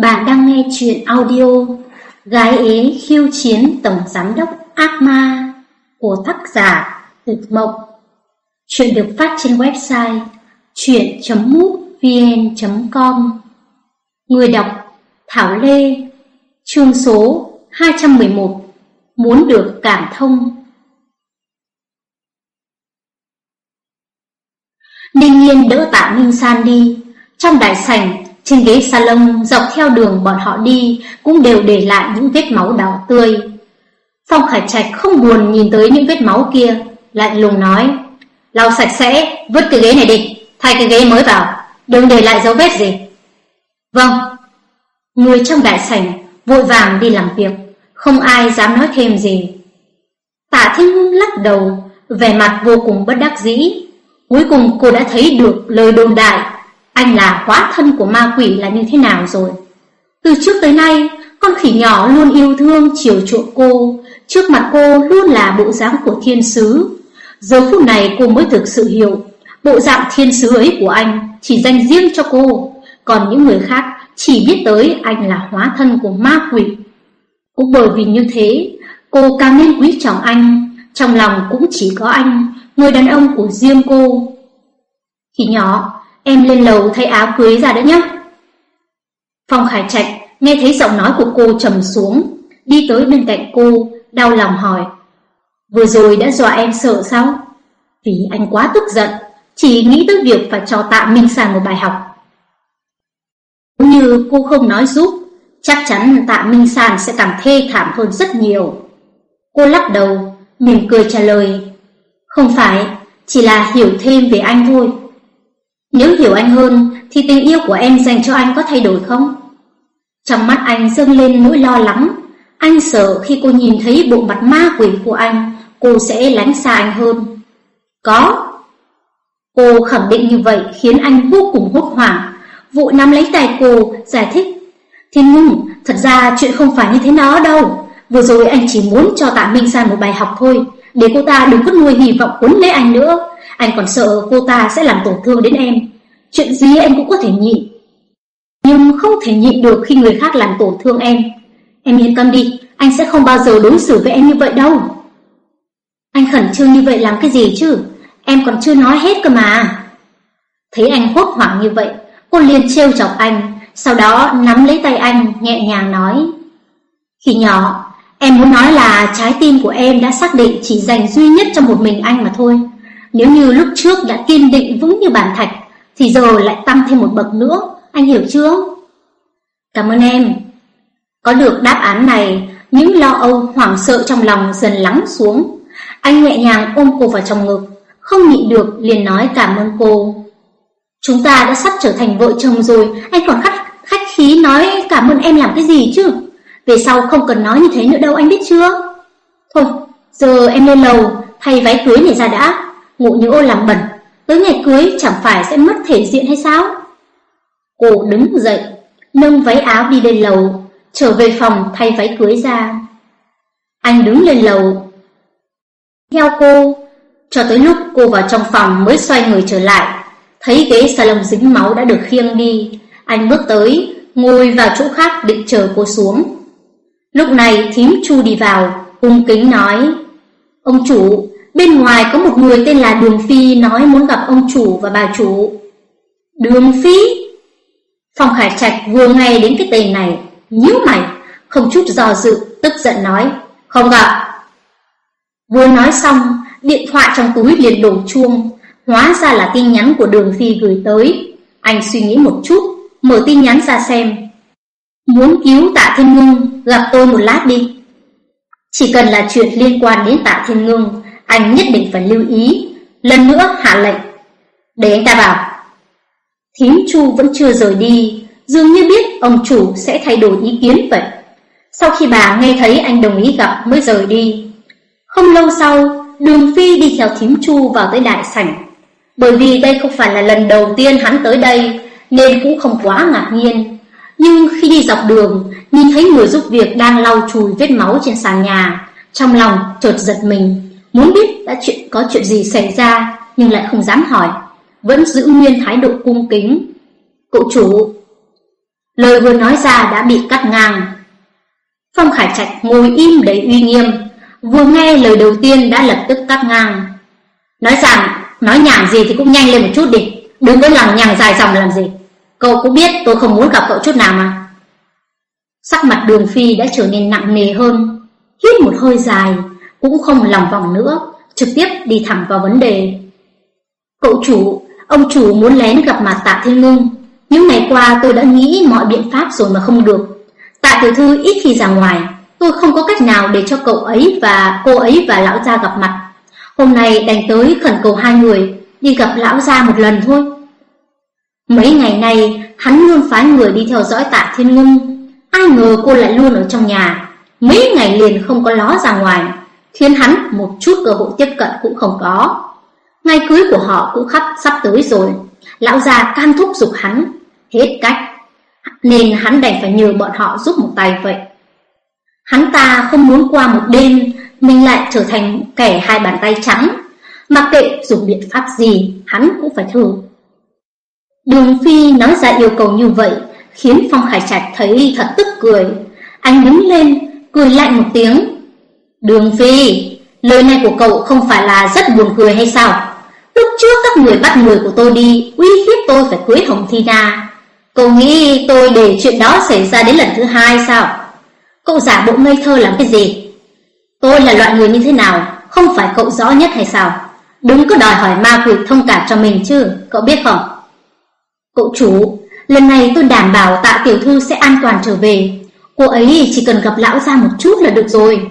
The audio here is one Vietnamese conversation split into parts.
Bạn đang nghe chuyện audio Gái ế khiêu chiến tổng giám đốc ác ma của tác giả Thực Mộng. Chuyện được phát trên website chuyện.mútvn.com Người đọc Thảo Lê, Chương số 211 Muốn được cảm thông Ninh Nhiên đỡ tạ Minh San đi, Trong đại sảnh trên ghế salon dọc theo đường bọn họ đi cũng đều để lại những vết máu đỏ tươi. Phong Khải Trạch không buồn nhìn tới những vết máu kia, lạnh lùng nói: "Lau sạch sẽ, vứt cái ghế này đi, thay cái ghế mới vào, đừng để lại dấu vết gì." "Vâng." Người trong đại sảnh vội vàng đi làm việc, không ai dám nói thêm gì. Tạ Thiên Hưng lắc đầu, vẻ mặt vô cùng bất đắc dĩ. Cuối cùng cô đã thấy được lời đồn đại anh là hóa thân của ma quỷ là như thế nào rồi. Từ trước tới nay, con khỉ nhỏ luôn yêu thương, chiều chuộng cô, trước mặt cô luôn là bộ dáng của thiên sứ. Giờ phút này cô mới thực sự hiểu, bộ dạng thiên sứ ấy của anh chỉ dành riêng cho cô, còn những người khác chỉ biết tới anh là hóa thân của ma quỷ. Cũng bởi vì như thế, cô càng nên quý trọng anh, trong lòng cũng chỉ có anh, người đàn ông của riêng cô. Khỉ nhỏ, Em lên lầu thay áo cưới ra đã nhé. Phong Khải Trạch nghe thấy giọng nói của cô trầm xuống, đi tới bên cạnh cô, đau lòng hỏi. Vừa rồi đã dọa em sợ sao? Vì anh quá tức giận, chỉ nghĩ tới việc phải cho tạ Minh Sàng một bài học. Nếu như cô không nói giúp, chắc chắn tạ Minh Sàng sẽ càng thê thảm hơn rất nhiều. Cô lắc đầu, mỉm cười trả lời. Không phải, chỉ là hiểu thêm về anh thôi. Nếu hiểu anh hơn, thì tình yêu của em dành cho anh có thay đổi không? Trong mắt anh dâng lên nỗi lo lắng. Anh sợ khi cô nhìn thấy bộ mặt ma quỷ của anh, Cô sẽ lánh xa anh hơn. Có. Cô khẳng định như vậy khiến anh vô cùng hốt hoảng. Vụ nắm lấy tay cô, giải thích. Thiên Nhung Thật ra chuyện không phải như thế đó đâu. Vừa rồi anh chỉ muốn cho Tạ Minh San một bài học thôi, Để cô ta đừng có nuôi hy vọng cuốn lấy anh nữa anh còn sợ cô ta sẽ làm tổn thương đến em. Chuyện gì anh cũng có thể nhịn. Nhưng không thể nhịn được khi người khác làm tổn thương em. Em yên tâm đi, Anh sẽ không bao giờ đối xử với em như vậy đâu. Anh khẩn trương như vậy làm cái gì chứ? Em còn chưa nói hết cơ mà. Thấy anh hốt hoảng như vậy, Cô liền trêu chọc anh, Sau đó nắm lấy tay anh, Nhẹ nhàng nói. Khi nhỏ, Em muốn nói là trái tim của em đã xác định Chỉ dành duy nhất cho một mình anh mà thôi nếu như lúc trước đã kiên định vững như bàn thạch Thì giờ lại tăng thêm một bậc nữa. Anh hiểu chưa? Cảm ơn em. Có được đáp án này Những lo âu hoảng sợ trong lòng dần lắng xuống. Anh nhẹ nhàng ôm cô vào trong ngực Không nhịn được liền nói cảm ơn cô. Chúng ta đã sắp trở thành vợ chồng rồi Anh còn khách, khách khí nói cảm ơn em làm cái gì chứ? Về sau không cần nói như thế nữa đâu anh biết chưa? Thôi giờ em lên lầu Thay váy cưới này ra đã. Ngộ nhỡ làm bẩn, tới ngày cưới chẳng phải sẽ mất thể diện hay sao? Cô đứng dậy, nâng váy áo đi lên lầu, trở về phòng thay váy cưới ra. Anh đứng lên lầu, theo cô, cho tới lúc cô vào trong phòng mới xoay người trở lại, thấy ghế salon dính máu đã được khiêng đi, anh bước tới, ngồi vào chỗ khác định chờ cô xuống. Lúc này thím Chu đi vào, cung kính nói, Ông chủ, Bên ngoài có một người tên là Đường Phi nói muốn gặp ông chủ và bà chủ. Đường Phi? Phong Khải Trạch vừa nghe đến cái tên này, nhíu mày, không chút do dự, tức giận nói, không gặp. Vừa nói xong, điện thoại trong túi liền đổ chuông, hóa ra là tin nhắn của Đường Phi gửi tới. Anh suy nghĩ một chút, mở tin nhắn ra xem. Muốn cứu tạ Thiên Ngưng, gặp tôi một lát đi. Chỉ cần là chuyện liên quan đến tạ Thiên Ngưng, anh nhất định phải lưu ý, lần nữa hạ lệnh. Để anh ta vào. Thím Chu vẫn chưa rời đi, dường như biết ông chủ sẽ thay đổi ý kiến vậy. Sau khi bà nghe thấy anh đồng ý gặp mới rời đi. Không lâu sau, Đường Phi đi theo thím Chu vào tới đại sảnh. Bởi vì đây không phải là lần đầu tiên hắn tới đây, nên cũng không quá ngạc nhiên. Nhưng khi đi dọc đường, nhìn thấy người giúp việc đang lau chùi vết máu trên sàn nhà, trong lòng chợt giật mình, Muốn biết đã chuyện có chuyện gì xảy ra Nhưng lại không dám hỏi Vẫn giữ nguyên thái độ cung kính Cậu chủ Lời vừa nói ra đã bị cắt ngang. Phong Khải Trạch ngồi im đầy uy nghiêm, vừa nghe lời đầu tiên đã lập tức cắt ngang. Nói rằng, nói nhảm gì thì cũng nhanh lên một chút đi, đừng có lằng nhằng dài dòng làm gì. Cậu cũng biết tôi không muốn gặp cậu chút nào mà. Sắc mặt đường phi đã trở nên nặng nề hơn, hít một hơi dài, cũng không lòng vòng nữa, trực tiếp đi thẳng vào vấn đề. Cậu chủ, ông chủ muốn lén gặp mặt tạ thiên ngưng. Những ngày qua tôi đã nghĩ mọi biện pháp rồi mà không được. Tạ tiểu thư ít khi ra ngoài, tôi không có cách nào để cho cậu ấy và cô ấy và lão gia gặp mặt. Hôm nay đành tới khẩn cầu hai người đi gặp lão gia một lần thôi. Mấy ngày nay, hắn luôn phái người đi theo dõi tạ thiên ngưng. Ai ngờ cô lại luôn ở trong nhà, mấy ngày liền không có ló ra ngoài, khiến hắn một chút cơ hội tiếp cận cũng không có. Ngày cưới của họ cũng khắp sắp tới rồi, lão già can thúc giục hắn, hết cách, nên hắn đành phải nhờ bọn họ giúp một tay vậy. Hắn ta không muốn qua một đêm, mình lại trở thành kẻ hai bàn tay trắng, mặc kệ dùng biện pháp gì, hắn cũng phải thử. Đường Phi nói ra yêu cầu như vậy, khiến Phong Khải Trạch thấy thật tức cười. Anh đứng lên, cười lạnh một tiếng. Đường Phi, lời này của cậu không phải là rất buồn cười hay sao? Lúc trước các người bắt người của tôi đi, uy hiếp tôi phải cưới Hồng Thi Na. Cậu nghĩ tôi để chuyện đó xảy ra đến lần thứ hai sao? Cậu giả bộ ngây thơ làm cái gì? Tôi là loại người như thế nào, không phải cậu rõ nhất hay sao? Đừng có đòi hỏi ma quỷ thông cảm cho mình chứ, cậu biết không? Cậu chủ, lần này tôi đảm bảo tạ tiểu thư sẽ an toàn trở về. Cô ấy chỉ cần gặp lão ra một chút là được rồi.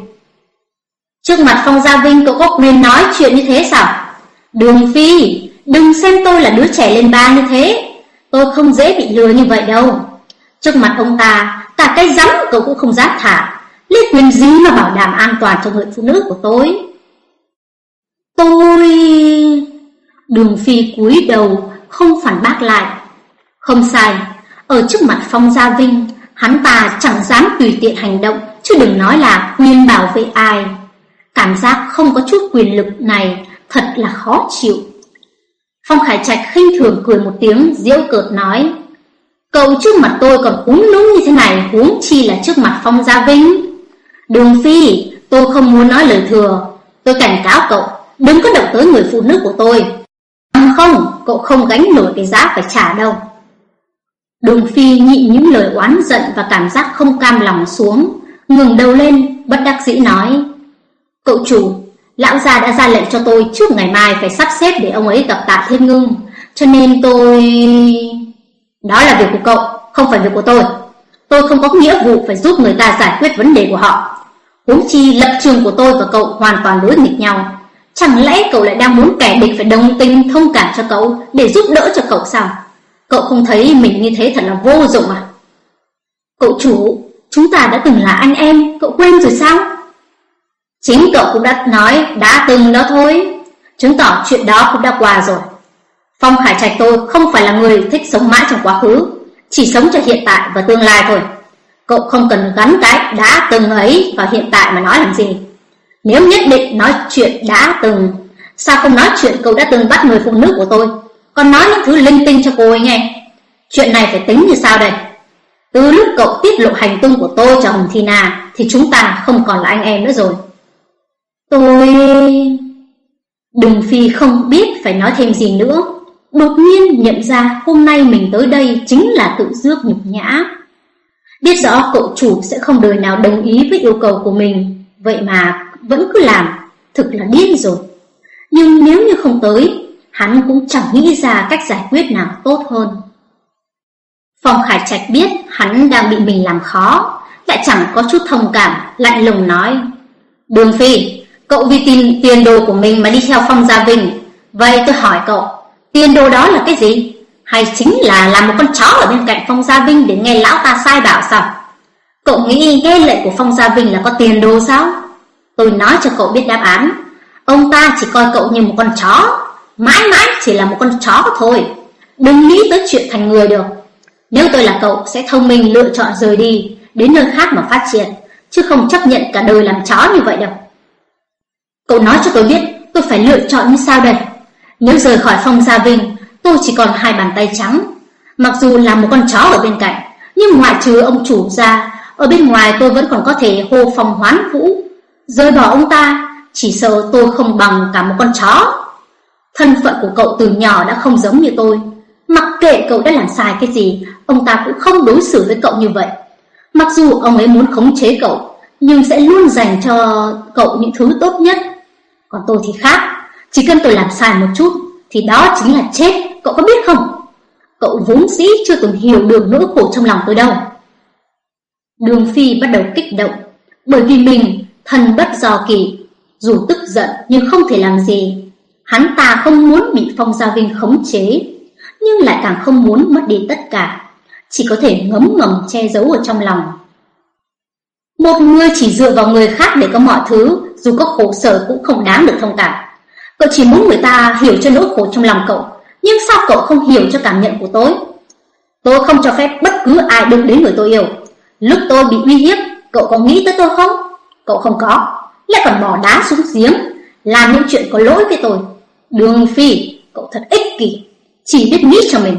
Trước mặt Phong Gia Vinh cậu có quyền nói chuyện như thế sao? Đường Phi, đừng xem tôi là đứa trẻ lên ba như thế. Tôi không dễ bị lừa như vậy đâu. Trước mặt ông ta, cả cái rắm cậu cũng không dám thả. Lấy quyền gì mà bảo đảm an toàn cho người phụ nữ của tôi? Tôi... Đường Phi cúi đầu, không phản bác lại. Không sai, ở trước mặt Phong Gia Vinh, hắn ta chẳng dám tùy tiện hành động, chứ đừng nói là quyền bảo vệ ai. Cảm giác không có chút quyền lực này thật là khó chịu. Phong Khải Trạch khinh thường cười một tiếng, diễu cợt nói, Cậu trước mặt tôi còn uống lúng như thế này, huống chi là trước mặt Phong Gia Vinh. Đường Phi, tôi không muốn nói lời thừa, tôi cảnh cáo cậu, đừng có động tới người phụ nữ của tôi. Không, cậu không gánh nổi cái giá phải trả đâu. Đường Phi nhịn những lời oán giận và cảm giác không cam lòng xuống, ngừng đầu lên, bất đắc dĩ nói. Cậu chủ, lão gia đã ra lệnh cho tôi trước ngày mai phải sắp xếp để ông ấy gặp tạ thiên ngưng, cho nên tôi... Đó là việc của cậu, không phải việc của tôi. Tôi không có nghĩa vụ phải giúp người ta giải quyết vấn đề của họ. Huống chi lập trường của tôi và cậu hoàn toàn đối nghịch nhau. Chẳng lẽ cậu lại đang muốn kẻ địch phải đồng tình thông cảm cho cậu để giúp đỡ cho cậu sao? Cậu không thấy mình như thế thật là vô dụng à? Cậu chủ, chúng ta đã từng là anh em, cậu quên rồi sao? Chính cậu cũng đã nói, đã từng đó thôi. Chứng tỏ chuyện đó cũng đã qua rồi. Phong Khải Trạch tôi không phải là người thích sống mãi trong quá khứ, Chỉ sống cho hiện tại và tương lai thôi. Cậu không cần gắn cái đã từng ấy vào hiện tại mà nói làm gì. Nếu nhất định nói chuyện đã từng, Sao không nói chuyện cậu đã từng bắt người phụ nữ của tôi? Còn nói những thứ linh tinh cho cô ấy nghe. Chuyện này phải tính như sao đây? Từ lúc cậu tiết lộ hành tung của tôi cho Hồng Thi Na, Thì chúng ta không còn là anh em nữa rồi. Tôi... Đừng Phi không biết phải nói thêm gì nữa. Đột nhiên nhận ra hôm nay mình tới đây chính là tự dước nhục nhã. Biết rõ cậu chủ sẽ không đời nào đồng ý với yêu cầu của mình, Vậy mà vẫn cứ làm, Thực là điên rồi. Nhưng nếu như không tới, Hắn cũng chẳng nghĩ ra cách giải quyết nào tốt hơn. Phong Khải Trạch biết hắn đang bị mình làm khó, Lại chẳng có chút thông cảm, Lạnh lùng nói, Đường Phi Cậu vì tiền, tiền đồ của mình mà đi theo Phong Gia Vinh Vậy tôi hỏi cậu Tiền đồ đó là cái gì? Hay chính là làm một con chó ở bên cạnh Phong Gia Vinh Để nghe lão ta sai bảo sao? Cậu nghĩ nghe lệnh của Phong Gia Vinh là có tiền đồ sao? Tôi nói cho cậu biết đáp án Ông ta chỉ coi cậu như một con chó Mãi mãi chỉ là một con chó thôi Đừng nghĩ tới chuyện thành người được Nếu tôi là cậu sẽ thông minh lựa chọn rời đi Đến nơi khác mà phát triển Chứ không chấp nhận cả đời làm chó như vậy đâu Cậu nói cho tôi biết, tôi phải lựa chọn như sao đây? Nếu rời khỏi phong gia vinh, Tôi chỉ còn hai bàn tay trắng. Mặc dù là một con chó ở bên cạnh, Nhưng ngoại trừ ông chủ ra, Ở bên ngoài tôi vẫn còn có thể hô phòng hoán vũ. Rời bỏ ông ta, Chỉ sợ tôi không bằng cả một con chó. Thân phận của cậu từ nhỏ đã không giống như tôi. Mặc kệ cậu đã làm sai cái gì, Ông ta cũng không đối xử với cậu như vậy. Mặc dù ông ấy muốn khống chế cậu, Nhưng sẽ luôn dành cho cậu những thứ tốt nhất. Còn tôi thì khác. Chỉ cần tôi làm sai một chút, Thì đó chính là chết. Cậu có biết không? Cậu vốn dĩ chưa từng hiểu được nỗi khổ trong lòng tôi đâu. Đường Phi bắt đầu kích động, Bởi vì mình, thần bất do kỳ, Dù tức giận nhưng không thể làm gì. Hắn ta không muốn bị Phong Gia Vinh khống chế, Nhưng lại càng không muốn mất đi tất cả. Chỉ có thể ngấm ngầm che giấu ở trong lòng. Một người chỉ dựa vào người khác để có mọi thứ dù có khổ sở cũng không đáng được thông cảm. Cậu chỉ muốn người ta hiểu cho nỗi khổ trong lòng cậu, Nhưng sao cậu không hiểu cho cảm nhận của tôi? Tôi không cho phép bất cứ ai đụng đến người tôi yêu. Lúc tôi bị uy hiếp, Cậu có nghĩ tới tôi không? Cậu không có, Lại còn bỏ đá xuống giếng, Làm những chuyện có lỗi với tôi. Đường Phi, Cậu thật ích kỷ, Chỉ biết nghĩ cho mình.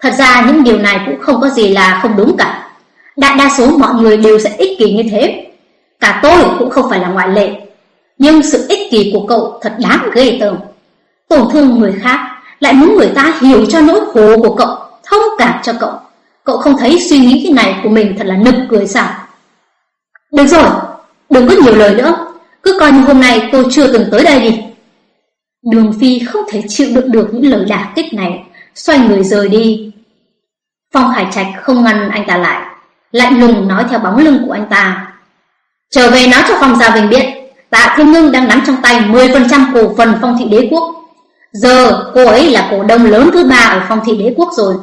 Thật ra những điều này cũng không có gì là không đúng cả. Đại đa số mọi người đều sẽ ích kỷ như thế. Cả tôi cũng không phải là ngoại lệ. Nhưng sự ích kỷ của cậu thật đáng ghê tởm. Tổn thương người khác Lại muốn người ta hiểu cho nỗi khổ của cậu, Thông cảm cho cậu. Cậu không thấy suy nghĩ cái này của mình thật là nực cười sao? Được rồi, Đừng có nhiều lời nữa. Cứ coi như hôm nay tôi chưa từng tới đây đi. Đường Phi không thể chịu đựng được những lời đả kích này. Xoay người rời đi. Phong hải Trạch không ngăn anh ta lại, Lạnh lùng nói theo bóng lưng của anh ta. Trở về nói cho Phong Gia Vinh biết Tạ Thiên Ngưng đang nắm trong tay 10% cổ phần phong thị đế quốc. Giờ, cô ấy là cổ đông lớn thứ ba ở phong thị đế quốc rồi.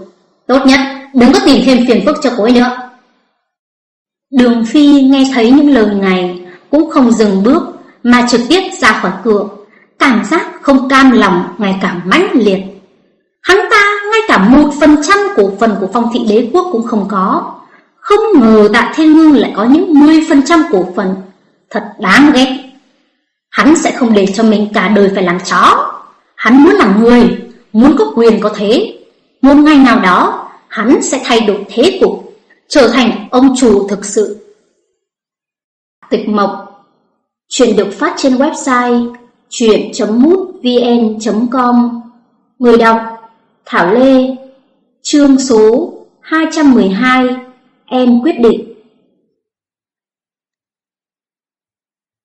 Tốt nhất, đừng có tìm thêm phiền phức cho cô ấy nữa. Đường Phi nghe thấy những lời này Cũng không dừng bước, Mà trực tiếp ra khỏi cửa. Cảm giác không cam lòng ngày càng mãnh liệt. Hắn ta, ngay cả một phần trăm cổ phần của phong thị đế quốc cũng không có. Không ngờ Tạ Thiên Ngưng lại có những 10% cổ phần. Thật đáng ghét. Hắn sẽ không để cho mình cả đời phải làm chó. Hắn muốn làm người, Muốn có quyền có thế. Một ngày nào đó, Hắn sẽ thay đổi thế cục Trở thành ông chủ thực sự. Tịch Mộc. Chuyện được phát trên website chuyện.mútvn.com Người đọc, Thảo Lê. Chương số 212 Em quyết định.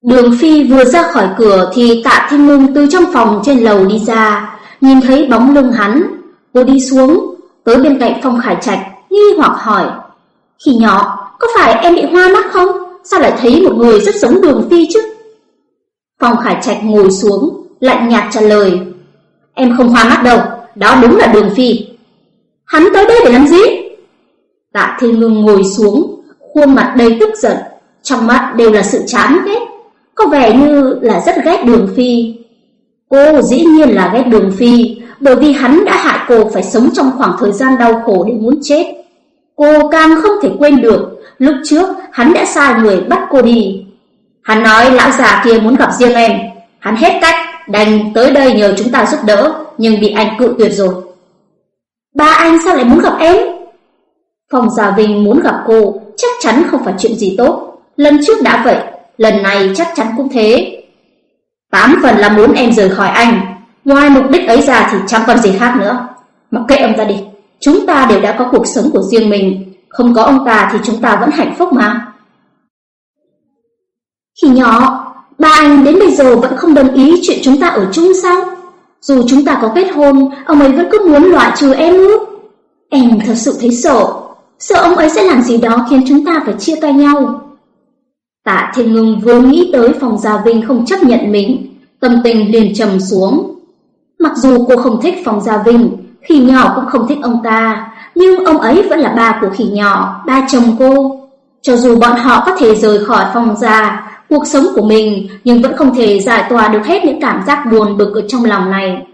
Đường Phi vừa ra khỏi cửa thì Tạ Thiên Ngưng từ trong phòng trên lầu đi ra, nhìn thấy bóng lưng hắn, cô đi xuống, tới bên cạnh Phong Khải Trạch, nghi hoặc hỏi: "Khi nhỏ, có phải em bị hoa mắt không? Sao lại thấy một người rất giống Đường Phi chứ?" Phong Khải Trạch ngồi xuống, lạnh nhạt trả lời. Em không hoa mắt đâu, đó đúng là đường phi. Hắn tới đây để làm gì? Tạ Thiên Ngưng ngồi xuống, khuôn mặt đầy tức giận, trong mắt đều là sự chán ghét, có vẻ như là rất ghét đường phi. Cô dĩ nhiên là ghét đường phi, bởi vì hắn đã hại cô phải sống trong khoảng thời gian đau khổ để muốn chết. Cô càng không thể quên được, lúc trước hắn đã sai người bắt cô đi, Hắn nói lão già kia muốn gặp riêng em. Hắn hết cách Đành tới đây nhờ chúng ta giúp đỡ Nhưng bị anh cự tuyệt rồi. Ba anh sao lại muốn gặp em? Phòng Gia Vinh muốn gặp cô Chắc chắn không phải chuyện gì tốt. Lần trước đã vậy Lần này chắc chắn cũng thế. Tám phần là muốn em rời khỏi anh. Ngoài mục đích ấy ra thì chẳng còn gì khác nữa. Mặc kệ ông ta đi. Chúng ta đều đã có cuộc sống của riêng mình. Không có ông ta thì chúng ta vẫn hạnh phúc mà. Khi nhỏ, ba anh đến bây giờ vẫn không đồng ý chuyện chúng ta ở chung sao? Dù chúng ta có kết hôn, ông ấy vẫn cứ muốn loại trừ em ư? Em thật sự thấy sợ, sợ ông ấy sẽ làm gì đó khiến chúng ta phải chia tay nhau. Tạ Thiên Ngưng vừa nghĩ tới phòng Gia Vinh không chấp nhận mình, tâm tình liền trầm xuống. Mặc dù cô không thích phòng Gia Vinh, khi nhỏ cũng không thích ông ta, nhưng ông ấy vẫn là ba của khỉ nhỏ, ba chồng cô. Cho dù bọn họ có thể rời khỏi phòng gia, cuộc sống của mình nhưng vẫn không thể giải tỏa được hết những cảm giác buồn bực ở trong lòng này.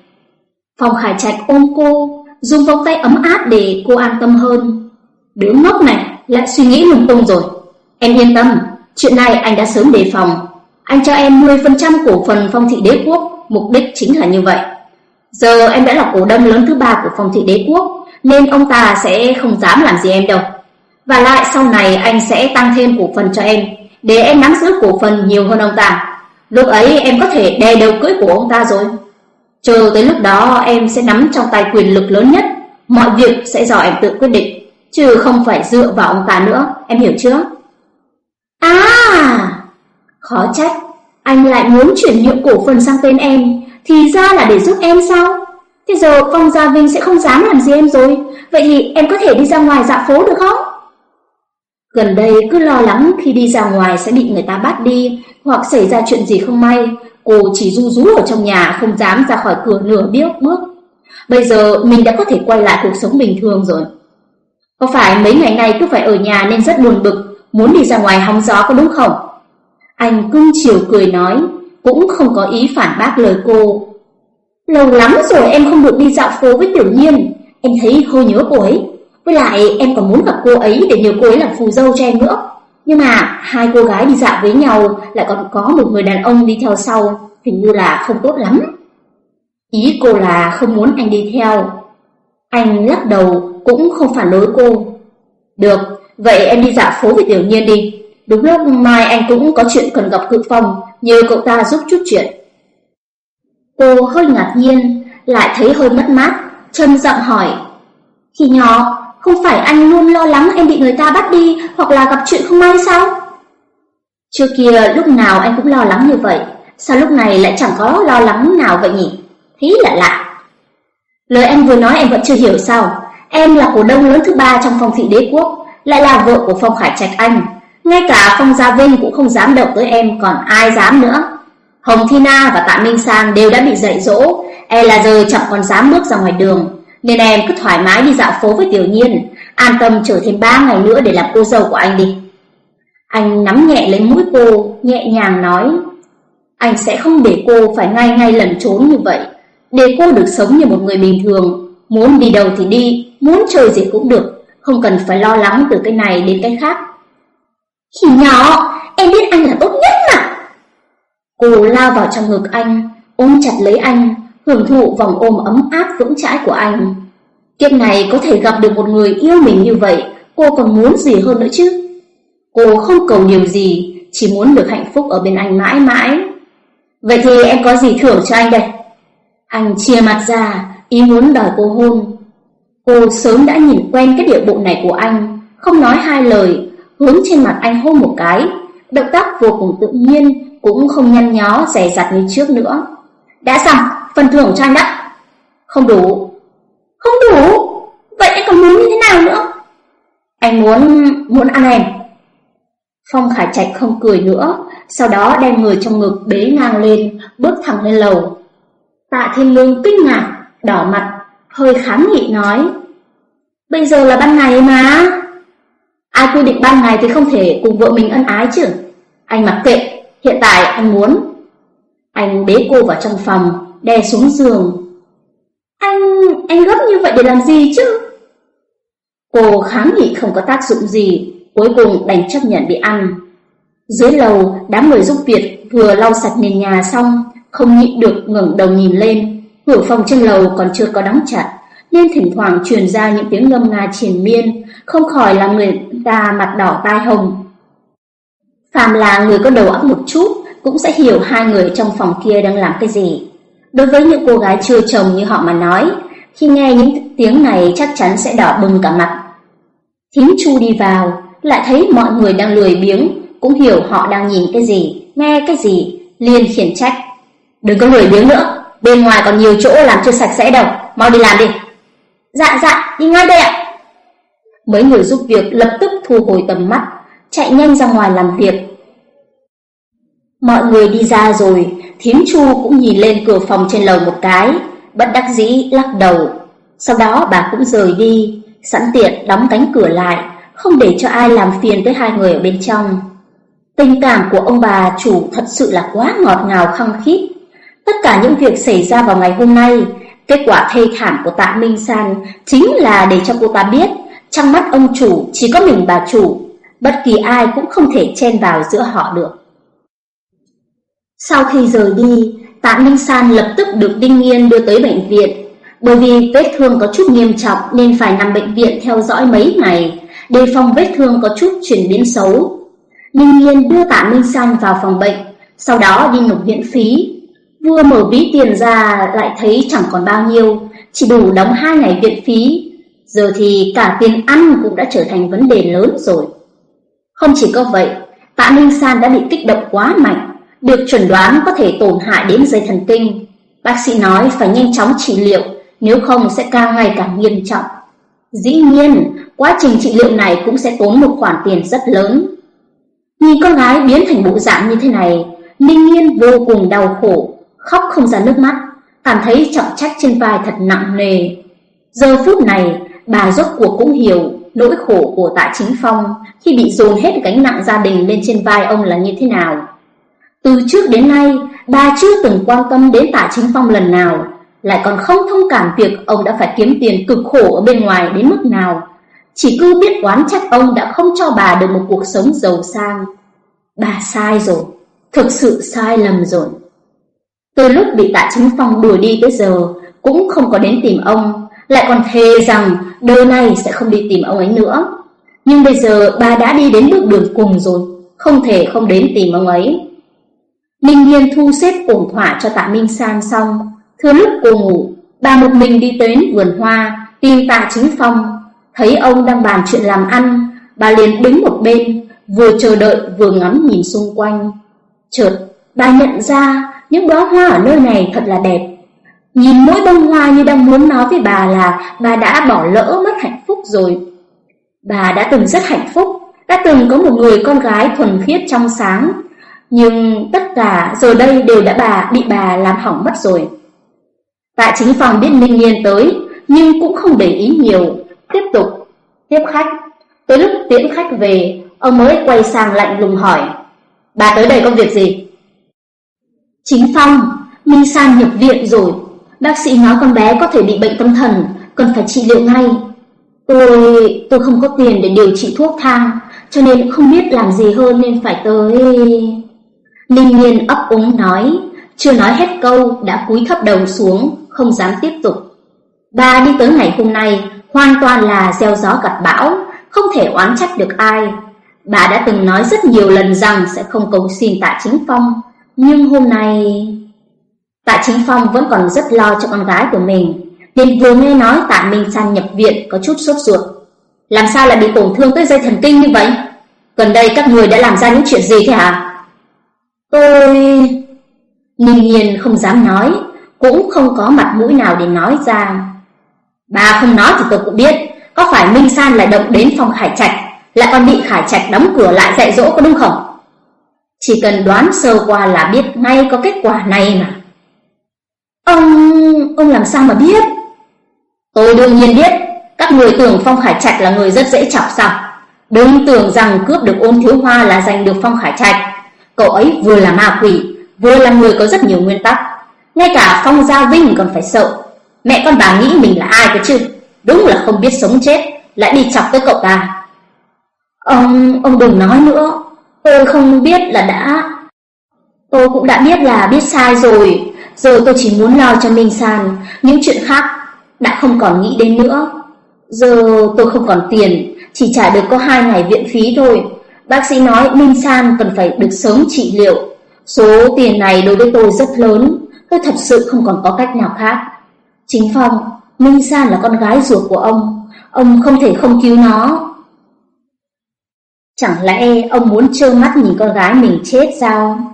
Phong Khải Trạch ôm cô, dùng vòng tay ấm áp để cô an tâm hơn. Đứa ngốc này lại suy nghĩ lung tung rồi. Em yên tâm, chuyện này anh đã sớm đề phòng. Anh cho em 10% cổ phần phong thị đế quốc, mục đích chính là như vậy. Giờ em đã là cổ đông lớn thứ ba của phong thị đế quốc, nên ông ta sẽ không dám làm gì em đâu. Và lại sau này anh sẽ tăng thêm cổ phần cho em, để em nắm giữ cổ phần nhiều hơn ông ta. Lúc ấy em có thể đè đầu cưỡi của ông ta rồi. Chờ tới lúc đó em sẽ nắm trong tay quyền lực lớn nhất, mọi việc sẽ do em tự quyết định, chứ không phải dựa vào ông ta nữa, em hiểu chưa? À, khó trách, anh lại muốn chuyển nhượng cổ phần sang tên em, thì ra là để giúp em sao? Thế giờ Phong Gia Vinh sẽ không dám làm gì em rồi, vậy thì em có thể đi ra ngoài dạo phố được không? Gần đây cứ lo lắng khi đi ra ngoài sẽ bị người ta bắt đi hoặc xảy ra chuyện gì không may, cô chỉ ru rú ở trong nhà không dám ra khỏi cửa nửa biết bước. Bây giờ mình đã có thể quay lại cuộc sống bình thường rồi. Có phải mấy ngày nay cứ phải ở nhà nên rất buồn bực, muốn đi ra ngoài hóng gió có đúng không? Anh cưng chiều cười nói, cũng không có ý phản bác lời cô. Lâu lắm rồi em không được đi dạo phố với Tiểu Nhiên, em thấy hơi nhớ cô ấy. Với lại em còn muốn gặp cô ấy để nhờ cô ấy làm phù dâu cho em nữa. Nhưng mà hai cô gái đi dạo với nhau lại còn có một người đàn ông đi theo sau, hình như là không tốt lắm. Ý cô là không muốn anh đi theo. Anh lắc đầu cũng không phản đối cô. Được, vậy em đi dạo phố với Tiểu Nhiên đi. Đúng lúc mai anh cũng có chuyện cần gặp Cự Phong, nhờ cậu ta giúp chút chuyện. Cô hơi ngạc nhiên, lại thấy hơi mất mát, chân giọng hỏi. Khi nhỏ, không phải anh luôn lo lắng em bị người ta bắt đi hoặc là gặp chuyện không may sao? Trước kia lúc nào anh cũng lo lắng như vậy, sao lúc này lại chẳng có lo lắng nào vậy nhỉ? Thế là lạ. Lời anh vừa nói em vẫn chưa hiểu sao? Em là cổ đông lớn thứ ba trong phòng thị đế quốc, lại là vợ của Phong Khải Trạch Anh. Ngay cả Phong Gia Vinh cũng không dám động tới em, còn ai dám nữa. Hồng Thi Na và Tạ Minh Sang đều đã bị dạy dỗ, e là giờ chẳng còn dám bước ra ngoài đường. Nên em cứ thoải mái đi dạo phố với Tiểu Nhiên, an tâm chờ thêm 3 ngày nữa để làm cô dâu của anh đi. Anh nắm nhẹ lấy mũi cô, nhẹ nhàng nói, anh sẽ không để cô phải ngay ngay lẩn trốn như vậy, để cô được sống như một người bình thường, muốn đi đâu thì đi, muốn chơi gì cũng được, không cần phải lo lắng từ cái này đến cái khác. Khỉ nhỏ, em biết anh là tốt nhất mà. Cô lao vào trong ngực anh, ôm chặt lấy anh, hưởng thụ vòng ôm ấm áp vững chãi của anh. Kiếp này có thể gặp được một người yêu mình như vậy, cô còn muốn gì hơn nữa chứ? Cô không cầu điều gì, chỉ muốn được hạnh phúc ở bên anh mãi mãi. Vậy thì em có gì thưởng cho anh đây? Anh chia mặt ra, ý muốn đòi cô hôn. Cô sớm đã nhìn quen cái điệu bộ này của anh, không nói hai lời, hướng trên mặt anh hôn một cái. Động tác vô cùng tự nhiên, cũng không nhăn nhó, rẻ rặt như trước nữa. Đã xong, phần thưởng cho anh đó. Không đủ. Không đủ? Vậy anh còn muốn như thế nào nữa? Anh muốn... muốn ăn em. Phong Khải Trạch không cười nữa, sau đó đem người trong ngực bế ngang lên, bước thẳng lên lầu. Tạ Thiên Lương kinh ngạc, đỏ mặt, hơi kháng nghị nói. Bây giờ là ban ngày mà. Ai quy định ban ngày thì không thể cùng vợ mình ân ái chứ. Anh mặc kệ, hiện tại anh muốn. Anh bế cô vào trong phòng, đè xuống giường. Anh, anh gấp như vậy để làm gì chứ? Cô kháng nghị không có tác dụng gì, cuối cùng đành chấp nhận bị ăn. Dưới lầu, đám người giúp việc vừa lau sạch nền nhà xong, không nhịn được ngẩng đầu nhìn lên. Cửa phòng trên lầu còn chưa có đóng chặt, nên thỉnh thoảng truyền ra những tiếng ngâm nga triền miên, không khỏi làm người ta mặt đỏ tai hồng. Phàm là người có đầu óc một chút, cũng sẽ hiểu hai người trong phòng kia đang làm cái gì. Đối với những cô gái chưa chồng như họ mà nói, khi nghe những tiếng này chắc chắn sẽ đỏ bừng cả mặt. Thím Chu đi vào, lại thấy mọi người đang lười biếng, cũng hiểu họ đang nhìn cái gì, nghe cái gì, liền khiển trách. Đừng có lười biếng nữa, bên ngoài còn nhiều chỗ làm chưa sạch sẽ đâu, mau đi làm đi. Dạ dạ, đi ngay đây ạ. Mấy người giúp việc lập tức thu hồi tầm mắt, chạy nhanh ra ngoài làm việc. Mọi người đi ra rồi, Thiếm chu cũng nhìn lên cửa phòng trên lầu một cái, bất đắc dĩ lắc đầu. Sau đó bà cũng rời đi, sẵn tiện đóng cánh cửa lại, không để cho ai làm phiền tới hai người ở bên trong. Tình cảm của ông bà chủ thật sự là quá ngọt ngào khăng khít. Tất cả những việc xảy ra vào ngày hôm nay, kết quả thê thảm của tạ Minh San chính là để cho cô ta biết, trong mắt ông chủ chỉ có mình bà chủ, bất kỳ ai cũng không thể chen vào giữa họ được. Sau khi rời đi, Tạ Minh San lập tức được Đinh Nghiên đưa tới bệnh viện. Bởi vì vết thương có chút nghiêm trọng nên phải nằm bệnh viện theo dõi mấy ngày. đề phòng vết thương có chút chuyển biến xấu. Đinh Nghiên đưa Tạ Minh San vào phòng bệnh, sau đó đi nộp viện phí. Vừa mở ví tiền ra lại thấy chẳng còn bao nhiêu, chỉ đủ đóng hai ngày viện phí. Giờ thì cả tiền ăn cũng đã trở thành vấn đề lớn rồi. Không chỉ có vậy, Tạ Minh San đã bị kích động quá mạnh, được chuẩn đoán có thể tổn hại đến dây thần kinh. Bác sĩ nói phải nhanh chóng trị liệu, nếu không sẽ càng ngày càng nghiêm trọng. Dĩ nhiên, quá trình trị liệu này cũng sẽ tốn một khoản tiền rất lớn. Nhìn con gái biến thành bộ dạng như thế này, Ninh Nhiên vô cùng đau khổ, khóc không ra nước mắt, cảm thấy trọng trách trên vai thật nặng nề. Giờ phút này, bà rốt cuộc cũng hiểu nỗi khổ của Tạ Chính Phong khi bị dồn hết gánh nặng gia đình lên trên vai ông là như thế nào. Từ trước đến nay, bà chưa từng quan tâm đến Tạ Chính Phong lần nào, lại còn không thông cảm việc ông đã phải kiếm tiền cực khổ ở bên ngoài đến mức nào. Chỉ cứ biết oán trách ông đã không cho bà được một cuộc sống giàu sang. Bà sai rồi, thực sự sai lầm rồi. Từ lúc bị Tạ Chính Phong đuổi đi tới giờ, cũng không có đến tìm ông, lại còn thề rằng đời này sẽ không đi tìm ông ấy nữa. Nhưng bây giờ bà đã đi đến bước đường cùng rồi, không thể không đến tìm ông ấy. minh Nhiên thu xếp ổn thỏa cho Tạ Minh San xong, thừa lúc cô ngủ, bà một mình đi đến vườn hoa tìm Tạ Chính Phong, thấy ông đang bàn chuyện làm ăn, bà liền đứng một bên, vừa chờ đợi vừa ngắm nhìn xung quanh. Chợt, bà nhận ra những đóa hoa ở nơi này thật là đẹp. Nhìn mỗi bông hoa như đang muốn nói với bà là bà đã bỏ lỡ mất hạnh phúc rồi. Bà đã từng rất hạnh phúc, đã từng có một người con gái thuần khiết trong sáng, nhưng tất cả giờ đây đều đã bà bị bà làm hỏng mất rồi. Tại chính phòng biết Ninh Nhiên tới, nhưng cũng không để ý nhiều, tiếp tục tiếp khách. Tới lúc tiễn khách về, ông mới quay sang lạnh lùng hỏi: "Bà tới đây có việc gì?" Chính Phong, Minh San nhập viện rồi. Bác sĩ nói con bé có thể bị bệnh tâm thần, cần phải trị liệu ngay. Tôi tôi không có tiền để điều trị thuốc thang, cho nên không biết làm gì hơn nên phải tới. Ninh Nhiên ấp úng nói, chưa nói hết câu đã cúi thấp đầu xuống, không dám tiếp tục. Bà đi tới ngày hôm nay hoàn toàn là gieo gió gặt bão, không thể oán trách được ai. Bà đã từng nói rất nhiều lần rằng sẽ không cầu xin Tạ Chính Phong, nhưng hôm nay... Tạ Chính Phong vẫn còn rất lo cho con gái của mình, nên vừa nghe nói Tạ Minh San nhập viện có chút sốt ruột. Làm sao lại bị tổn thương tới dây thần kinh như vậy? Gần đây các người đã làm ra những chuyện gì thế hả? Tôi... Ninh nhiên không dám nói, cũng không có mặt mũi nào để nói ra. Bà không nói thì tôi cũng biết, có phải Minh San lại động đến phòng Khải Trạch, lại còn bị Khải Trạch đóng cửa lại dạy dỗ có đúng không? Chỉ cần đoán sơ qua là biết ngay có kết quả này mà. Ông... ông làm sao mà biết? Tôi đương nhiên biết, các người tưởng Phong Khải Trạch là người rất dễ chọc sao? Đừng tưởng rằng cướp được ôn thiếu hoa là giành được Phong Khải Trạch. Cậu ấy vừa là ma quỷ, vừa là người có rất nhiều nguyên tắc. Ngay cả Phong Gia Vinh còn phải sợ. Mẹ con bà nghĩ mình là ai cơ chứ? Đúng là không biết sống chết, lại đi chọc tới cậu ta. Ông, ông đừng nói nữa, tôi không biết là đã... Tôi cũng đã biết là biết sai rồi, giờ tôi chỉ muốn lo cho Minh San, những chuyện khác đã không còn nghĩ đến nữa. Giờ tôi không còn tiền, chỉ trả được có hai ngày viện phí thôi. Bác sĩ nói Minh San cần phải được sớm trị liệu. Số tiền này đối với tôi rất lớn, tôi thật sự không còn có cách nào khác. Chính Phong, Minh San là con gái ruột của ông, ông không thể không cứu nó. Chẳng lẽ ông muốn trơ mắt nhìn con gái mình chết sao?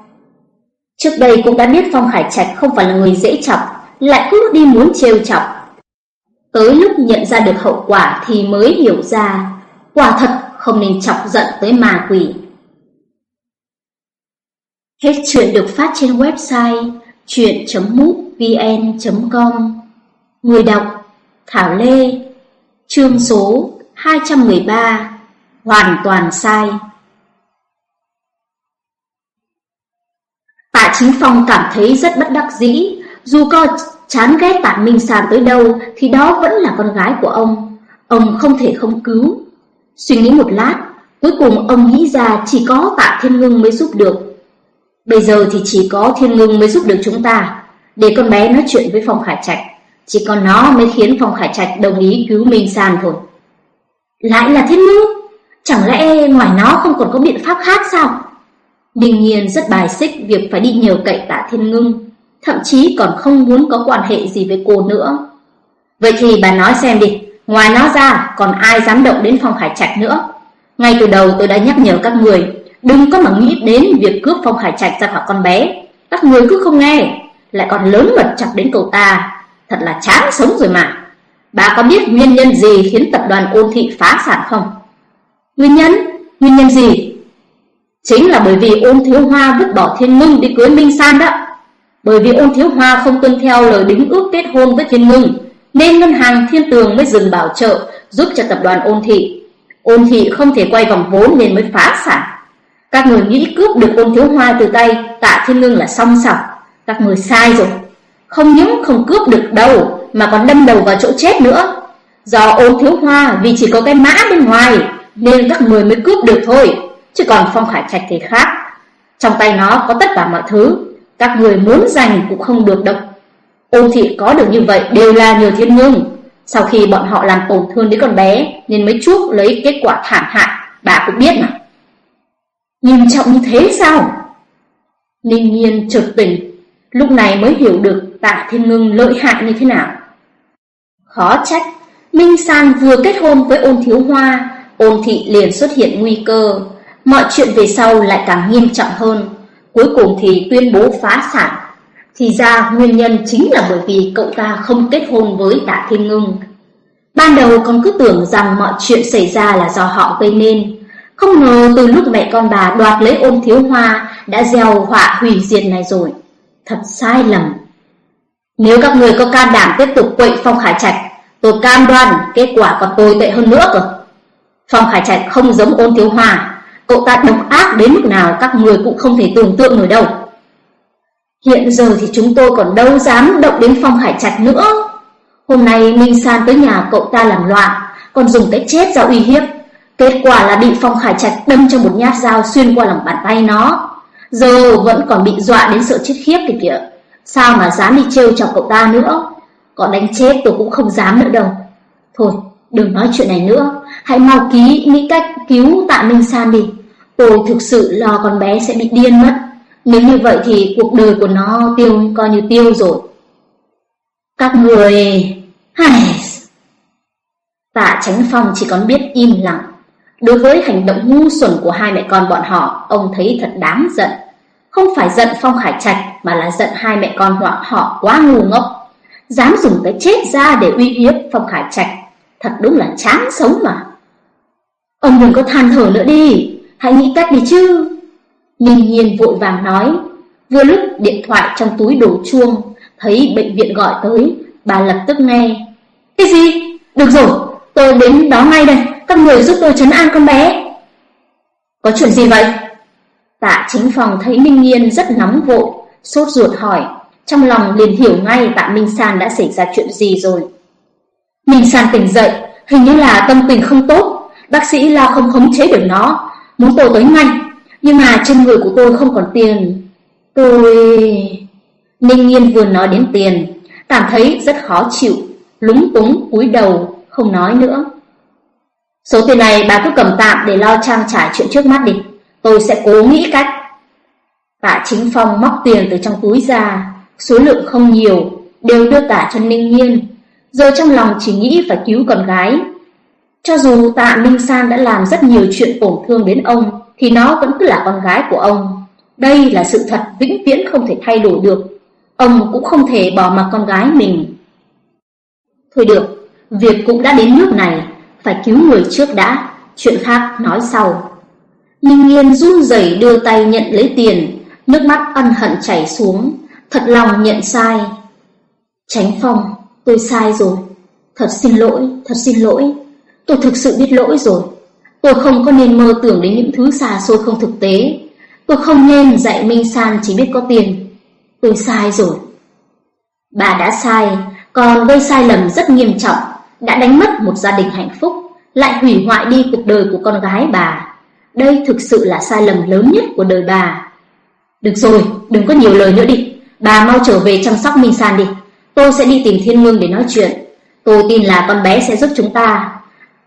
Trước đây cũng đã biết Phong Khải Trạch không phải là người dễ chọc, lại cứ đi muốn trêu chọc. Tới lúc nhận ra được hậu quả thì mới hiểu ra, quả thật không nên chọc giận tới ma quỷ. Hết chuyện được phát trên website chuyện.mútvn.com Người đọc Thảo Lê Chương số 213 Hoàn toàn sai. Tạ Chính Phong cảm thấy rất bất đắc dĩ, Dù có chán ghét Tạ Minh Sàn tới đâu Thì đó vẫn là con gái của ông. Ông không thể không cứu. Suy nghĩ một lát, Cuối cùng ông nghĩ ra chỉ có Tạ Thiên Ngưng mới giúp được. Bây giờ thì chỉ có Thiên Ngưng mới giúp được chúng ta, Để con bé nói chuyện với Phong Khải Trạch. Chỉ còn nó mới khiến Phong Khải Trạch đồng ý cứu Minh San thôi. Lại là Thiên Ngưng? Chẳng lẽ ngoài nó không còn có biện pháp khác sao? Đinh Nhiên rất bài xích việc phải đi nhiều cậy tạ thiên ngưng, thậm chí còn không muốn có quan hệ gì với cô nữa. Vậy thì bà nói xem đi, ngoài nó ra còn ai dám động đến Phong Khải Trạch nữa? Ngay từ đầu tôi đã nhắc nhở các người, đừng có mà nghĩ đến việc cướp Phong Khải Trạch ra khỏi con bé. Các người cứ không nghe, lại còn lớn mật chặt đến cậu ta, thật là chán sống rồi mà. Bà có biết nguyên nhân gì khiến tập đoàn ôn thị phá sản không? Nguyên nhân? Nguyên nhân gì? Chính là bởi vì ôn thiếu hoa vứt bỏ thiên ngưng đi cưới Minh San đó. Bởi vì ôn thiếu hoa không tuân theo lời đính ước kết hôn với thiên ngưng, nên ngân hàng thiên tường mới dừng bảo trợ giúp cho tập đoàn ôn thị. Ôn thị không thể quay vòng vốn nên mới phá sản. Các người nghĩ cướp được ôn thiếu hoa từ tay tạ thiên ngưng là xong sọc Các người sai rồi. Không những không cướp được đâu mà còn đâm đầu vào chỗ chết nữa. Do ôn thiếu hoa vì chỉ có cái mã bên ngoài nên các người mới cướp được thôi. Chứ còn Phong Khải Trạch thì khác. Trong tay nó có tất cả mọi thứ, các người muốn giành cũng không được đâu. Ôn thị có được như vậy đều là nhờ thiên ngưng. Sau khi bọn họ làm tổn thương đến con bé nên mới chuốc lấy kết quả thảm hại, bà cũng biết mà. Nghiêm trọng như thế sao? Ninh nhiên chợt tỉnh, lúc này mới hiểu được tạ thiên ngưng lợi hại như thế nào. Khó trách, Minh San vừa kết hôn với ôn thiếu hoa, ôn thị liền xuất hiện nguy cơ. Mọi chuyện về sau lại càng nghiêm trọng hơn, cuối cùng thì tuyên bố phá sản. Thì ra nguyên nhân chính là bởi vì cậu ta không kết hôn với tạ thiên ngưng. Ban đầu con cứ tưởng rằng mọi chuyện xảy ra là do họ gây nên. Không ngờ từ lúc mẹ con bà đoạt lấy ôn thiếu hoa đã gieo họa hủy diệt này rồi. Thật sai lầm. Nếu các người có can đảm tiếp tục quậy Phong Khải Trạch, tôi cam đoan kết quả còn tồi tệ hơn nữa cơ. Phong Khải Trạch không giống ôn thiếu hoa, cậu ta độc ác đến mức nào các người cũng không thể tưởng tượng nổi đâu. Hiện giờ thì chúng tôi còn đâu dám động đến Phong Khải Trạch nữa. Hôm nay Minh San tới nhà cậu ta làm loạn, còn dùng cái chết ra uy hiếp. Kết quả là bị Phong Khải Trạch đâm cho một nhát dao xuyên qua lòng bàn tay nó. Giờ vẫn còn bị dọa đến sợ chết khiếp kìa kìa. Sao mà dám đi trêu chọc cậu ta nữa Còn đánh chết tôi cũng không dám nữa đâu Thôi đừng nói chuyện này nữa. Hãy mau ký nghĩ cách cứu tạ Minh San đi. Tôi thực sự lo con bé sẽ bị điên mất. Nếu như vậy thì cuộc đời của nó tiêu coi như tiêu rồi. Các người... Hài... Tạ Tránh Phong chỉ còn biết im lặng. Đối với hành động ngu xuẩn của hai mẹ con bọn họ Ông thấy thật đáng giận. Không phải giận Phong Khải Trạch mà là giận hai mẹ con họ, họ quá ngu ngốc. Dám dùng cái chết ra để uy hiếp Phong Khải Trạch. Thật đúng là chán sống mà. Ông đừng có than thở nữa đi, hãy nghĩ cách đi chứ. Ninh nhiên vội vàng nói. Vừa lúc điện thoại trong túi đổ chuông, thấy bệnh viện gọi tới, bà lập tức nghe. Cái gì? Được rồi, tôi đến đó ngay đây, các người giúp tôi trấn an con bé. Có chuyện gì vậy? Tạ chính phòng thấy Minh Nhiên rất nóng vội, sốt ruột hỏi, trong lòng liền hiểu ngay tạ Minh San đã xảy ra chuyện gì rồi. Minh San tỉnh dậy, hình như là tâm tình không tốt, bác sĩ lo không khống chế được nó, muốn tôi tới ngay, nhưng mà trên người của tôi không còn tiền. Tôi... Ninh Nhiên vừa nói đến tiền, cảm thấy rất khó chịu, lúng túng cúi đầu, không nói nữa. Số tiền này bà cứ cầm tạm để lo trang trải chuyện trước mắt đi. Tôi sẽ cố nghĩ cách. Tạ Chính Phong móc tiền từ trong túi ra, số lượng không nhiều, đều đưa cả cho Ninh Nhiên. Giờ trong lòng chỉ nghĩ phải cứu con gái. Cho dù tạ Minh San đã làm rất nhiều chuyện tổn thương đến ông, thì nó vẫn cứ là con gái của ông. Đây là sự thật vĩnh viễn không thể thay đổi được. Ông cũng không thể bỏ mặc con gái mình. Thôi được, việc cũng đã đến nước này, phải cứu người trước đã, chuyện khác nói sau. Ninh yên run rẩy đưa tay nhận lấy tiền, nước mắt ân hận chảy xuống, thật lòng nhận sai. Tránh Phong, tôi sai rồi. Thật xin lỗi, thật xin lỗi. Tôi thực sự biết lỗi rồi. Tôi không có nên mơ tưởng đến những thứ xa xôi không thực tế. Tôi không nên dạy Minh San chỉ biết có tiền. Tôi sai rồi. Bà đã sai, còn gây sai lầm rất nghiêm trọng, đã đánh mất một gia đình hạnh phúc, lại hủy hoại đi cuộc đời của con gái bà. Đây thực sự là sai lầm lớn nhất của đời bà. Được rồi, đừng có nhiều lời nữa đi. Bà mau trở về chăm sóc Minh San đi. Tôi sẽ đi tìm Thiên Ngưng để nói chuyện. Tôi tin là con bé sẽ giúp chúng ta.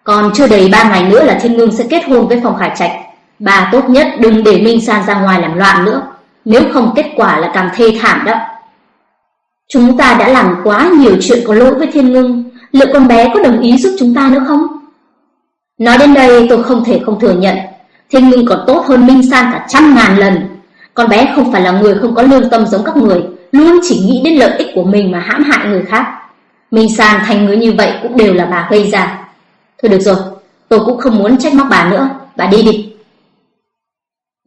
Còn chưa đầy ba ngày nữa là Thiên Ngưng sẽ kết hôn với Phong Khải Trạch. Bà tốt nhất đừng để Minh San ra ngoài làm loạn nữa, nếu không kết quả là càng thê thảm đó. Chúng ta đã làm quá nhiều chuyện có lỗi với Thiên Ngưng, liệu con bé có đồng ý giúp chúng ta nữa không? Nói đến đây tôi không thể không thừa nhận, Thiên Ngưng còn tốt hơn Minh San cả trăm ngàn lần. Con bé không phải là người không có lương tâm giống các người, luôn chỉ nghĩ đến lợi ích của mình mà hãm hại người khác. Minh San thành người như vậy cũng đều là bà gây ra. Thôi được rồi, tôi cũng không muốn trách móc bà nữa, bà đi đi.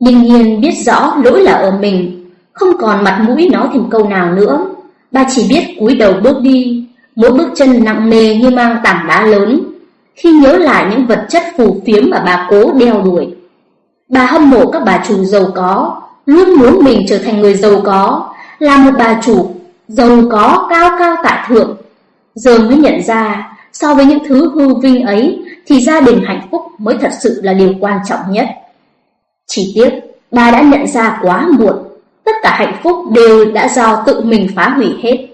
Đinh Nhiên biết rõ lỗi là ở mình, không còn mặt mũi nói thêm câu nào nữa. Bà chỉ biết cúi đầu bước đi, mỗi bước chân nặng nề như mang tảng đá lớn. Khi nhớ lại những vật chất phù phiếm mà bà cố đeo đuổi, bà hâm mộ các bà chủ giàu có, luôn muốn mình trở thành người giàu có, là một bà chủ giàu có cao cao tại thượng. Giờ mới nhận ra, so với những thứ hư vinh ấy, thì gia đình hạnh phúc mới thật sự là điều quan trọng nhất. Chỉ tiếc, bà đã nhận ra quá muộn, tất cả hạnh phúc đều đã do tự mình phá hủy hết.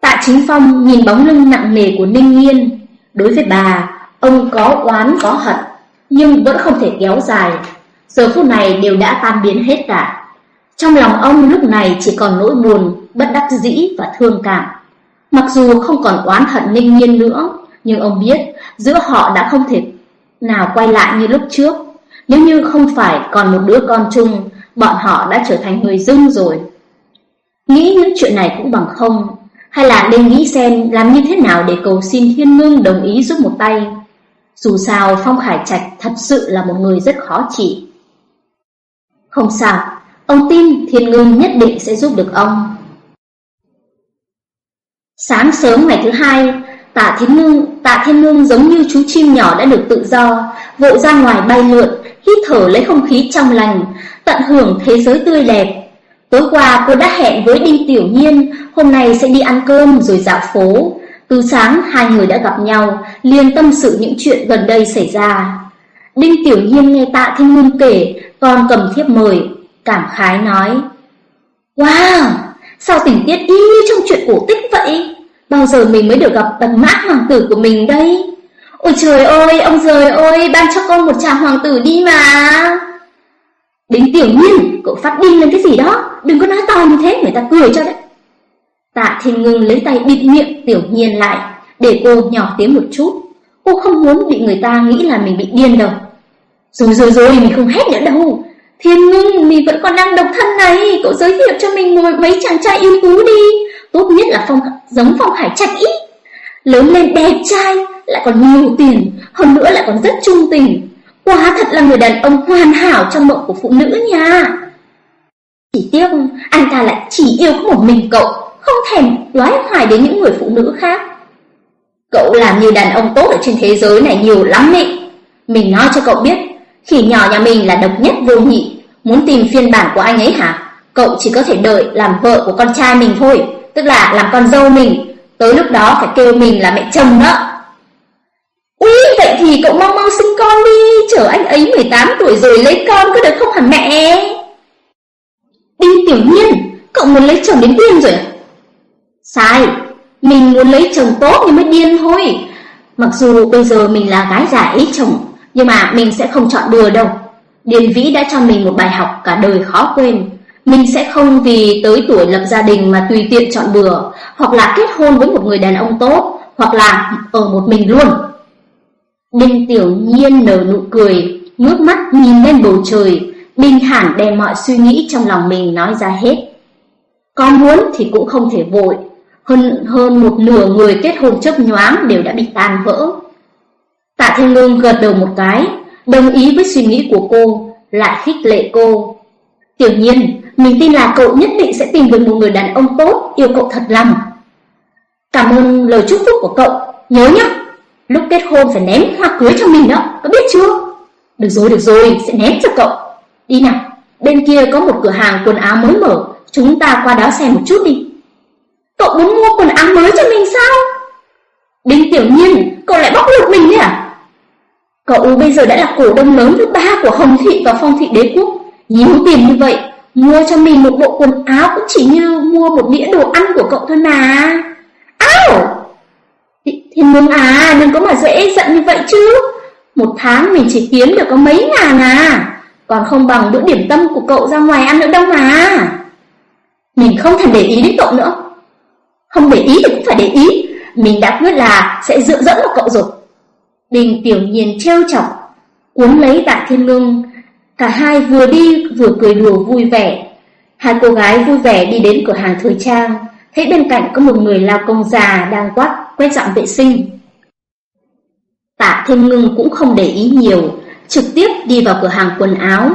Tạ Chính Phong nhìn bóng lưng nặng nề của Ninh Nghiên, đối với bà, ông có oán có hận, nhưng vẫn không thể kéo dài, giờ phút này đều đã tan biến hết cả. Trong lòng ông lúc này chỉ còn nỗi buồn, bất đắc dĩ và thương cảm. Mặc dù không còn oán hận Ninh Nhiên nữa, nhưng ông biết giữa họ đã không thể nào quay lại như lúc trước. Nếu như không phải còn một đứa con chung, bọn họ đã trở thành người dưng rồi. Nghĩ những chuyện này cũng bằng không, hay là nên nghĩ xem làm như thế nào để cầu xin Thiên ngương đồng ý giúp một tay. Dù sao Phong Khải Trạch thật sự là một người rất khó trị. Không sao, ông tin Thiên Ngưng nhất định sẽ giúp được ông. Sáng sớm ngày thứ hai, Tạ Thiên Ngưng, Tạ Thiên Ngưng giống như chú chim nhỏ đã được tự do, vội ra ngoài bay lượn, hít thở lấy không khí trong lành, tận hưởng thế giới tươi đẹp. Tối qua cô đã hẹn với Đinh Tiểu Nhiên, hôm nay sẽ đi ăn cơm rồi dạo phố. Từ sáng hai người đã gặp nhau, liền tâm sự những chuyện gần đây xảy ra. Đinh Tiểu Nhiên nghe Tạ Thiên Ngưng kể, còn cầm thiếp mời, cảm khái nói. Wow, sao tình tiết y như trong chuyện cổ tích vậy? Bao giờ mình mới được gặp tần mã hoàng tử của mình đây? Ôi trời ơi, ông trời ơi, ban cho con một chàng hoàng tử đi mà. Đến tiểu nhiên, cậu phát điên lên cái gì đó, đừng có nói to như thế, người ta cười cho đấy. Tạ thiên ngưng lấy tay bịt miệng tiểu nhiên lại, để cô nhỏ tiếng một chút. Cô không muốn bị người ta nghĩ là mình bị điên đâu. Rồi rồi rồi, mình không hét nữa đâu. Thiên ngưng, mình vẫn còn đang độc thân này, cậu giới thiệu cho mình một mấy chàng trai yêu tú đi. Tốt nhất là phong giống phong hải trạch ý. Lớn lên đẹp trai, lại còn nhiều tiền, hơn nữa lại còn rất trung tình. Quá thật là người đàn ông hoàn hảo trong mộng của phụ nữ nha. Chỉ tiếc anh ta lại chỉ yêu có một mình cậu, không thèm đoái hoài đến những người phụ nữ khác. Cậu làm như đàn ông tốt ở trên thế giới này nhiều lắm ý. Mình nói cho cậu biết, khỉ nhỏ nhà mình là độc nhất vô nhị, muốn tìm phiên bản của anh ấy hả? Cậu chỉ có thể đợi làm vợ của con trai mình thôi, tức là làm con dâu mình, tới lúc đó phải kêu mình là mẹ chồng đó. Ui, vậy thì cậu mau mau sinh con đi, chờ anh ấy 18 tuổi rồi lấy con có được không hả mẹ? Đi tiểu nhiên, cậu muốn lấy chồng đến điên rồi à? Sai, mình muốn lấy chồng tốt nhưng mới điên thôi. Mặc dù bây giờ mình là gái giả ít chồng, nhưng mà mình sẽ không chọn bừa đâu. Điền Vĩ đã cho mình một bài học cả đời khó quên. Mình sẽ không vì tới tuổi lập gia đình mà tùy tiện chọn bừa, hoặc là kết hôn với một người đàn ông tốt, hoặc là ở một mình luôn. Đinh Tiểu Nhiên nở nụ cười, ngước mắt nhìn lên bầu trời, bình thản đem mọi suy nghĩ trong lòng mình nói ra hết. Con muốn thì cũng không thể vội, hơn hơn một nửa người kết hôn chấp nhoáng đều đã bị tan vỡ. Tạ Thiên Lương gật đầu một cái, đồng ý với suy nghĩ của cô, lại khích lệ cô. Tiểu nhiên, mình tin là cậu nhất định sẽ tìm được một người đàn ông tốt, yêu cậu thật lòng. Cảm ơn lời chúc phúc của cậu, nhớ nhé, lúc kết hôn phải ném hoa cưới cho mình đó, có biết chưa? Được rồi, được rồi, sẽ ném cho cậu. Đi nào, bên kia có một cửa hàng quần áo mới mở, chúng ta qua đó xem một chút đi. Cậu muốn mua quần áo mới cho mình sao? Đinh tiểu nhiên, cậu lại bóc lột mình đấy à? Cậu bây giờ đã là cổ đông lớn thứ ba của Hồng Thị và Phong Thị Đế Quốc. Nhiều tiền như vậy, mua cho mình một bộ quần áo cũng chỉ như mua một đĩa đồ ăn của cậu thôi mà. Áo! Thiên Mương à, đừng có mà dễ giận như vậy chứ. Một tháng mình chỉ kiếm được có mấy ngàn à. Còn không bằng bữa điểm tâm của cậu ra ngoài ăn nữa đâu mà. Mình không thèm để ý đến cậu nữa. Không để ý thì cũng phải để ý. Mình đã quyết là sẽ dựa dẫn vào cậu rồi. Đình tiểu nhiên treo chọc, cuốn lấy tạ thiên ngưng. Cả hai vừa đi vừa cười đùa vui vẻ. Hai cô gái vui vẻ đi đến cửa hàng thời trang, thấy bên cạnh có một người lao công già đang quát quét dọn vệ sinh. Tạ Thiên Ngưng cũng không để ý nhiều, trực tiếp đi vào cửa hàng quần áo.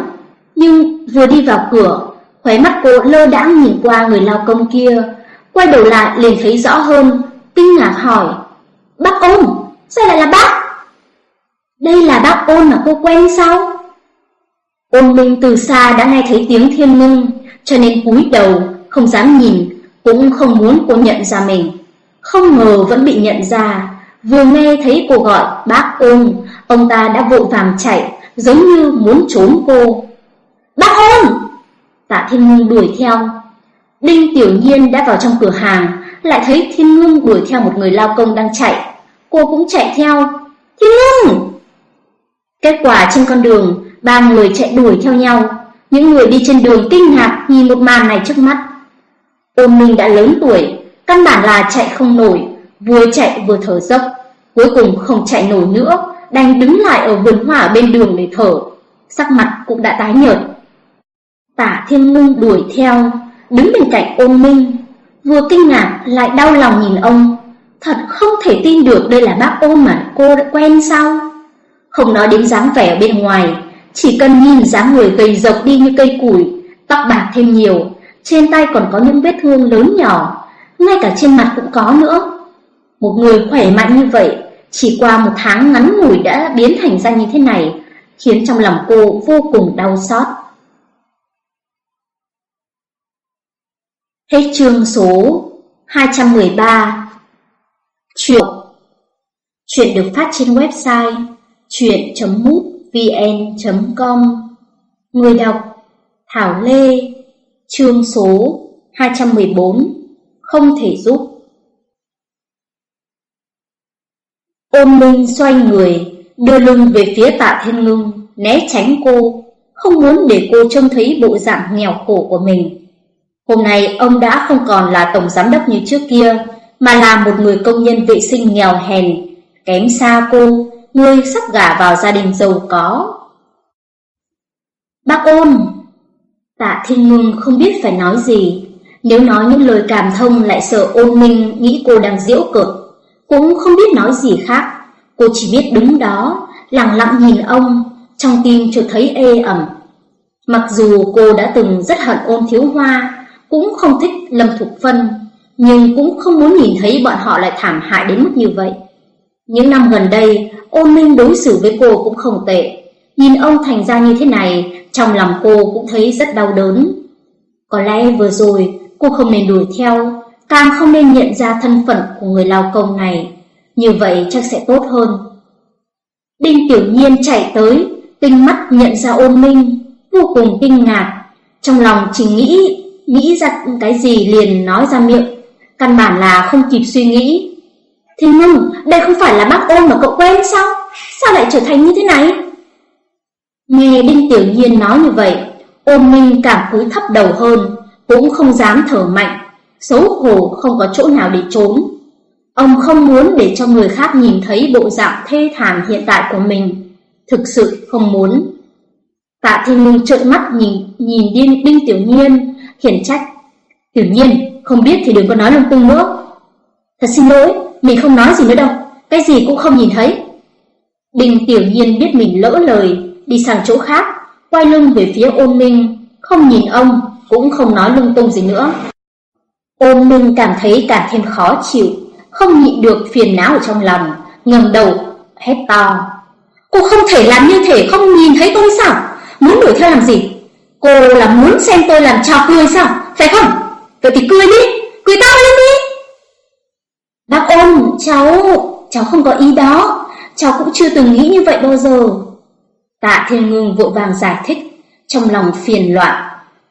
Nhưng vừa đi vào cửa, khóe mắt cô lơ đãng nhìn qua người lao công kia, quay đầu lại liền thấy rõ hơn, kinh ngạc hỏi: "Bác ông sao lại là bác?" "Đây là bác ôn mà cô quen sao?" Ôn Minh từ xa đã nghe thấy tiếng Thiên Ngưng, cho nên cúi đầu, không dám nhìn, cũng không muốn cô nhận ra mình. Không ngờ vẫn bị nhận ra, vừa nghe thấy cô gọi bác ôn, ông ta đã vội vàng chạy, giống như muốn trốn cô. Bác ôn! Tạ Thiên Ngưng đuổi theo. Đinh Tiểu Nhiên đã vào trong cửa hàng, lại thấy Thiên Ngưng đuổi theo một người lao công đang chạy. Cô cũng chạy theo. Thiên Ngưng! Kết quả trên con đường, ba người chạy đuổi theo nhau. Những người đi trên đường kinh ngạc nhìn một màn này trước mắt. Ôn Minh đã lớn tuổi, căn bản là chạy không nổi, vừa chạy vừa thở dốc, cuối cùng không chạy nổi nữa, đành đứng lại ở vườn hỏa bên đường để thở, sắc mặt cũng đã tái nhợt. Tả Thiên Ngưng đuổi theo, đứng bên cạnh Ôn Minh, vừa kinh ngạc lại đau lòng nhìn ông, thật không thể tin được đây là bác Ôn mà cô đã quen sao? Không nói đến dáng vẻ bên ngoài, chỉ cần nhìn dáng người gầy rộc đi như cây củi, tóc bạc thêm nhiều, trên tay còn có những vết thương lớn nhỏ, ngay cả trên mặt cũng có nữa. Một người khỏe mạnh như vậy, chỉ qua một tháng ngắn ngủi đã biến thành ra như thế này, khiến trong lòng cô vô cùng đau xót. Hết chương số 213 Chuyện Chuyện được phát trên website chuyện.mútvn.com Người đọc, Thảo Lê, Chương số 214 Không thể giúp. Ôn Minh xoay người, Đưa lưng về phía tạ thiên ngưng, Né tránh cô, Không muốn để cô trông thấy bộ dạng nghèo khổ của mình. Hôm nay, ông đã không còn là tổng giám đốc như trước kia, Mà là một người công nhân vệ sinh nghèo hèn. Kém xa cô Người sắp gả vào gia đình giàu có Bác ôn Tạ Thiên Ngưng không biết phải nói gì, nếu nói những lời cảm thông lại sợ ôn minh nghĩ cô đang diễu cợt, cũng không biết nói gì khác. Cô chỉ biết đứng đó, lặng lặng nhìn ông, trong tim chợt thấy ê ẩm. Mặc dù cô đã từng rất hận ôn thiếu hoa, cũng không thích Lâm Thục Phân, nhưng cũng không muốn nhìn thấy bọn họ lại thảm hại đến mức như vậy. Những năm gần đây, ôn minh đối xử với cô cũng không tệ. Nhìn ông thành ra như thế này, trong lòng cô cũng thấy rất đau đớn. Có lẽ vừa rồi cô không nên đuổi theo, càng không nên nhận ra thân phận của người lao công này. Như vậy chắc sẽ tốt hơn. Đinh Tiểu Nhiên chạy tới, tinh mắt nhận ra ôn minh, vô cùng kinh ngạc. Trong lòng chỉ nghĩ, nghĩ ra cái gì liền nói ra miệng, căn bản là không kịp suy nghĩ. Thiên nhưng, đây không phải là bác ôn mà cậu quen sao? Sao lại trở thành như thế này? Nghe Đinh Tiểu Nhiên nói như vậy, ôn minh cảm cúi thấp đầu hơn, cũng không dám thở mạnh, xấu hổ không có chỗ nào để trốn. Ông không muốn để cho người khác nhìn thấy bộ dạng thê thảm hiện tại của mình, thực sự không muốn. Tạ Thiên Minh trợn mắt nhìn nhìn điên Đinh Tiểu Nhiên, khiển trách. Tiểu Nhiên, không biết thì đừng có nói lung tung nữa. Thật xin lỗi, mình không nói gì nữa đâu, cái gì cũng không nhìn thấy. Đinh Tiểu Nhiên biết mình lỡ lời, đi sang chỗ khác, quay lưng về phía ôn minh, không nhìn ông, cũng không nói lung tung gì nữa. Ôn minh cảm thấy càng thêm khó chịu, không nhịn được phiền não ở trong lòng, ngẩng đầu, hét to. Cô không thể làm như thể không nhìn thấy tôi sao? Muốn đuổi theo làm gì? Cô là muốn xem tôi làm trò cười sao? Phải không? Vậy thì cười đi, cười to lên cháu, cháu không có ý đó, cháu cũng chưa từng nghĩ như vậy bao giờ. Tạ Thiên Ngưng vội vàng giải thích, trong lòng phiền loạn.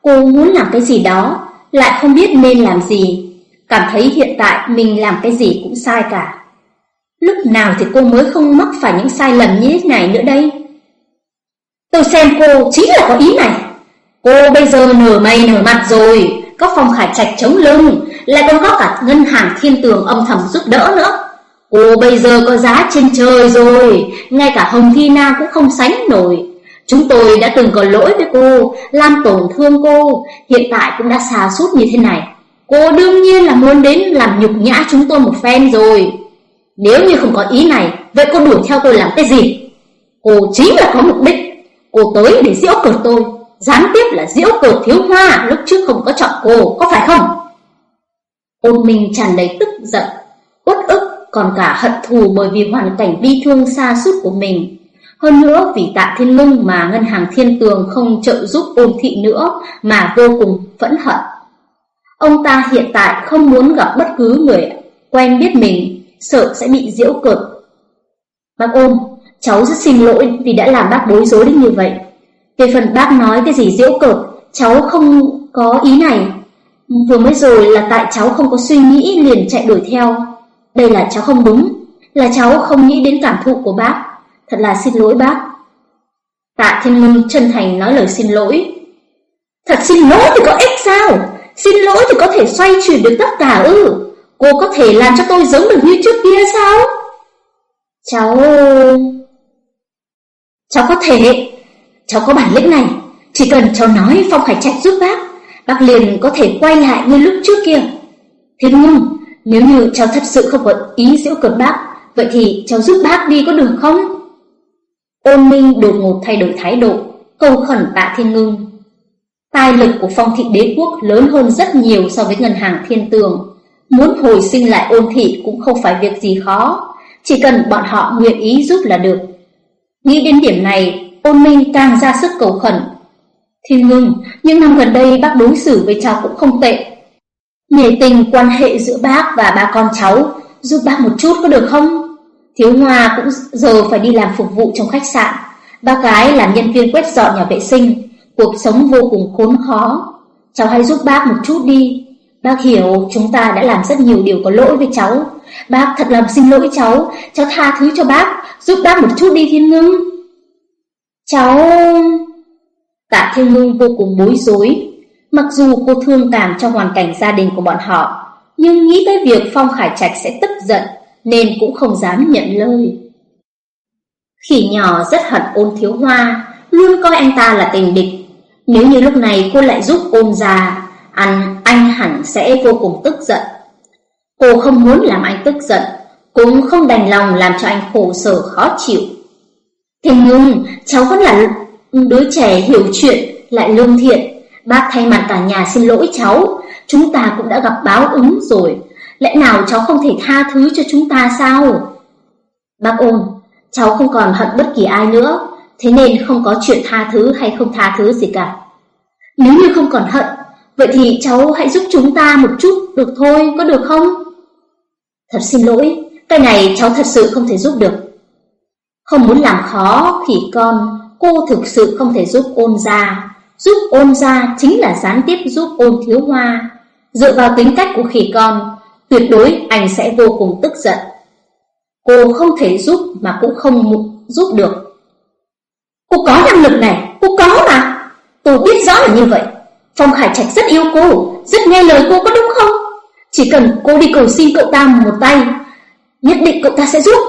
Cô muốn làm cái gì đó, lại không biết nên làm gì, cảm thấy hiện tại mình làm cái gì cũng sai cả. Lúc nào thì cô mới không mắc phải những sai lầm như thế này nữa đây? Tôi xem cô chính là có ý này. Cô bây giờ nở mày nở mặt rồi, có phòng khải trạch chống lưng, lại còn có cả ngân hàng thiên tường âm thầm giúp đỡ nữa. Cô bây giờ có giá trên trời rồi, ngay cả Hồng Thi Na cũng không sánh nổi. Chúng tôi đã từng có lỗi với cô, làm tổn thương cô, hiện tại cũng đã xà sút như thế này. Cô đương nhiên là muốn đến làm nhục nhã chúng tôi một phen rồi. Nếu như không có ý này, vậy cô đuổi theo tôi làm cái gì? Cô chính là có mục đích. Cô tới để giễu cợt tôi, gián tiếp là giễu cợt thiếu hoa lúc trước không có chọn cô, có phải không? Ôn Minh tràn đầy tức giận, uất ức còn cả hận thù bởi vì hoàn cảnh bi thương xa suốt của mình. Hơn nữa vì tạ thiên ngưng mà ngân hàng thiên tường không trợ giúp ôn thị nữa mà vô cùng phẫn hận. Ông ta hiện tại không muốn gặp bất cứ người quen biết mình, sợ sẽ bị diễu cợt. Bác ôn, cháu rất xin lỗi vì đã làm bác bối rối đến như vậy. Về phần bác nói cái gì diễu cợt, cháu không có ý này. Vừa mới rồi là tại cháu không có suy nghĩ liền chạy đuổi theo. Đây là cháu không đúng, là cháu không nghĩ đến cảm thụ của bác. Thật là xin lỗi bác. Tạ Thiên Ngân chân thành nói lời xin lỗi. Thật xin lỗi thì có ích sao? Xin lỗi thì có thể xoay chuyển được tất cả ư? Cô có thể làm cho tôi giống được như trước kia sao? Cháu... Cháu có thể... Cháu có bản lĩnh này. Chỉ cần cháu nói Phong phải Trạch giúp bác, bác liền có thể quay lại như lúc trước kia. Thiên nhưng, nếu như cháu thật sự không có ý giễu cợt bác, vậy thì cháu giúp bác đi có được không? Ôn Minh đột ngột thay đổi thái độ, cầu khẩn tạ thiên ngưng. Tài lực của phong thị đế quốc lớn hơn rất nhiều so với ngân hàng thiên tường. Muốn hồi sinh lại ôn thị cũng không phải việc gì khó, chỉ cần bọn họ nguyện ý giúp là được. Nghĩ đến điểm này, ôn minh càng ra sức cầu khẩn. Thiên ngưng, những năm gần đây bác đối xử với cháu cũng không tệ. Nể tình quan hệ giữa bác và ba con cháu, giúp bác một chút có được không? Thiếu Hoa cũng giờ phải đi làm phục vụ trong khách sạn, ba cái làm nhân viên quét dọn nhà vệ sinh, cuộc sống vô cùng khốn khó. Cháu hãy giúp bác một chút đi. Bác hiểu chúng ta đã làm rất nhiều điều có lỗi với cháu. Bác thật lòng xin lỗi cháu, cháu tha thứ cho bác, giúp bác một chút đi Thiên Ngưng. Cháu... Tạ Thiên Ngưng vô cùng bối rối. Mặc dù cô thương cảm cho hoàn cảnh gia đình của bọn họ, nhưng nghĩ tới việc Phong Khải Trạch sẽ tức giận, nên cũng không dám nhận lời. Khỉ nhỏ rất hận ôn thiếu hoa, luôn coi anh ta là tình địch. Nếu như lúc này cô lại giúp ôn già, anh, anh hẳn sẽ vô cùng tức giận. Cô không muốn làm anh tức giận, cũng không đành lòng làm cho anh khổ sở khó chịu. Thế nhưng, cháu vẫn là đứa trẻ hiểu chuyện, lại lương thiện. Bác thay mặt cả nhà xin lỗi cháu, chúng ta cũng đã gặp báo ứng rồi. Lẽ nào cháu không thể tha thứ cho chúng ta sao? Bác ôm, cháu không còn hận bất kỳ ai nữa, thế nên không có chuyện tha thứ hay không tha thứ gì cả. Nếu như không còn hận, vậy thì cháu hãy giúp chúng ta một chút được thôi, có được không? Thật xin lỗi, cái này cháu thật sự không thể giúp được. Không muốn làm khó khỉ con, cô thực sự không thể giúp ôn ra. Giúp ôn ra chính là gián tiếp giúp ôn thiếu hoa. Dựa vào tính cách của khỉ con, tuyệt đối anh sẽ vô cùng tức giận. Cô không thể giúp mà cũng không giúp được. Cô có năng lực này, cô có mà. Tôi biết rõ là như vậy. Phong Khải Trạch rất yêu cô, rất nghe lời cô có đúng không? Chỉ cần cô đi cầu xin cậu ta một tay, nhất định cậu ta sẽ giúp.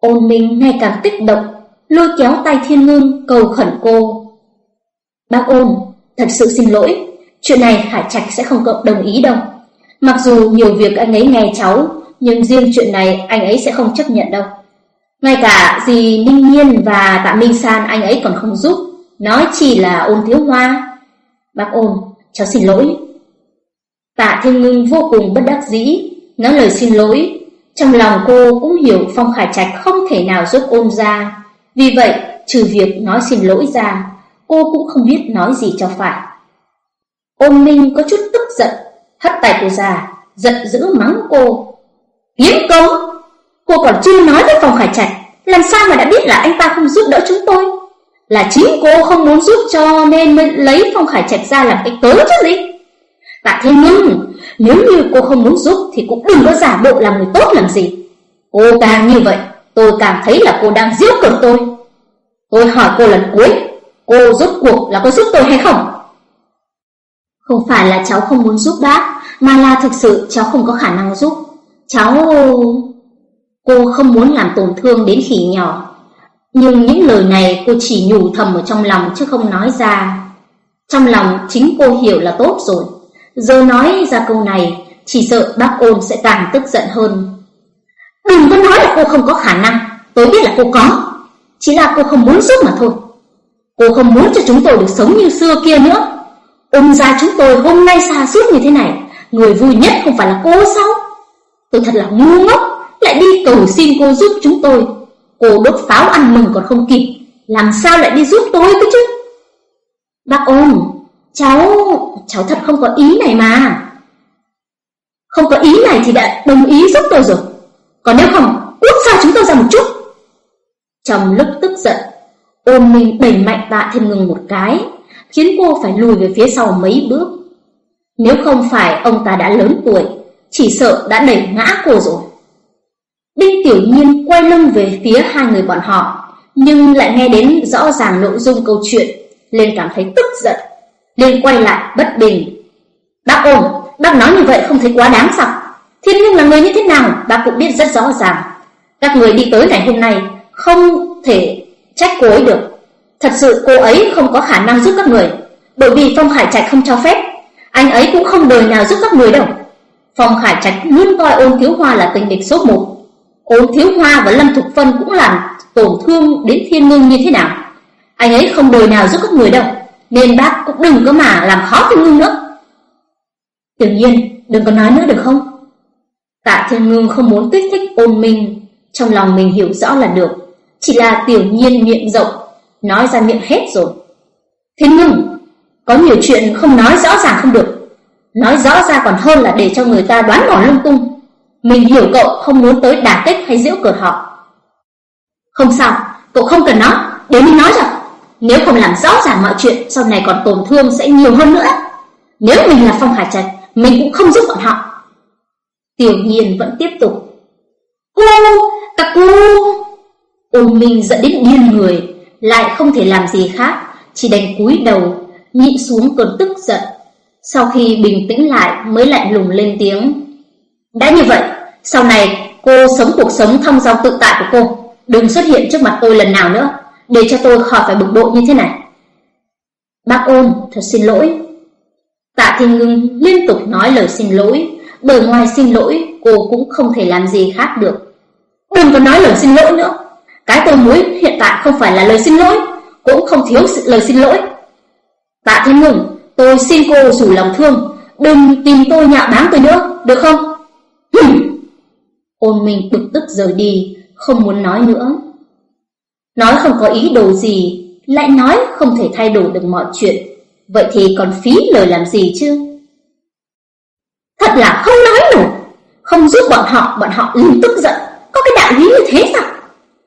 Ôn Minh ngày càng kích động, lôi kéo tay Thiên Ngưng cầu khẩn cô. Bác ôn, thật sự xin lỗi, chuyện này Khải Trạch sẽ không cộng đồng ý đâu. Mặc dù nhiều việc anh ấy nghe cháu, nhưng riêng chuyện này anh ấy sẽ không chấp nhận đâu. Ngay cả dì Ninh Nhiên và Tạ Minh San anh ấy còn không giúp, nói chỉ là ôn thiếu hoa. Bác ôn, cháu xin lỗi. Tạ Thiên Ngưng vô cùng bất đắc dĩ, nói lời xin lỗi. Trong lòng cô cũng hiểu Phong Khải Trạch không thể nào giúp ôn ra. Vì vậy, trừ việc nói xin lỗi ra, cô cũng không biết nói gì cho phải. Ôn Minh có chút tức giận, hất tay cô ra, giận dữ mắng cô. yếm công! Cô còn chưa nói với Phong Khải Trạch, làm sao mà đã biết là anh ta không giúp đỡ chúng tôi? Là chính cô không muốn giúp cho nên mới lấy Phong Khải Trạch ra làm cái cớ chứ gì? Tạ Thiên Ngưng, nếu như cô không muốn giúp thì cũng đừng có giả bộ làm người tốt làm gì. Cô càng như vậy, tôi càng thấy là cô đang giễu cợt tôi. Tôi hỏi cô lần cuối, cô rốt cuộc là có giúp tôi hay không? Không phải là cháu không muốn giúp bác, mà là thực sự cháu không có khả năng giúp. Cháu... Cô không muốn làm tổn thương đến khỉ nhỏ. Nhưng những lời này cô chỉ nhủ thầm ở trong lòng chứ không nói ra. Trong lòng chính cô hiểu là tốt rồi. Giờ nói ra câu này, chỉ sợ bác ôn sẽ càng tức giận hơn. Đừng có nói là cô không có khả năng, tôi biết là cô có. Chỉ là cô không muốn giúp mà thôi. Cô không muốn cho chúng tôi được sống như xưa kia nữa. Ôm ra chúng tôi hôm nay xa suốt như thế này, người vui nhất không phải là cô sao? Tôi thật là ngu ngốc, lại đi cầu xin cô giúp chúng tôi. Cô đốt pháo ăn mừng còn không kịp, làm sao lại đi giúp tôi cơ chứ? Bác ôm cháu, cháu thật không có ý này mà. Không có ý này thì đã đồng ý giúp tôi rồi. Còn nếu không, cút xa chúng tôi ra một chút. Trong lúc tức giận, ôn minh đẩy mạnh tạ thiên ngừng một cái, khiến cô phải lùi về phía sau mấy bước. Nếu không phải ông ta đã lớn tuổi, chỉ sợ đã đẩy ngã cô rồi. Đinh Tiểu Nhiên quay lưng về phía hai người bọn họ, nhưng lại nghe đến rõ ràng nội dung câu chuyện, lên cảm thấy tức giận, lên quay lại bất bình. Bác ôm bác nói như vậy không thấy quá đáng sao? Thiên Nhung là người như thế nào, bác cũng biết rất rõ ràng. Các người đi tới ngày hôm nay không thể trách cô ấy được. Thật sự cô ấy không có khả năng giúp các người, bởi vì Phong Khải Trạch không cho phép. Anh ấy cũng không đời nào giúp các người đâu. Phong Khải Trạch luôn coi ôn thiếu hoa là tình địch số một. Ôn thiếu hoa và Lâm Thục Phân cũng làm tổn thương đến thiên ngưng như thế nào. Anh ấy không đời nào giúp các người đâu, nên bác cũng đừng có mà làm khó thiên ngưng nữa. Tự nhiên, đừng có nói nữa được không? Tạ Thiên Ngưng không muốn kích thích ôn minh, trong lòng mình hiểu rõ là được, chỉ là tiểu nhiên miệng rộng, nói ra miệng hết rồi. Thiên Ngưng, có nhiều chuyện không nói rõ ràng không được, nói rõ ra còn hơn là để cho người ta đoán mò lung tung. Mình hiểu cậu không muốn tới đả kích hay giễu cợt họ. Không sao, cậu không cần nói, để mình nói rồi. Nếu không làm rõ ràng mọi chuyện, sau này còn tổn thương sẽ nhiều hơn nữa. Nếu mình là Phong Khải Trạch, mình cũng không giúp bọn họ. Tiểu nhiên vẫn tiếp tục. Cô, các cô. Ôn Minh dẫn đến điên người, lại không thể làm gì khác, chỉ đành cúi đầu, nhịn xuống cơn tức giận. Sau khi bình tĩnh lại mới lạnh lùng lên tiếng. Đã như vậy, sau này cô sống cuộc sống thong dong tự tại của cô, đừng xuất hiện trước mặt tôi lần nào nữa, để cho tôi khỏi phải bực bội như thế này. Bác ôn, thật xin lỗi. Tạ Thiên Ngưng liên tục nói lời xin lỗi, bởi ngoài xin lỗi cô cũng không thể làm gì khác được. Đừng có nói lời xin lỗi nữa. Cái tôi muốn hiện tại không phải là lời xin lỗi, cũng không thiếu lời xin lỗi. Tạ Thiên Ngừng, tôi xin cô rủ lòng thương, đừng tìm tôi nhạo báng tôi nữa, được không? Ôn mình bực tức rời đi, không muốn nói nữa. Nói không có ý đồ gì, lại nói không thể thay đổi được mọi chuyện, vậy thì còn phí lời làm gì chứ? Thật là không nói nổi. Không giúp bọn họ, bọn họ liền tức giận. Có cái đạo lý như thế sao?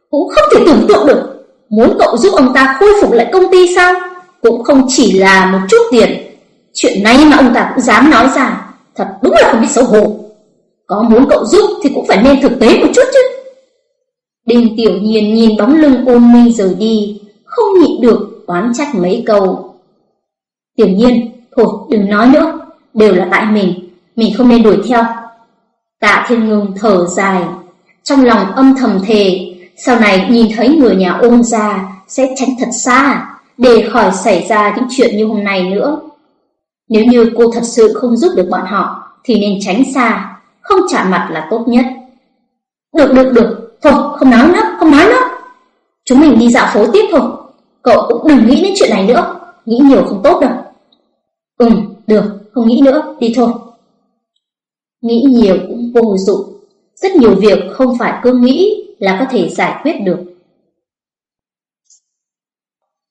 Cũng không thể tưởng tượng được. Muốn cậu giúp ông ta khôi phục lại công ty sao? Cũng không chỉ là một chút tiền. Chuyện này mà ông ta cũng dám nói ra Thật đúng là không biết xấu hổ. Có muốn cậu giúp thì cũng phải nên thực tế một chút chứ. Đinh tiểu nhiên nhìn bóng lưng ôn minh rời đi Không nhịn được oán trách mấy câu. Tiểu nhiên Thôi đừng nói nữa Đều là tại mình mình không nên đuổi theo. Tạ Thiên Ngưng thở dài, trong lòng âm thầm thề, sau này nhìn thấy người nhà ôn ra sẽ tránh thật xa, để khỏi xảy ra những chuyện như hôm nay nữa. Nếu như cô thật sự không giúp được bọn họ, thì nên tránh xa, không chạm mặt là tốt nhất. Được, được, được, thôi, không nói nữa, không nói nữa. Chúng mình đi dạo phố tiếp thôi, cậu cũng đừng nghĩ đến chuyện này nữa, nghĩ nhiều không tốt đâu. Ừm, được, không nghĩ nữa, đi thôi. Nghĩ nhiều cũng vô dụng, rất nhiều việc không phải cứ nghĩ là có thể giải quyết được.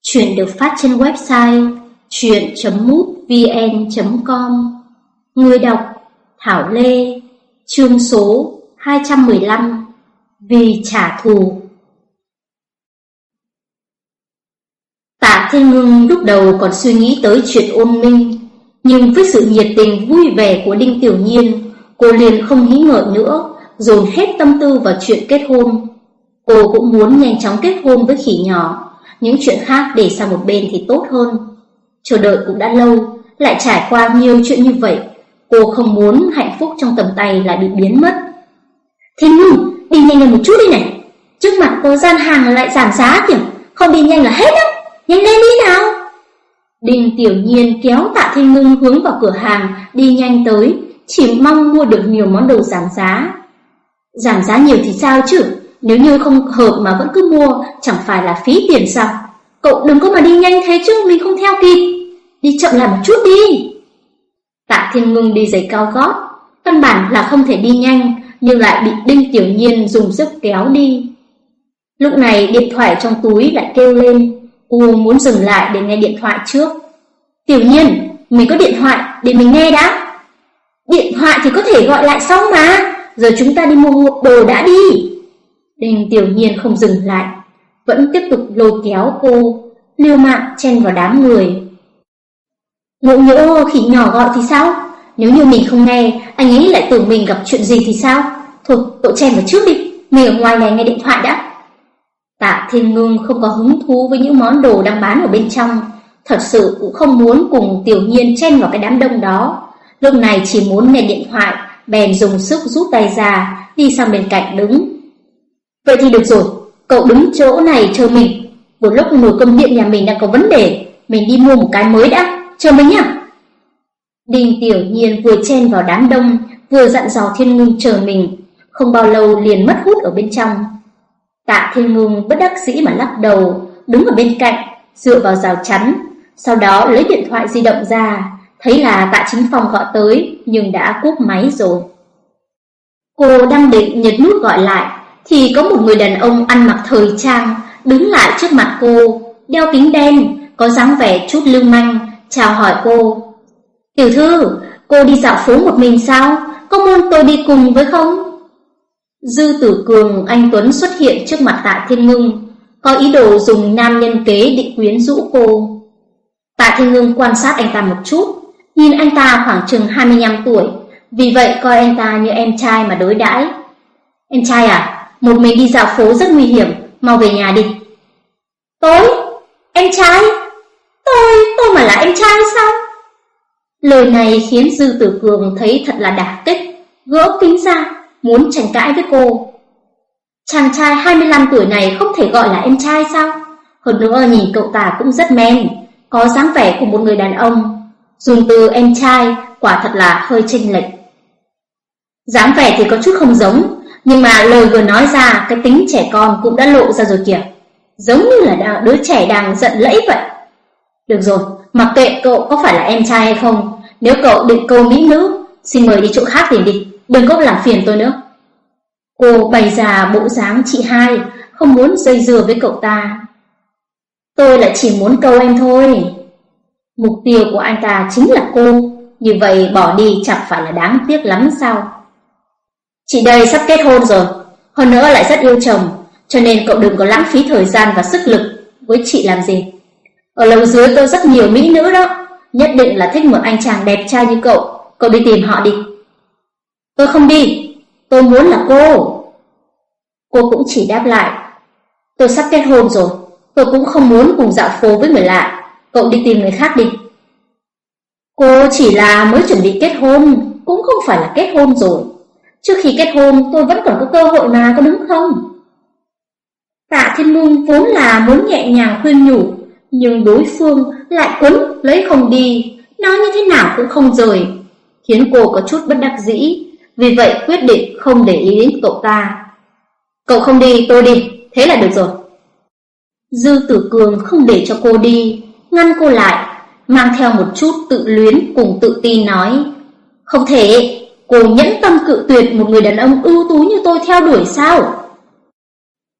Chuyện được phát trên website chuyện.mútvn.com Người đọc Thảo Lê Chương số 215 Vì trả thù. Tạ Thiên Ngưng lúc đầu còn suy nghĩ tới chuyện ôn minh Nhưng với sự nhiệt tình vui vẻ của Đinh Tiểu Nhiên Cô liền không nghĩ ngợi nữa, dồn hết tâm tư vào chuyện kết hôn. Cô cũng muốn nhanh chóng kết hôn với khỉ nhỏ, những chuyện khác để sang một bên thì tốt hơn. Chờ đợi cũng đã lâu, lại trải qua nhiều chuyện như vậy, cô không muốn hạnh phúc trong tầm tay lại bị biến mất. Thiên Ngưng, đi nhanh lên một chút đi này. Trước mặt có gian hàng lại giảm giá kìa, không đi nhanh là hết á. Nhanh lên đi nào. Đinh Tiểu Nhiên kéo Tạ Thiên Ngưng hướng vào cửa hàng, đi nhanh tới, chỉ mong mua được nhiều món đồ giảm giá. Giảm giá nhiều thì sao chứ, nếu như không hợp mà vẫn cứ mua, chẳng phải là phí tiền sao? Cậu đừng có mà đi nhanh thế chứ, mình không theo kịp. Đi chậm lại một chút đi. Tạ Thiên Ngưng đi giày cao gót, căn bản là không thể đi nhanh, nhưng lại bị Đinh Tiểu Nhiên dùng sức kéo đi. Lúc này điện thoại trong túi lại kêu lên, cô muốn dừng lại để nghe điện thoại trước. Tiểu Nhiên, mình có điện thoại để mình nghe đã. Điện thoại thì có thể gọi lại sau mà, giờ chúng ta đi mua đồ đã đi. Đinh Tiểu Nhiên không dừng lại, vẫn tiếp tục lôi kéo cô, liêu mạng chen vào đám người. Ngộ nhỡ khỉ nhỏ gọi thì sao? Nếu như mình không nghe, anh ấy lại tưởng mình gặp chuyện gì thì sao? Thôi, cậu chen vào trước đi, mình ở ngoài này nghe điện thoại đã. Tạ Thiên Ngưng không có hứng thú với những món đồ đang bán ở bên trong, thật sự cũng không muốn cùng Tiểu Nhiên chen vào cái đám đông đó. Lúc này chỉ muốn nghe điện thoại, bèn dùng sức rút tay ra, đi sang bên cạnh đứng. Vậy thì được rồi, cậu đứng chỗ này chờ mình. Một lúc nồi cơm điện nhà mình đang có vấn đề, mình đi mua một cái mới đã, chờ mình nhá. Đinh Tiểu Nhiên vừa chen vào đám đông, vừa dặn dò Thiên Ngưng chờ mình, không bao lâu liền mất hút ở bên trong. Tạ Thiên Ngưng bất đắc dĩ mà lắc đầu, đứng ở bên cạnh, dựa vào rào chắn, sau đó lấy điện thoại di động ra, thấy là Tạ Chính phòng gọi tới nhưng đã cúp máy rồi. Cô đang định nhật nút gọi lại thì có một người đàn ông ăn mặc thời trang đứng lại trước mặt cô, đeo kính đen, có dáng vẻ chút lưu manh, chào hỏi cô. "Tiểu thư, cô đi dạo phố một mình sao? Có muốn tôi đi cùng với không?" Dư Tử Cường anh Tuấn xuất hiện trước mặt Tạ Thiên Ngưng, có ý đồ dùng nam nhân kế định quyến rũ cô. Tạ Thiên Ngưng quan sát anh ta một chút, nhìn anh ta khoảng chừng 25 tuổi, vì vậy coi anh ta như em trai mà đối đãi. "Em trai à, một mình đi dạo phố rất nguy hiểm, mau về nhà đi." "Tôi? Em trai? Tôi, tôi mà là em trai sao?" Lời này khiến Dư Tử Cường thấy thật là đả kích, gỡ kính ra, muốn tranh cãi với cô. Chàng trai 25 tuổi này không thể gọi là em trai sao? Hơn nữa nhìn cậu ta cũng rất men, có dáng vẻ của một người đàn ông. Dùng từ em trai quả thật là hơi chênh lệch. dáng vẻ thì có chút không giống, nhưng mà lời vừa nói ra cái tính trẻ con cũng đã lộ ra rồi kìa. Giống như là đứa trẻ đang giận lẫy vậy. Được rồi, mặc kệ cậu có phải là em trai hay không, nếu cậu định câu mỹ nữ, xin mời đi chỗ khác tìm đi, đừng có làm phiền tôi nữa. Cô bày ra bộ dáng chị hai, không muốn dây dưa với cậu ta. Tôi lại chỉ muốn câu em thôi. Mục tiêu của anh ta chính là cô, như vậy bỏ đi chẳng phải là đáng tiếc lắm sao? Chị đây sắp kết hôn rồi, hơn nữa lại rất yêu chồng, cho nên cậu đừng có lãng phí thời gian và sức lực với chị làm gì. Ở lầu dưới tôi rất nhiều mỹ nữ đó, nhất định là thích một anh chàng đẹp trai như cậu, cậu đi tìm họ đi. Tôi không đi, tôi muốn là cô. Cô cũng chỉ đáp lại, tôi sắp kết hôn rồi, tôi cũng không muốn cùng dạo phố với người lạ, cậu đi tìm người khác đi. Cô chỉ là mới chuẩn bị kết hôn, cũng không phải là kết hôn rồi. Trước khi kết hôn tôi vẫn còn có cơ hội mà, có đúng không? Tạ Thiên Lung vốn là muốn nhẹ nhàng khuyên nhủ, nhưng đối phương lại quấn lấy không đi, nói như thế nào cũng không rời, khiến cô có chút bất đắc dĩ, vì vậy quyết định không để ý đến cậu ta. Cậu không đi, tôi đi, thế là được rồi. Dư Tử Cường không để cho cô đi, ngăn cô lại, mang theo một chút tự luyến cùng tự tin nói, không thể, cô nhẫn tâm cự tuyệt một người đàn ông ưu tú như tôi theo đuổi sao?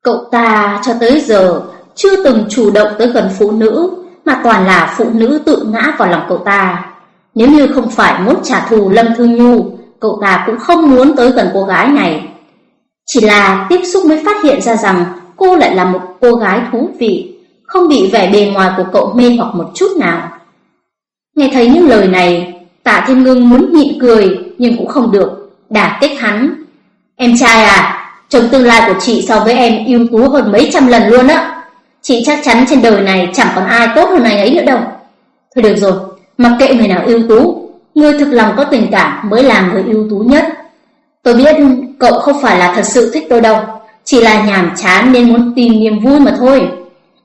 Cậu ta cho tới giờ chưa từng chủ động tới gần phụ nữ, mà toàn là phụ nữ tự ngã vào lòng cậu ta. Nếu như không phải muốn trả thù Lâm Thư Nhu, cậu ta cũng không muốn tới gần cô gái này. Chỉ là tiếp xúc mới phát hiện ra rằng cô lại là một cô gái thú vị, không bị vẻ bề ngoài của cậu mê hoặc một chút nào. Nghe thấy những lời này, Tạ Thiên Ngưng muốn nhịn cười nhưng cũng không được, đả kích hắn. Em trai à, chồng tương lai của chị so với em ưu tú hơn mấy trăm lần luôn á. Chị chắc chắn trên đời này chẳng còn ai tốt hơn anh ấy nữa đâu. Thôi được rồi, mặc kệ người nào ưu tú, người thực lòng có tình cảm mới là người ưu tú nhất. Tôi biết cậu không phải là thật sự thích tôi đâu, chỉ là nhàm chán nên muốn tìm niềm vui mà thôi.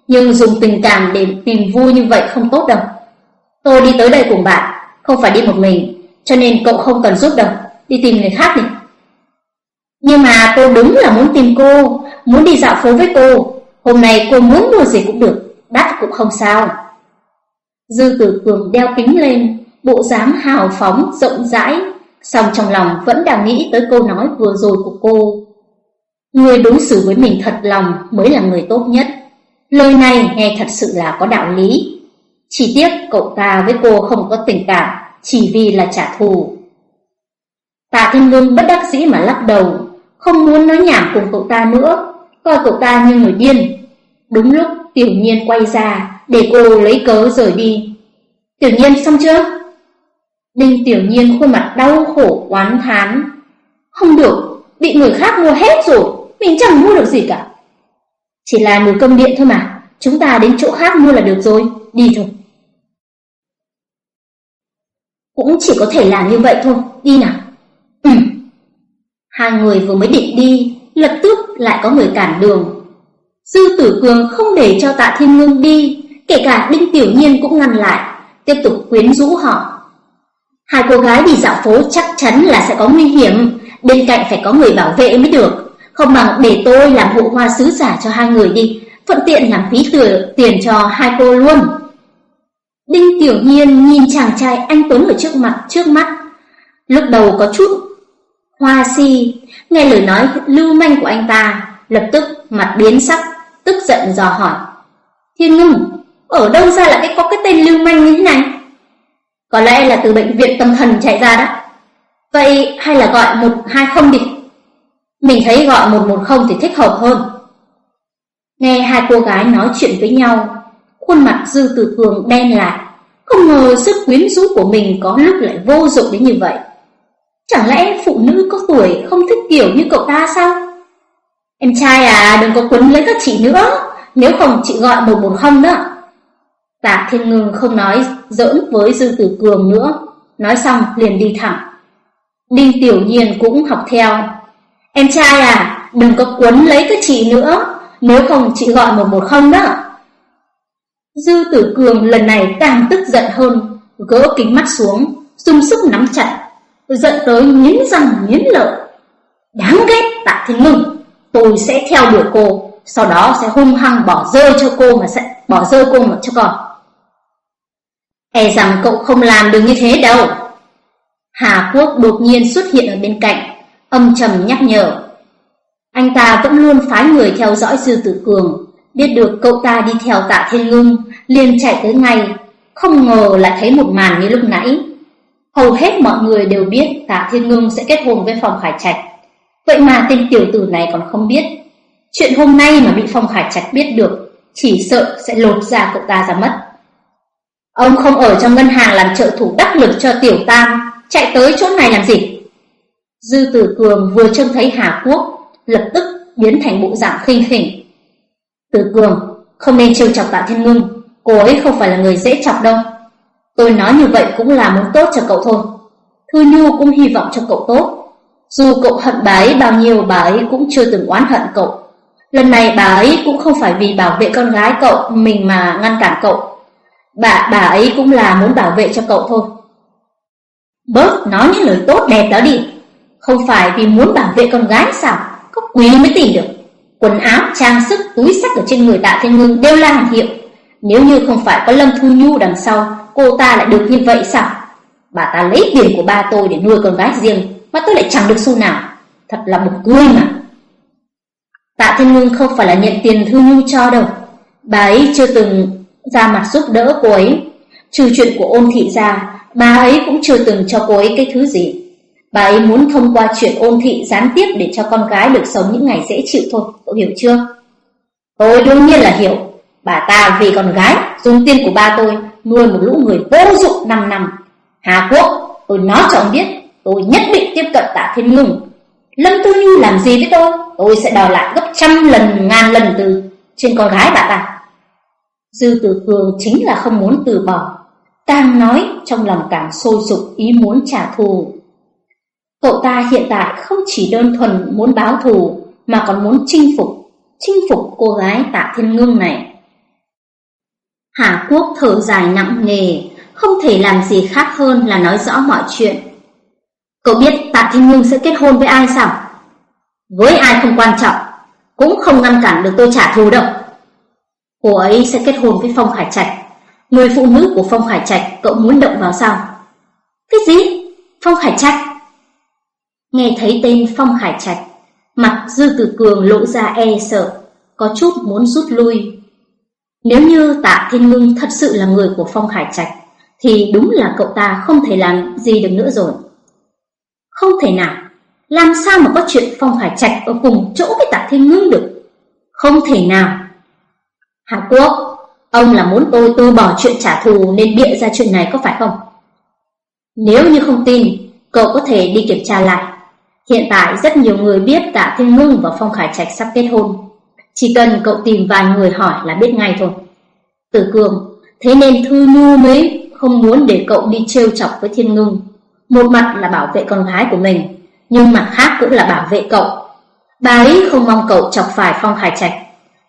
Nhưng dùng tình cảm để tìm vui như vậy không tốt đâu. Tôi đi tới đây cùng bạn, không phải đi một mình, cho nên cậu không cần giúp đâu, đi tìm người khác đi. Nhưng mà tôi đúng là muốn tìm cô, muốn đi dạo phố với cô. Hôm nay cô muốn mua gì cũng được, đắt cũng không sao. Dư tử cường đeo kính lên, bộ dáng hào phóng, rộng rãi, song trong lòng vẫn đang nghĩ tới câu nói vừa rồi của cô. Người đối xử với mình thật lòng mới là người tốt nhất. Lời này nghe thật sự là có đạo lý. Chỉ tiếc cậu ta với cô không có tình cảm, chỉ vì là trả thù. Tạ Thiên Lương bất đắc dĩ mà lắc đầu, không muốn nói nhảm cùng cậu ta nữa, coi cậu ta như người điên. Đúng lúc Tiểu Nhiên quay ra để cô lấy cớ rời đi. Tiểu Nhiên xong chưa? Đinh Tiểu Nhiên khuôn mặt đau khổ oán thán. Không được, bị người khác mua hết rồi, mình chẳng mua được gì cả. Chỉ là nồi cơm điện thôi mà, chúng ta đến chỗ khác mua là được rồi, đi thôi. Cũng chỉ có thể làm như vậy thôi, đi nào. Ừ. Hai người vừa mới định đi, lập tức lại có người cản đường. Sư Tử Cường không để cho Tạ Thiên Ngưng đi, kể cả Đinh Tiểu Nhiên cũng ngăn lại, tiếp tục quyến rũ họ. Hai cô gái đi dạo phố chắc chắn là sẽ có nguy hiểm, bên cạnh phải có người bảo vệ mới được, không bằng để tôi làm hộ hoa sứ giả cho hai người đi, thuận tiện làm phí thừa tiền cho hai cô luôn. Đinh Tiểu Nhiên nhìn chàng trai anh Tuấn ở trước mặt trước mắt, lúc đầu có chút hoa si, nghe lời nói lưu manh của anh ta, lập tức mặt biến sắc, tức giận dò hỏi. Thiên Ngưng, ở đâu ra lại cái có cái tên lưu manh như thế này? Có lẽ là từ bệnh viện tâm thần chạy ra đó. Vậy hay là gọi 120 đi? Mình thấy gọi 110 thì thích hợp hơn. Nghe hai cô gái nói chuyện với nhau, khuôn mặt Dư Tử Cường đen lại. Không ngờ sức quyến rũ của mình có lúc lại vô dụng đến như vậy. Chẳng lẽ phụ nữ có tuổi không thích kiểu như cậu ta sao? Em trai à, đừng có quấn lấy các chị nữa, nếu không chị gọi 110 đó. Tạ Thiên Ngưng không nói giỡn với Dư Tử Cường nữa, nói xong liền đi thẳng. Đinh Tiểu Nhiên cũng học theo. Em trai à, đừng có quấn lấy cái chị nữa, nếu không chị gọi 110 đó. Dư Tử Cường lần này càng tức giận hơn, gỡ kính mắt xuống, dùng sức nắm chặt, giận tới nghiến răng nghiến lợi. Đáng ghét Tạ Thiên Ngưng, tôi sẽ theo đuổi cô, sau đó sẽ hung hăng bỏ rơi cho cô mà sẽ bỏ rơi cô mà cho con. E rằng cậu không làm được như thế đâu. Hà Quốc đột nhiên xuất hiện ở bên cạnh, âm trầm nhắc nhở. Anh ta vẫn luôn phái người theo dõi Dư Tử Cường, biết được cậu ta đi theo Tạ Thiên Ngưng, liền chạy tới ngay, không ngờ lại thấy một màn như lúc nãy. Hầu hết mọi người đều biết Tạ Thiên Ngưng sẽ kết hôn với Phong Khải Trạch. Vậy mà tên tiểu tử này còn không biết. Chuyện hôm nay mà bị Phong Khải Trạch biết được, chỉ sợ sẽ lột ra cậu ta ra mất. Ông không ở trong ngân hàng làm trợ thủ đắc lực cho tiểu tam, chạy tới chỗ này làm gì? Dư Tử Cường vừa trông thấy Hà Quốc, lập tức biến thành bộ dạng khinh khỉnh. Tử Cường, không nên trêu chọc Tạ Thiên Ngưng, cô ấy không phải là người dễ chọc đâu. Tôi nói như vậy cũng là muốn tốt cho cậu thôi. Thư Nhu cũng hy vọng cho cậu tốt. Dù cậu hận bà ấy bao nhiêu bà ấy cũng chưa từng oán hận cậu. Lần này bà ấy cũng không phải vì bảo vệ con gái cậu mình mà ngăn cản cậu Bà, bà ấy cũng là muốn bảo vệ cho cậu thôi Bớt nói những lời tốt đẹp đó đi không phải vì muốn bảo vệ con gái sao? Có quý mới tìm được. Quần áo, trang sức, túi sách ở trên người tạ thiên ngưng đều là hàng hiệu. Nếu như không phải có Lâm Thu Nhu đằng sau Cô ta lại được như vậy sao? Bà ta lấy tiền của ba tôi để nuôi con gái riêng Mà tôi lại chẳng được xu nào. Thật là một cười mà. Tạ Thiên Ngưng không phải là nhận tiền Thu Nhu cho đâu. Bà ấy chưa từng ra mặt giúp đỡ cô ấy. Trừ chuyện của ôn thị ra, bà ấy cũng chưa từng cho cô ấy cái thứ gì. Bà ấy muốn thông qua chuyện ôn thị gián tiếp để cho con gái được sống những ngày dễ chịu thôi, cậu hiểu chưa? Tôi đương nhiên là hiểu. Bà ta vì con gái dùng tiền của ba tôi nuôi một lũ người vô dụng 5 năm. Hà Quốc, tôi nói cho ông biết, tôi nhất định tiếp cận tạ thiên ngưng. Lâm Tư Nhu làm gì với tôi Tôi sẽ đòi lại gấp trăm lần ngàn lần từ Trên con gái bà ta Dư Tử Cường chính là không muốn từ bỏ Càng nói trong lòng càng sôi sục ý muốn trả thù Cậu ta hiện tại không chỉ đơn thuần muốn báo thù, Mà còn muốn chinh phục Chinh phục cô gái tạ thiên ngưng này. Hà Quốc thở dài nặng nề, Không thể làm gì khác hơn là nói rõ mọi chuyện. Cậu biết tạ thiên ngưng sẽ kết hôn với ai sao? Với ai không quan trọng, Cũng không ngăn cản được tôi trả thù đâu. Cô ấy sẽ kết hôn với Phong Khải Trạch. Người phụ nữ của Phong Khải Trạch Cậu muốn động vào sao? Cái gì? Phong Khải Trạch? Nghe thấy tên Phong Hải Trạch Mặt Dư Tử Cường lộ ra e sợ Có chút muốn rút lui Nếu như Tạ Thiên Ngưng thật sự là người của Phong Hải Trạch Thì đúng là cậu ta không thể làm gì được nữa rồi Không thể nào Làm sao mà có chuyện Phong Hải Trạch Ở cùng chỗ với Tạ Thiên Ngưng được Không thể nào Hà Quốc, ông là muốn tôi tôi bỏ chuyện trả thù nên bịa ra chuyện này có phải không? Nếu như không tin, cậu có thể đi kiểm tra lại. Hiện tại rất nhiều người biết Tạ Thiên Ngưng và Phong Khải Trạch sắp kết hôn. Chỉ cần cậu tìm vài người hỏi là biết ngay thôi. Tử Cường, thế nên Thư Nhu mới không muốn để cậu đi trêu chọc với Thiên Ngưng. Một mặt là bảo vệ con gái của mình, nhưng mặt khác cũng là bảo vệ cậu. Bà ấy không mong cậu chọc phải Phong Khải Trạch.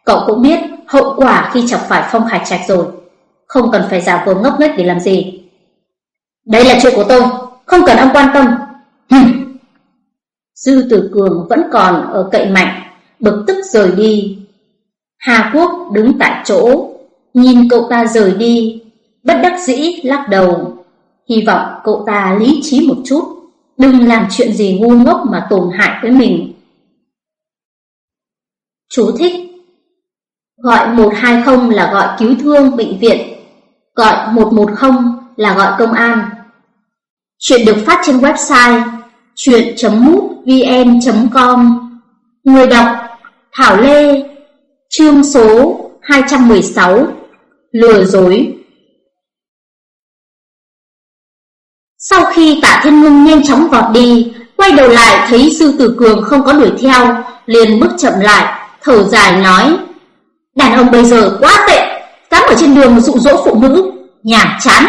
Cậu cũng biết hậu quả khi chọc phải Phong Khải Trạch rồi. Không cần phải giả vờ ngốc nghếch để làm gì. Đây là chuyện của tôi, không cần ông quan tâm. Hừm. Dư Tử Cường vẫn còn ở cậy mạnh, bực tức rời đi. Hà Quốc đứng tại chỗ, nhìn cậu ta rời đi, bất đắc dĩ lắc đầu. Hy vọng cậu ta lý trí một chút, đừng làm chuyện gì ngu ngốc mà tổn hại tới mình. Chú thích Gọi 120 là gọi cứu thương bệnh viện, gọi 110 là gọi công an. Chuyện được phát trên website chuyện.mútvn.com Người đọc, Thảo Lê, Chương số 216 Lừa dối. Sau khi tạ thiên ngưng nhanh chóng vọt đi, Quay đầu lại thấy sư tử cường không có đuổi theo, Liền bước chậm lại, Thở dài nói, Đàn ông bây giờ quá tệ, Dám ở trên đường dụ dỗ phụ nữ, Nhàm chán.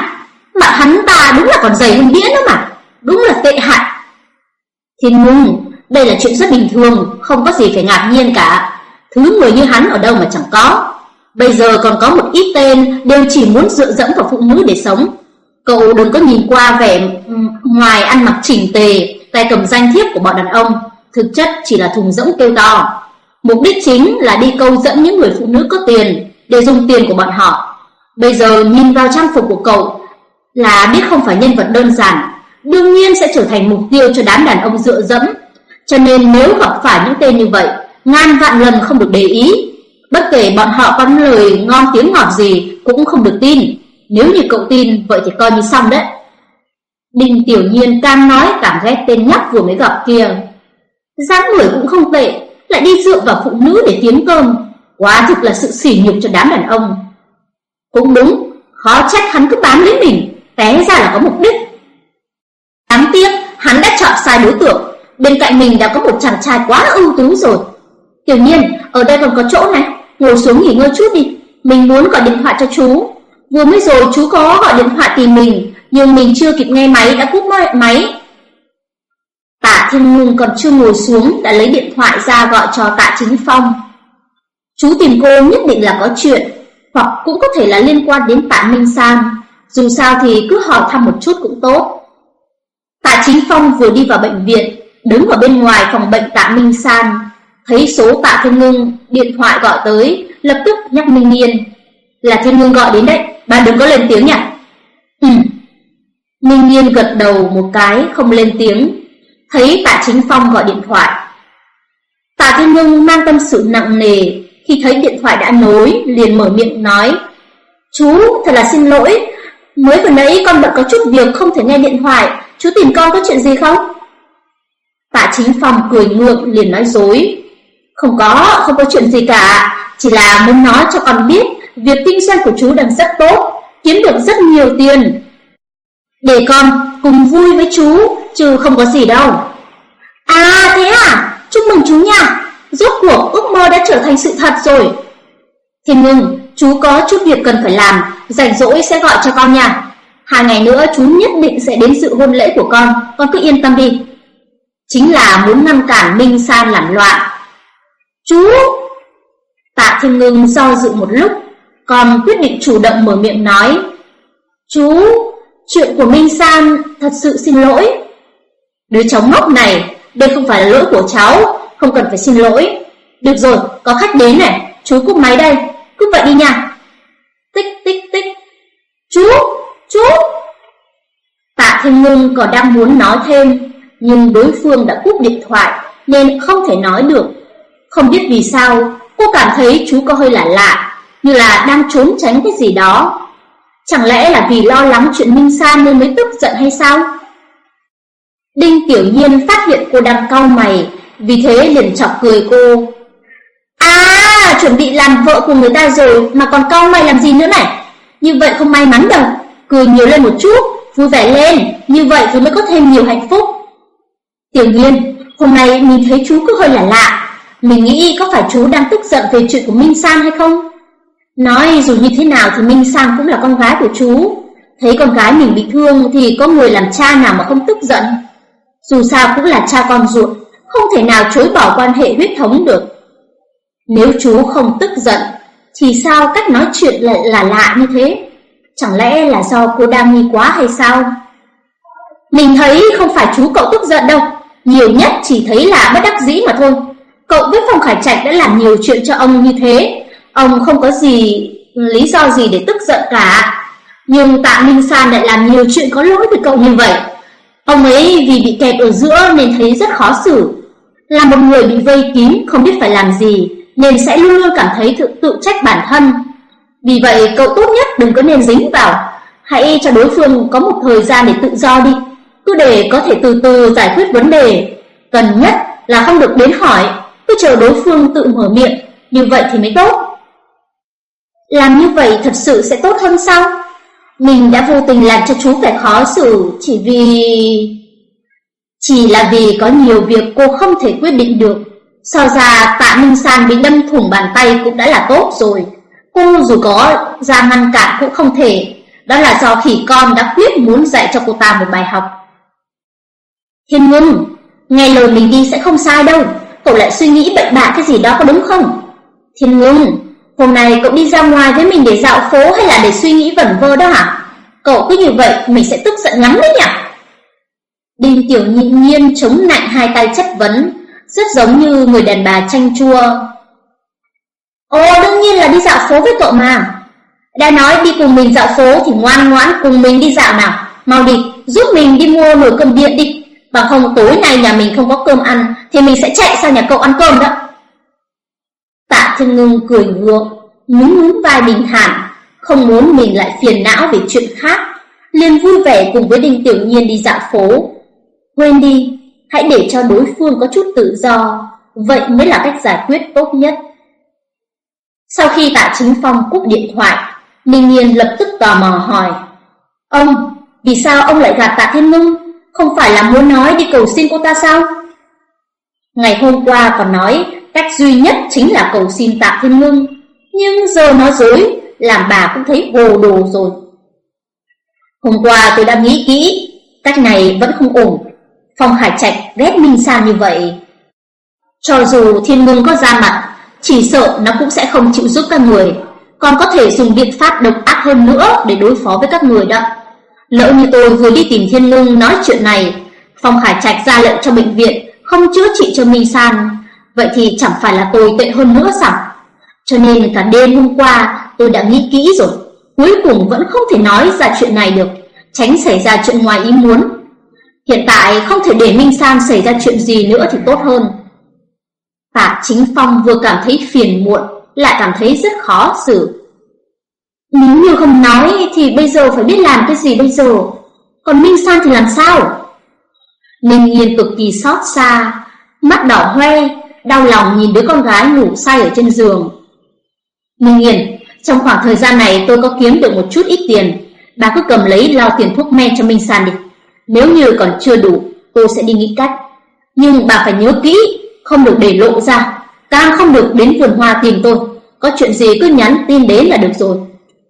Mà hắn ta đúng là còn dày hơn đĩa nữa mà, Đúng là tệ hại. Thiên ngưng Đây là chuyện rất bình thường, Không có gì phải ngạc nhiên cả. Thứ người như hắn ở đâu mà chẳng có. Bây giờ còn có một ít tên Đều chỉ muốn dựa dẫm vào phụ nữ để sống. Cậu đừng có nhìn qua vẻ Ngoài ăn mặc chỉnh tề, Tay cầm danh thiếp của bọn đàn ông. Thực chất chỉ là thùng rỗng kêu to. Mục đích chính là đi câu dẫn những người phụ nữ có tiền, Để dùng tiền của bọn họ. Bây giờ nhìn vào trang phục của cậu Là biết không phải nhân vật đơn giản. Đương nhiên sẽ trở thành mục tiêu cho đám đàn ông dựa dẫm. Cho nên nếu gặp phải những tên như vậy Ngàn vạn lần không được để ý. Bất kể bọn họ có lời ngon tiếng ngọt gì Cũng không được tin. Nếu như cậu tin Vậy thì coi như xong đấy. Đinh Tiểu Nhiên càng nói cảm ghét tên nhóc vừa mới gặp kia. Dáng người cũng không tệ lại đi dựa vào phụ nữ để kiếm cơm, quá thực là sự sỉ nhục cho đám đàn ông. Cũng đúng, khó trách hắn cứ bám lấy mình, té ra là có mục đích gặp sai đối tượng, bên cạnh mình đã có một chàng trai quá ưu tú rồi. Tiểu nhiên, ở đây còn có chỗ này, ngồi xuống nghỉ ngơi chút đi, mình muốn gọi điện thoại cho chú. Vừa mới rồi chú có gọi điện thoại tìm mình, nhưng mình chưa kịp nghe máy đã cúp máy, Tạ Thiên Ngưng còn chưa ngồi xuống đã lấy điện thoại ra gọi cho Tạ Chính Phong. Chú tìm cô nhất định là có chuyện, hoặc cũng có thể là liên quan đến Tạ Minh San. Dù sao thì cứ hỏi thăm một chút cũng tốt. Tạ Chính Phong vừa đi vào bệnh viện, đứng ở bên ngoài phòng bệnh Tạ Minh San, thấy số Tạ Thiên Ngưng điện thoại gọi tới, lập tức nhắc Minh Nghiên. Là Thiên Ngưng gọi đến đấy, bạn đừng có lên tiếng nhỉ? Ừ. Minh Nghiên gật đầu một cái, không lên tiếng, thấy Tạ Chính Phong gọi điện thoại. Tạ Thiên Ngưng mang tâm sự nặng nề, khi thấy điện thoại đã nối, liền mở miệng nói, Chú, thật là xin lỗi, mới vừa nãy con bận có chút việc không thể nghe điện thoại, chú tìm con có chuyện gì không? Tạ Chính Phong cười ngượng liền nói dối, Không có, không có chuyện gì cả, chỉ là muốn nói cho con biết, việc kinh doanh của chú đang rất tốt, kiếm được rất nhiều tiền. Để con cùng vui với chú, chứ không có gì đâu. À thế à, chúc mừng chú nha. Rốt cuộc ước mơ đã trở thành sự thật rồi. Thiên Ngưng, chú có chút việc cần phải làm, rảnh rỗi sẽ gọi cho con nha. Hai ngày nữa chú nhất định sẽ đến dự hôn lễ của con, con cứ yên tâm đi. Chính là muốn ngăn cản Minh San làm loạn. Chú! Tạ Thiên Ngưng do dự một lúc, còn quyết định chủ động mở miệng nói. Chú, chuyện của Minh San thật sự xin lỗi. Đứa cháu ngốc này, đây không phải là lỗi của cháu, không cần phải xin lỗi. Được rồi, có khách đến này, chú cúp máy đây, cứ vậy đi nha. Tích tích tích. Chú, chú. Còn đang muốn nói thêm, nhưng đối phương đã cúp điện thoại nên không thể nói được. Không biết vì sao, cô cảm thấy chú có hơi lạ lạ, như là đang trốn tránh cái gì đó. Chẳng lẽ là vì lo lắng chuyện Minh San nên mới tức giận hay sao? Đinh Tiểu Nhiên phát hiện cô đang cau mày, vì thế liền chọc cười cô. À, chuẩn bị làm vợ của người ta rồi mà còn cau mày làm gì nữa này? Như vậy không may mắn đâu, cười nhiều lên một chút, vui vẻ lên, như vậy thì mới có thêm nhiều hạnh phúc. Tiểu Nhiên, hôm nay mình thấy chú cứ hơi lạ lạ, mình nghĩ có phải chú đang tức giận về chuyện của Minh San hay không? Nói dù như thế nào thì Minh San cũng là con gái của chú, thấy con gái mình bị thương thì có người làm cha nào mà không tức giận. Dù sao cũng là cha con ruột, không thể nào chối bỏ quan hệ huyết thống được. Nếu chú không tức giận, thì sao cách nói chuyện lại là lạ như thế? Chẳng lẽ là do cô đang nghi quá hay sao? Mình thấy không phải chú cậu tức giận đâu, nhiều nhất chỉ thấy là bất đắc dĩ mà thôi. Cậu với Phong Khải Trạch đã làm nhiều chuyện cho ông như thế, ông không có gì lý do gì để tức giận cả. Nhưng Tạ Minh San lại làm nhiều chuyện có lỗi với cậu như vậy. Ông ấy vì bị kẹt ở giữa nên thấy rất khó xử. Là một người bị vây kín không biết phải làm gì nên sẽ luôn luôn cảm thấy tự, tự trách bản thân. Vì vậy cậu tốt nhất đừng có nên dính vào, hãy cho đối phương có một thời gian để tự do đi, cứ để có thể từ từ giải quyết vấn đề. Cần nhất là không được đến hỏi, cứ chờ đối phương tự mở miệng, như vậy thì mới tốt. Làm như vậy thật sự sẽ tốt hơn sao? Mình đã vô tình làm cho chú phải khó xử chỉ vì... Chỉ là vì có nhiều việc cô không thể quyết định được. So ra tạ Minh San bị đâm thủng bàn tay cũng đã là tốt rồi. Cô dù có ra ngăn cản cũng không thể. Đó là do khỉ con đã quyết muốn dạy cho cô ta một bài học. Thiên Ngân, nghe lời mình đi sẽ không sai đâu. Cậu lại suy nghĩ bệnh bạ cái gì đó có đúng không? Thiên Ngân, hôm nay cậu đi ra ngoài với mình để dạo phố hay là để suy nghĩ vẩn vơ đó hả? Cậu cứ như vậy mình sẽ tức giận lắm đấy nhỉ? Đinh Tiểu nhịn nhiên chống nạnh hai tay chất vấn, rất giống như người đàn bà chanh chua. Ồ, đương nhiên là đi dạo phố với cậu mà. Đã nói đi cùng mình dạo phố thì ngoan ngoãn cùng mình đi dạo nào. Mau đi, giúp mình đi mua nồi cơm điện đi. Bằng không tối nay nhà mình không có cơm ăn thì mình sẽ chạy sang nhà cậu ăn cơm đó. Tạ Thiên Ngưng cười ngượng, nhún nhún vai bình thản, không muốn mình lại phiền não về chuyện khác, liền vui vẻ cùng với Đinh Tiểu Nhiên đi dạo phố. Quên đi, hãy để cho đối phương có chút tự do, vậy mới là cách giải quyết tốt nhất. Sau khi Tạ Chính Phong cúp điện thoại, Ninh Nhiên lập tức tò mò hỏi: "Ông, vì sao ông lại gạt Tạ Thiên Ngưng? Không phải là muốn nói đi cầu xin cô ta sao?" Ngày hôm qua còn nói cách duy nhất chính là cầu xin Tạ Thiên Ngưng, nhưng giờ nói dối, làm bà cũng thấy hồ đồ rồi. Hôm qua tôi đã nghĩ kỹ, cách này vẫn không ổn. Phong Hải Trạch ghét Minh San như vậy. Cho dù Thiên Ngưng có ra mặt, chỉ sợ nó cũng sẽ không chịu giúp các người, còn có thể dùng biện pháp độc ác hơn nữa để đối phó với các người đó. Lỡ như tôi vừa đi tìm Thiên Ngưng nói chuyện này, Phong khải Trạch ra lệnh cho bệnh viện không chữa trị cho Minh San, vậy thì chẳng phải là tôi tệ hơn nữa sao? Cho nên cả đêm hôm qua tôi đã nghĩ kỹ rồi, cuối cùng vẫn không thể nói ra chuyện này được, tránh xảy ra chuyện ngoài ý muốn. Hiện tại không thể để Minh San xảy ra chuyện gì nữa thì tốt hơn. Hạ Chính Phong vừa cảm thấy phiền muộn, lại cảm thấy rất khó xử. Nếu như không nói thì bây giờ phải biết làm cái gì bây giờ, còn Minh San thì làm sao? Ninh Nhiên cực kỳ xót xa, mắt đỏ hoe, đau lòng nhìn đứa con gái ngủ say ở trên giường. Ninh Nhiên, trong khoảng thời gian này tôi có kiếm được một chút ít tiền, bà cứ cầm lấy lo tiền thuốc men cho Minh San đi. Nếu như còn chưa đủ, tôi sẽ đi nghĩ cách. Nhưng bà phải nhớ kỹ, không được để lộ ra, càng không được đến vườn hoa tìm tôi. Có chuyện gì cứ nhắn tin đến là được rồi.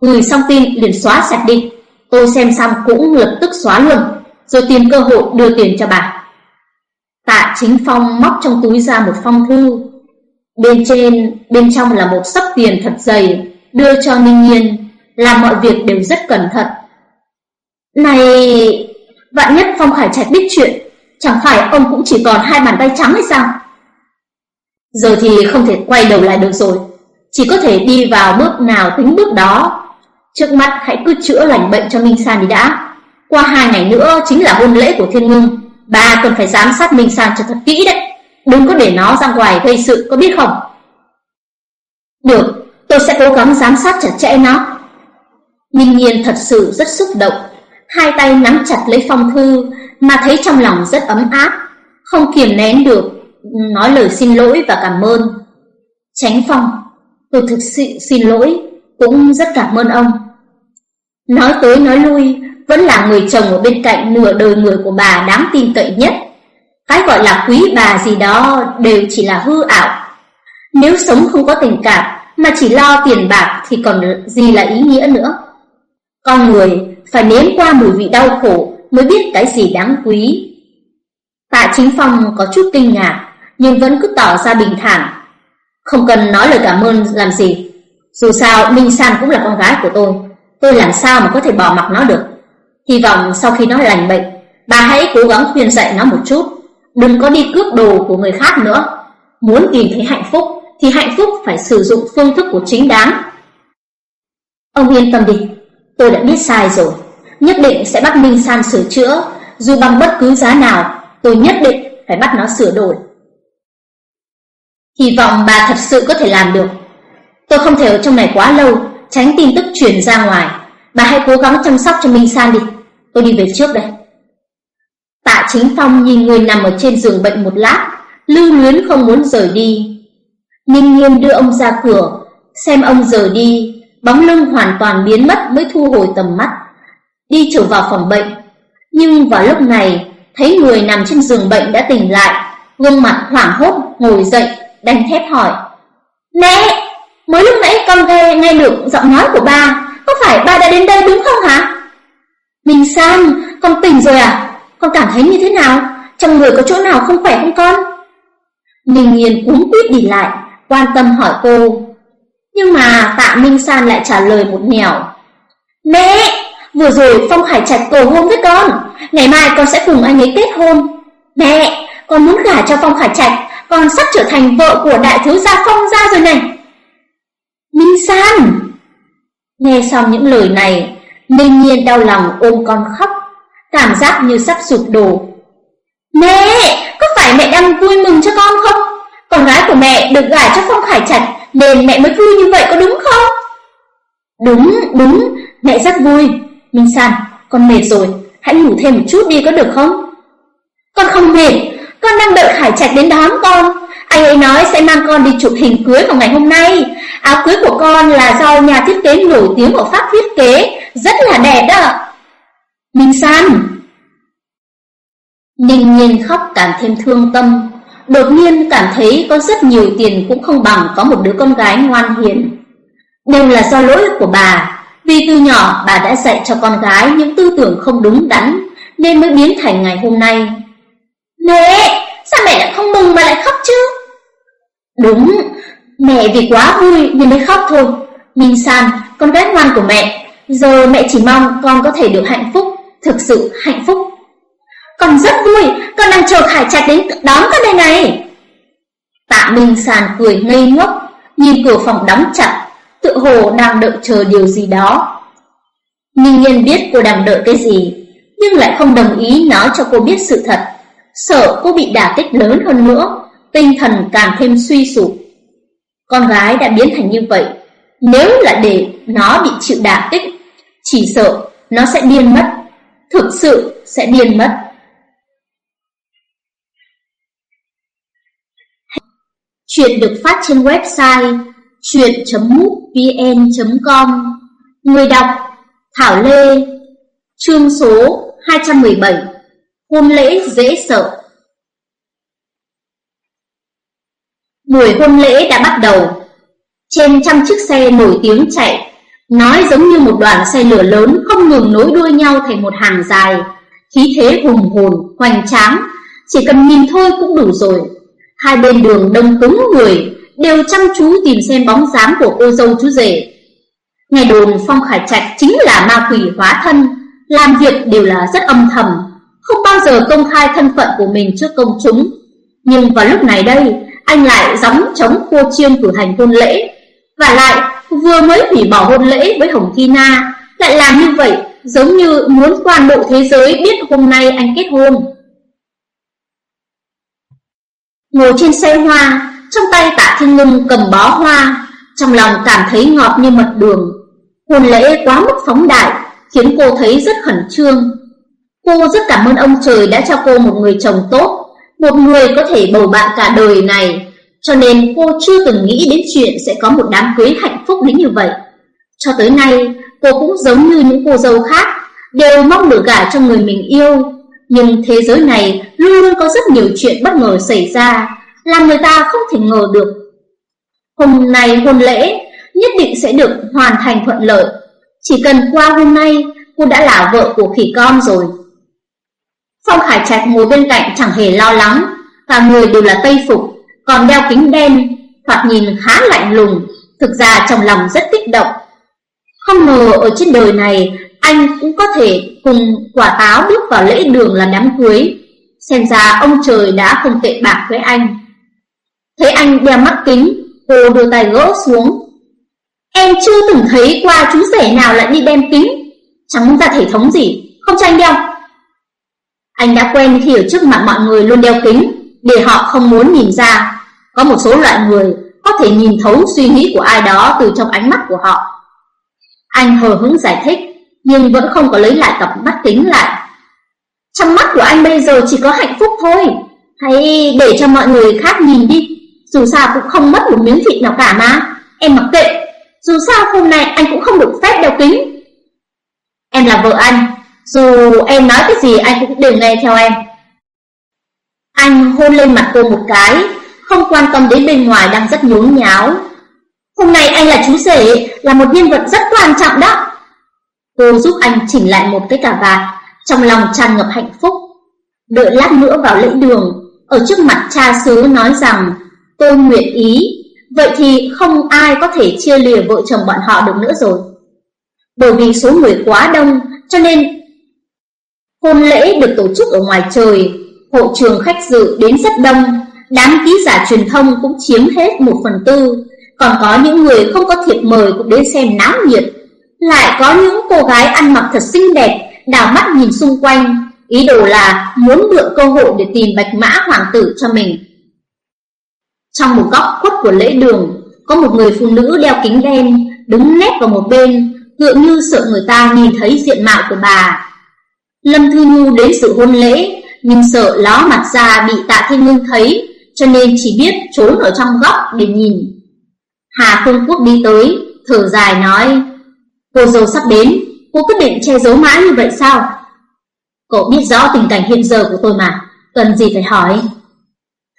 Gửi xong tin liền xóa sạch đi. Tôi xem xong cũng lập tức xóa luôn, rồi tìm cơ hội đưa tiền cho bà. Tạ Chính Phong móc trong túi ra một phong thư. Bên trên, bên trong là một sấp tiền thật dày, đưa cho Ninh Nhiên, làm mọi việc đều rất cẩn thận. Này, vạn nhất Phong Khải Trạch biết chuyện, chẳng phải ông cũng chỉ còn hai bàn tay trắng hay sao? Giờ thì không thể quay đầu lại được rồi, chỉ có thể đi vào bước nào tính bước đó. Trước mắt hãy cứ chữa lành bệnh cho Minh San đi đã. Qua hai ngày nữa chính là hôn lễ của Thiên Ngưng, bà cần phải giám sát Minh San cho thật kỹ đấy. Đừng có để nó ra ngoài gây sự, có biết không? Được, tôi sẽ cố gắng giám sát chặt chẽ nó. Minh Nhiên thật sự rất xúc động, hai tay nắm chặt lấy phong thư mà thấy trong lòng rất ấm áp, không kiềm nén được, nói lời xin lỗi và cảm ơn. Tránh Phong, tôi thực sự xin lỗi, cũng rất cảm ơn ông. Nói tới nói lui, vẫn là người chồng ở bên cạnh nửa đời người của bà đáng tin cậy nhất. Cái gọi là quý bà gì đó đều chỉ là hư ảo. Nếu sống không có tình cảm mà chỉ lo tiền bạc thì còn gì là ý nghĩa nữa. Con người phải nếm qua mùi vị đau khổ mới biết cái gì đáng quý. Tạ Chính Phong có chút kinh ngạc, nhưng vẫn cứ tỏ ra bình thản. Không cần nói lời cảm ơn làm gì. Dù sao, Minh San cũng là con gái của tôi. Tôi làm sao mà có thể bỏ mặc nó được. Hy vọng sau khi nó lành bệnh, bà hãy cố gắng khuyên dạy nó một chút. Đừng có đi cướp đồ của người khác nữa. Muốn tìm thấy hạnh phúc, thì hạnh phúc phải sử dụng phương thức của chính đáng. Ông yên tâm đi, tôi đã biết sai rồi. Nhất định sẽ bắt Minh San sửa chữa, dù bằng bất cứ giá nào, tôi nhất định phải bắt nó sửa đổi. Hy vọng bà thật sự có thể làm được. Tôi không thể ở trong này quá lâu, tránh tin tức truyền ra ngoài. Bà hãy cố gắng chăm sóc cho Minh San đi. Tôi đi về trước đây. Tạ Chính Phong nhìn người nằm ở trên giường bệnh một lát, lưu luyến không muốn rời đi. Ninh Nghiêm đưa ông ra cửa, xem ông rời đi, bóng lưng hoàn toàn biến mất mới thu hồi tầm mắt, đi trở vào phòng bệnh. Nhưng vào lúc này, thấy người nằm trên giường bệnh đã tỉnh lại, gương mặt hoảng hốt ngồi dậy, đành thép hỏi: "Mẹ, mới lúc nãy con nghe nghe được giọng nói của ba, có phải ba đã đến đây đúng không hả?" "Minh San, con tỉnh rồi à? Con cảm thấy như thế nào? Trong người có chỗ nào không khỏe không con?" Ninh Nhiên cuống quýt đi lại, quan tâm hỏi cô. Nhưng mà Tạ Minh San lại trả lời một nẻo. Mẹ, vừa rồi Phong Hải Trạch cầu hôn với con, ngày mai con sẽ cùng anh ấy kết hôn. Mẹ, con muốn gả cho Phong Hải Trạch, con sắp trở thành vợ của đại thiếu gia Phong gia rồi này. Minh San! Nghe xong những lời này, Minh Nhiên đau lòng ôm con khóc, cảm giác như sắp sụp đổ. Mẹ, có phải mẹ đang vui mừng cho con không? Con gái của mẹ được gả cho Phong Khải Trạch nên mẹ mới vui như vậy có đúng không? Đúng, đúng, mẹ rất vui. Minh San, con mệt rồi, hãy ngủ thêm một chút đi có được không? Con không mệt, con đang đợi Khải Trạch đến đón con. Anh ấy nói sẽ mang con đi chụp hình cưới vào ngày hôm nay. Áo cưới của con là do nhà thiết kế nổi tiếng ở Pháp thiết kế, rất là đẹp đó. Minh San Ninh nhiên khóc càng thêm thương tâm đột nhiên cảm thấy có rất nhiều tiền cũng không bằng có một đứa con gái ngoan hiền. Đều là do lỗi của bà, vì từ nhỏ bà đã dạy cho con gái những tư tưởng không đúng đắn, nên mới biến thành ngày hôm nay. Mẹ, sao mẹ lại không mừng mà lại khóc chứ? Đúng, mẹ vì quá vui nên mới khóc thôi. Minh San, con gái ngoan của mẹ, giờ mẹ chỉ mong con có thể được hạnh phúc, thực sự hạnh phúc. Con rất vui, con đang chờ Khải Trạch đến đón con đây này. Tạ Minh Sàn cười ngây ngốc, nhìn cửa phòng đóng chặt, tự hồ đang đợi chờ điều gì đó. Ninh Nhiên biết cô đang đợi cái gì, nhưng lại không đồng ý nói cho cô biết sự thật, sợ cô bị đả kích lớn hơn nữa, tinh thần càng thêm suy sụp. Con gái đã biến thành như vậy, nếu là để nó bị chịu đả kích, chỉ sợ nó sẽ điên mất, thực sự sẽ điên mất. Chuyện được phát trên website chuyện.mútvn.com Người đọc Thảo Lê Chương số 217 Hôn lễ dễ sợ Buổi hôn lễ đã bắt đầu. Trên trăm chiếc xe nổi tiếng chạy, nói giống như một đoàn xe lửa lớn không ngừng nối đuôi nhau thành một hàng dài, khí thế hùng hồn, hoành tráng, chỉ cần nhìn thôi cũng đủ rồi. Hai bên đường đông cứng người, đều chăm chú tìm xem bóng dáng của cô dâu chú rể. Nghe đồn Phong Khải Trạch chính là ma quỷ hóa thân, làm việc đều là rất âm thầm, không bao giờ công khai thân phận của mình trước công chúng. Nhưng vào lúc này đây, anh lại gióng chống cô chiên cử hành hôn lễ, và lại vừa mới hủy bỏ hôn lễ với Hồng Thi Na, lại làm như vậy giống như muốn toàn bộ thế giới biết hôm nay anh kết hôn. Ngồi trên xe hoa, trong tay tạ thiên ngưng cầm bó hoa, trong lòng cảm thấy ngọt như mật đường. Hôn lễ quá mức phóng đại, khiến cô thấy rất khẩn trương. Cô rất cảm ơn ông trời đã cho cô một người chồng tốt, một người có thể bầu bạn cả đời này, cho nên cô chưa từng nghĩ đến chuyện sẽ có một đám cưới hạnh phúc đến như vậy. Cho tới nay, cô cũng giống như những cô dâu khác, đều mong được gả cho người mình yêu. Nhưng thế giới này luôn luôn có rất nhiều chuyện bất ngờ xảy ra, làm người ta không thể ngờ được. Hôm nay hôn lễ nhất định sẽ được hoàn thành thuận lợi. Chỉ cần qua hôm nay, cô đã là vợ của khỉ con rồi. Phong Khải Trạch ngồi bên cạnh chẳng hề lo lắng, cả người đều là tây phục, còn đeo kính đen, thoạt nhìn khá lạnh lùng, thực ra trong lòng rất kích động. Không ngờ ở trên đời này, anh cũng có thể cùng quả táo bước vào lễ đường là đám cưới. Xem ra ông trời đã không tệ bạc với anh. Thấy anh đeo mắt kính, cô đưa tay gỡ xuống. Em chưa từng thấy qua chú rể nào lại đi đem kính. Chẳng ra thể thống gì, không cho anh đeo. Anh đã quen khi ở trước mặt mọi người luôn đeo kính, để họ không muốn nhìn ra. Có một số loại người có thể nhìn thấu suy nghĩ của ai đó từ trong ánh mắt của họ. Anh hờ hững giải thích, nhưng vẫn không có lấy lại cặp mắt kính lại. Trong mắt của anh bây giờ chỉ có hạnh phúc thôi, hãy để cho mọi người khác nhìn đi. Dù sao cũng không mất một miếng thịt nào cả mà Em mặc kệ Dù sao hôm nay anh cũng không được phép đeo kính Em là vợ anh dù em nói cái gì anh cũng đều nghe theo em. Anh hôn lên mặt cô một cái Không quan tâm đến bên ngoài đang rất nhốn nháo. Hôm nay anh là chú rể Là một nhân vật rất quan trọng đó. Cô giúp anh chỉnh lại một cái cà vạt Trong lòng tràn ngập hạnh phúc. Đợi lát nữa vào lễ đường Ở trước mặt cha xứ nói rằng Tôi nguyện ý, vậy thì không ai có thể chia lìa vợ chồng bọn họ được nữa rồi. Bởi vì số người quá đông, cho nên hôn lễ được tổ chức ở ngoài trời, hội trường khách dự đến rất đông, đám ký giả truyền thông cũng chiếm hết một phần tư, còn có những người không có thiệp mời cũng đến xem náo nhiệt. Lại có những cô gái ăn mặc thật xinh đẹp, đảo mắt nhìn xung quanh, ý đồ là muốn mượn cơ hội để tìm bạch mã hoàng tử cho mình. Trong một góc khuất của lễ đường, có một người phụ nữ đeo kính đen, đứng nép vào một bên, tựa như sợ người ta nhìn thấy diện mạo của bà. Lâm Thư Nhu đến sự hôn lễ, nhưng sợ ló mặt ra bị tạ thiên ngưng thấy, cho nên chỉ biết trốn ở trong góc để nhìn. Hà Phương Quốc đi tới, thở dài nói, cô dâu sắp đến, cô quyết định che giấu mãi như vậy sao? Cậu biết rõ tình cảnh hiện giờ của tôi mà, cần gì phải hỏi.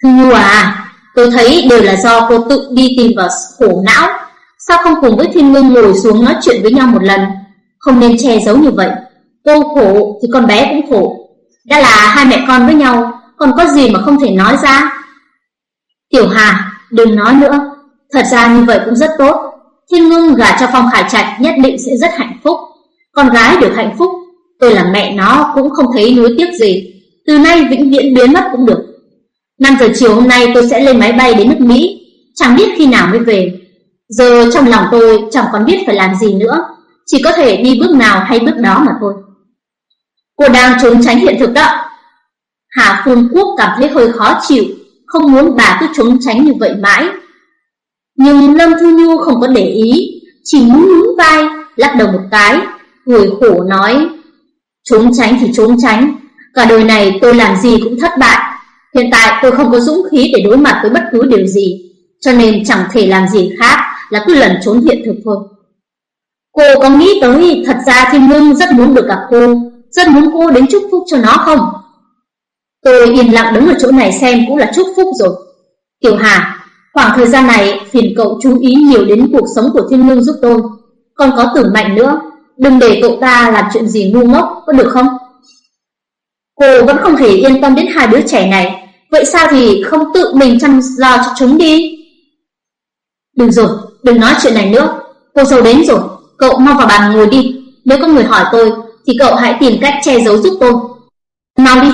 Thư Nhu à, Tôi thấy đều là do cô tự đi tìm vào khổ não Sao không cùng với Thiên Ngưng ngồi xuống nói chuyện với nhau một lần Không nên che giấu như vậy Cô khổ thì con bé cũng khổ. Đã là hai mẹ con với nhau Còn có gì mà không thể nói ra? Tiểu Hà Đừng nói nữa. Thật ra như vậy cũng rất tốt. Thiên Ngưng gả cho Phong Khải Trạch nhất định sẽ rất hạnh phúc. Con gái được hạnh phúc Tôi là mẹ nó cũng không thấy nuối tiếc gì. Từ nay vĩnh viễn biến mất cũng được. 5 giờ chiều hôm nay tôi sẽ lên máy bay đến nước Mỹ, chẳng biết khi nào mới về. Giờ trong lòng tôi chẳng còn biết phải làm gì nữa, chỉ có thể đi bước nào hay bước đó mà thôi. Cô đang trốn tránh hiện thực đó. Hà Phương Quốc cảm thấy hơi khó chịu, không muốn bà cứ trốn tránh như vậy mãi. Nhưng Lâm Thư Nhu không có để ý, chỉ muốn nhún vai, lắc đầu một cái, người khổ nói, trốn tránh thì trốn tránh, cả đời này tôi làm gì cũng thất bại, Hiện tại tôi không có dũng khí để đối mặt với bất cứ điều gì, cho nên chẳng thể làm gì khác là cứ lẩn trốn hiện thực thôi. Cô có nghĩ tới thật ra Thiên Ngưng rất muốn được gặp cô, rất muốn cô đến chúc phúc cho nó không? Tôi yên lặng đứng ở chỗ này xem cũng là chúc phúc rồi. Tiểu Hà, Khoảng thời gian này phiền cậu chú ý nhiều đến cuộc sống của thiên lương giúp tôi. Còn có tử mạnh nữa Đừng để cậu ta làm chuyện gì ngu ngốc Có được không? Cô vẫn không thể yên tâm đến hai đứa trẻ này. Vậy sao thì không tự mình chăm lo cho chúng đi? Đừng rồi, đừng nói chuyện này nữa. Cô dâu đến rồi. Cậu mau vào bàn ngồi đi. Nếu có người hỏi tôi thì cậu hãy tìm cách che giấu giúp tôi. Mau đi.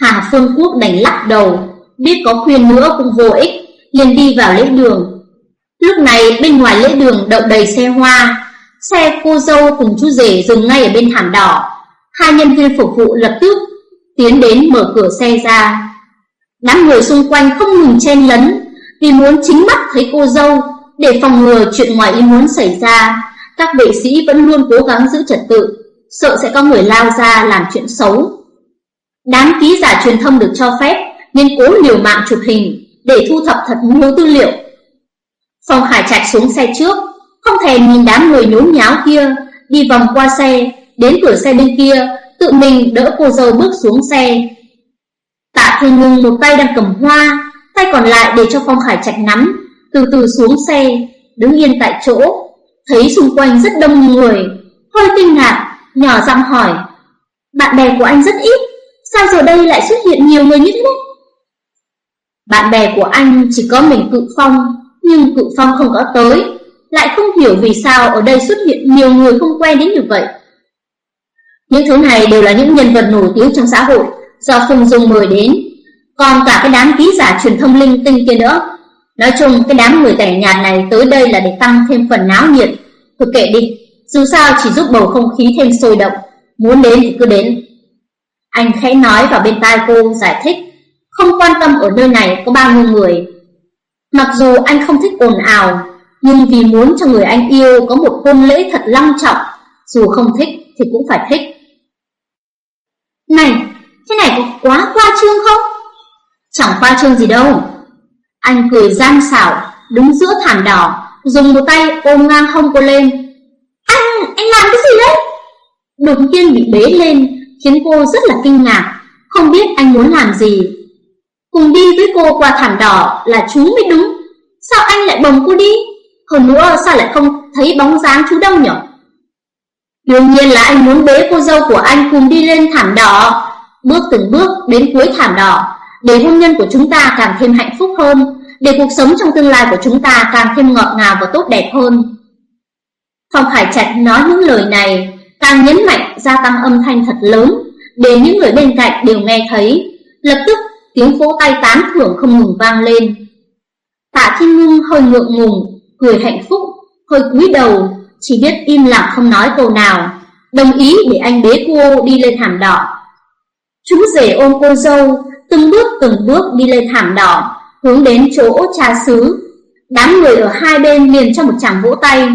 Hà Phương Quốc đành lắc đầu, Biết có khuyên nữa cũng vô ích, liền đi vào lễ đường. Lúc này, bên ngoài lễ đường đậu đầy xe hoa, Xe cô dâu cùng chú rể dừng ngay ở bên thảm đỏ. Hai nhân viên phục vụ lập tức Tiến đến mở cửa xe ra. Đám người xung quanh không ngừng chen lấn Vì muốn chính mắt thấy cô dâu Để phòng ngừa chuyện ngoài ý muốn xảy ra. Các vệ sĩ vẫn luôn cố gắng giữ trật tự, Sợ sẽ có người lao ra làm chuyện xấu. Đám ký giả truyền thông được cho phép Nên cố liều mạng chụp hình Để thu thập thật nhiều tư liệu. Phong Khải Trạch xuống xe trước, Không thèm nhìn đám người nhốn nháo kia Đi vòng qua xe, Đến cửa xe bên kia, Tự mình đỡ cô dâu bước xuống xe. Tạ Thiên Ngưng một tay đang cầm hoa, Tay còn lại để cho Phong Khải Trạch nắm, Từ từ xuống xe, Đứng yên tại chỗ. Thấy xung quanh rất đông người. Hơi kinh ngạc Nhỏ giọng hỏi Bạn bè của anh rất ít Sao giờ đây lại xuất hiện nhiều người như thế? Bạn bè của anh chỉ có mình cự phong Nhưng cự phong không có tới Lại không hiểu vì sao ở đây xuất hiện nhiều người không quen đến như vậy. Những thứ này đều là những nhân vật nổi tiếng trong xã hội do Phùng Dung mời đến, còn cả cái đám ký giả truyền thông linh tinh kia nữa. Nói chung cái đám người tẻ nhạt này tới đây là để tăng thêm phần náo nhiệt. Cứ kệ đi, dù sao chỉ giúp bầu không khí thêm sôi động, muốn đến thì cứ đến. Anh khẽ nói vào bên tai cô giải thích, không quan tâm ở nơi này có bao nhiêu người. Mặc dù anh không thích ồn ào, nhưng vì muốn cho người anh yêu có một hôn lễ thật long trọng, dù không thích thì cũng phải thích. Này, thế này có quá khoa trương không? Chẳng khoa trương gì đâu. Anh cười gian xảo, đứng giữa thảm đỏ, dùng một tay ôm ngang hông cô lên. Anh, anh làm cái gì đấy? Đột nhiên bị bế lên, khiến cô rất là kinh ngạc, không biết anh muốn làm gì. Cùng đi với cô qua thảm đỏ là chú mới đúng. Sao anh lại bồng cô đi? Hơn nữa sao lại không thấy bóng dáng chú đâu nhỉ? Đương nhiên là anh muốn bế cô dâu của anh cùng đi lên thảm đỏ, bước từng bước đến cuối thảm đỏ, để hôn nhân của chúng ta càng thêm hạnh phúc hơn, để cuộc sống trong tương lai của chúng ta càng thêm ngọt ngào và tốt đẹp hơn. Phong Khải Trạch nói những lời này, càng nhấn mạnh gia tăng âm thanh thật lớn, để những người bên cạnh đều nghe thấy. Lập tức, tiếng vỗ tay tán thưởng không ngừng vang lên. Tạ Thiên Ngưng hơi ngượng ngùng, cười hạnh phúc, hơi cúi đầu, chỉ biết im lặng không nói câu nào, đồng ý để anh bế cô đi lên thảm đỏ. Chú rể ôm cô dâu, từng bước từng bước đi lên thảm đỏ, hướng đến chỗ trà sứ, Đám người ở hai bên liền cho một tràng vỗ tay,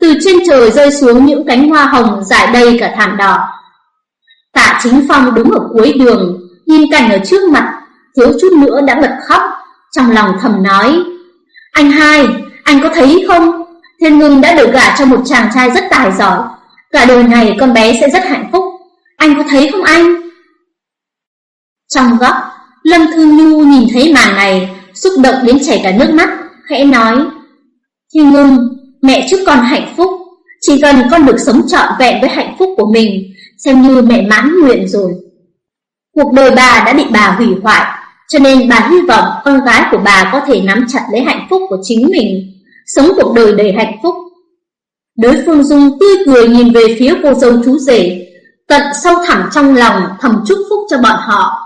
từ trên trời rơi xuống những cánh hoa hồng rải đầy cả thảm đỏ. Tạ Chính Phong đứng ở cuối đường, nhìn cảnh ở trước mặt, thiếu chút nữa đã bật khóc, trong lòng thầm nói: "Anh hai, anh có thấy không? Thiên Ngưng đã được gả cho một chàng trai rất tài giỏi, cả đời này con bé sẽ rất hạnh phúc. Anh có thấy không anh?" Trong góc, Lâm Thư Nhu nhìn thấy màn này, xúc động đến chảy cả nước mắt, khẽ nói: Thi Ngưng, mẹ chúc con hạnh phúc, chỉ cần con được sống trọn vẹn với hạnh phúc của mình, xem như mẹ mãn nguyện rồi." Cuộc đời bà đã bị bà hủy hoại, cho nên bà hy vọng con gái của bà có thể nắm chặt lấy hạnh phúc của chính mình sống cuộc đời đầy hạnh phúc. Đối phương Dung tươi cười nhìn về phía cô dâu chú rể, tận sâu thẳm trong lòng thầm chúc phúc cho bọn họ.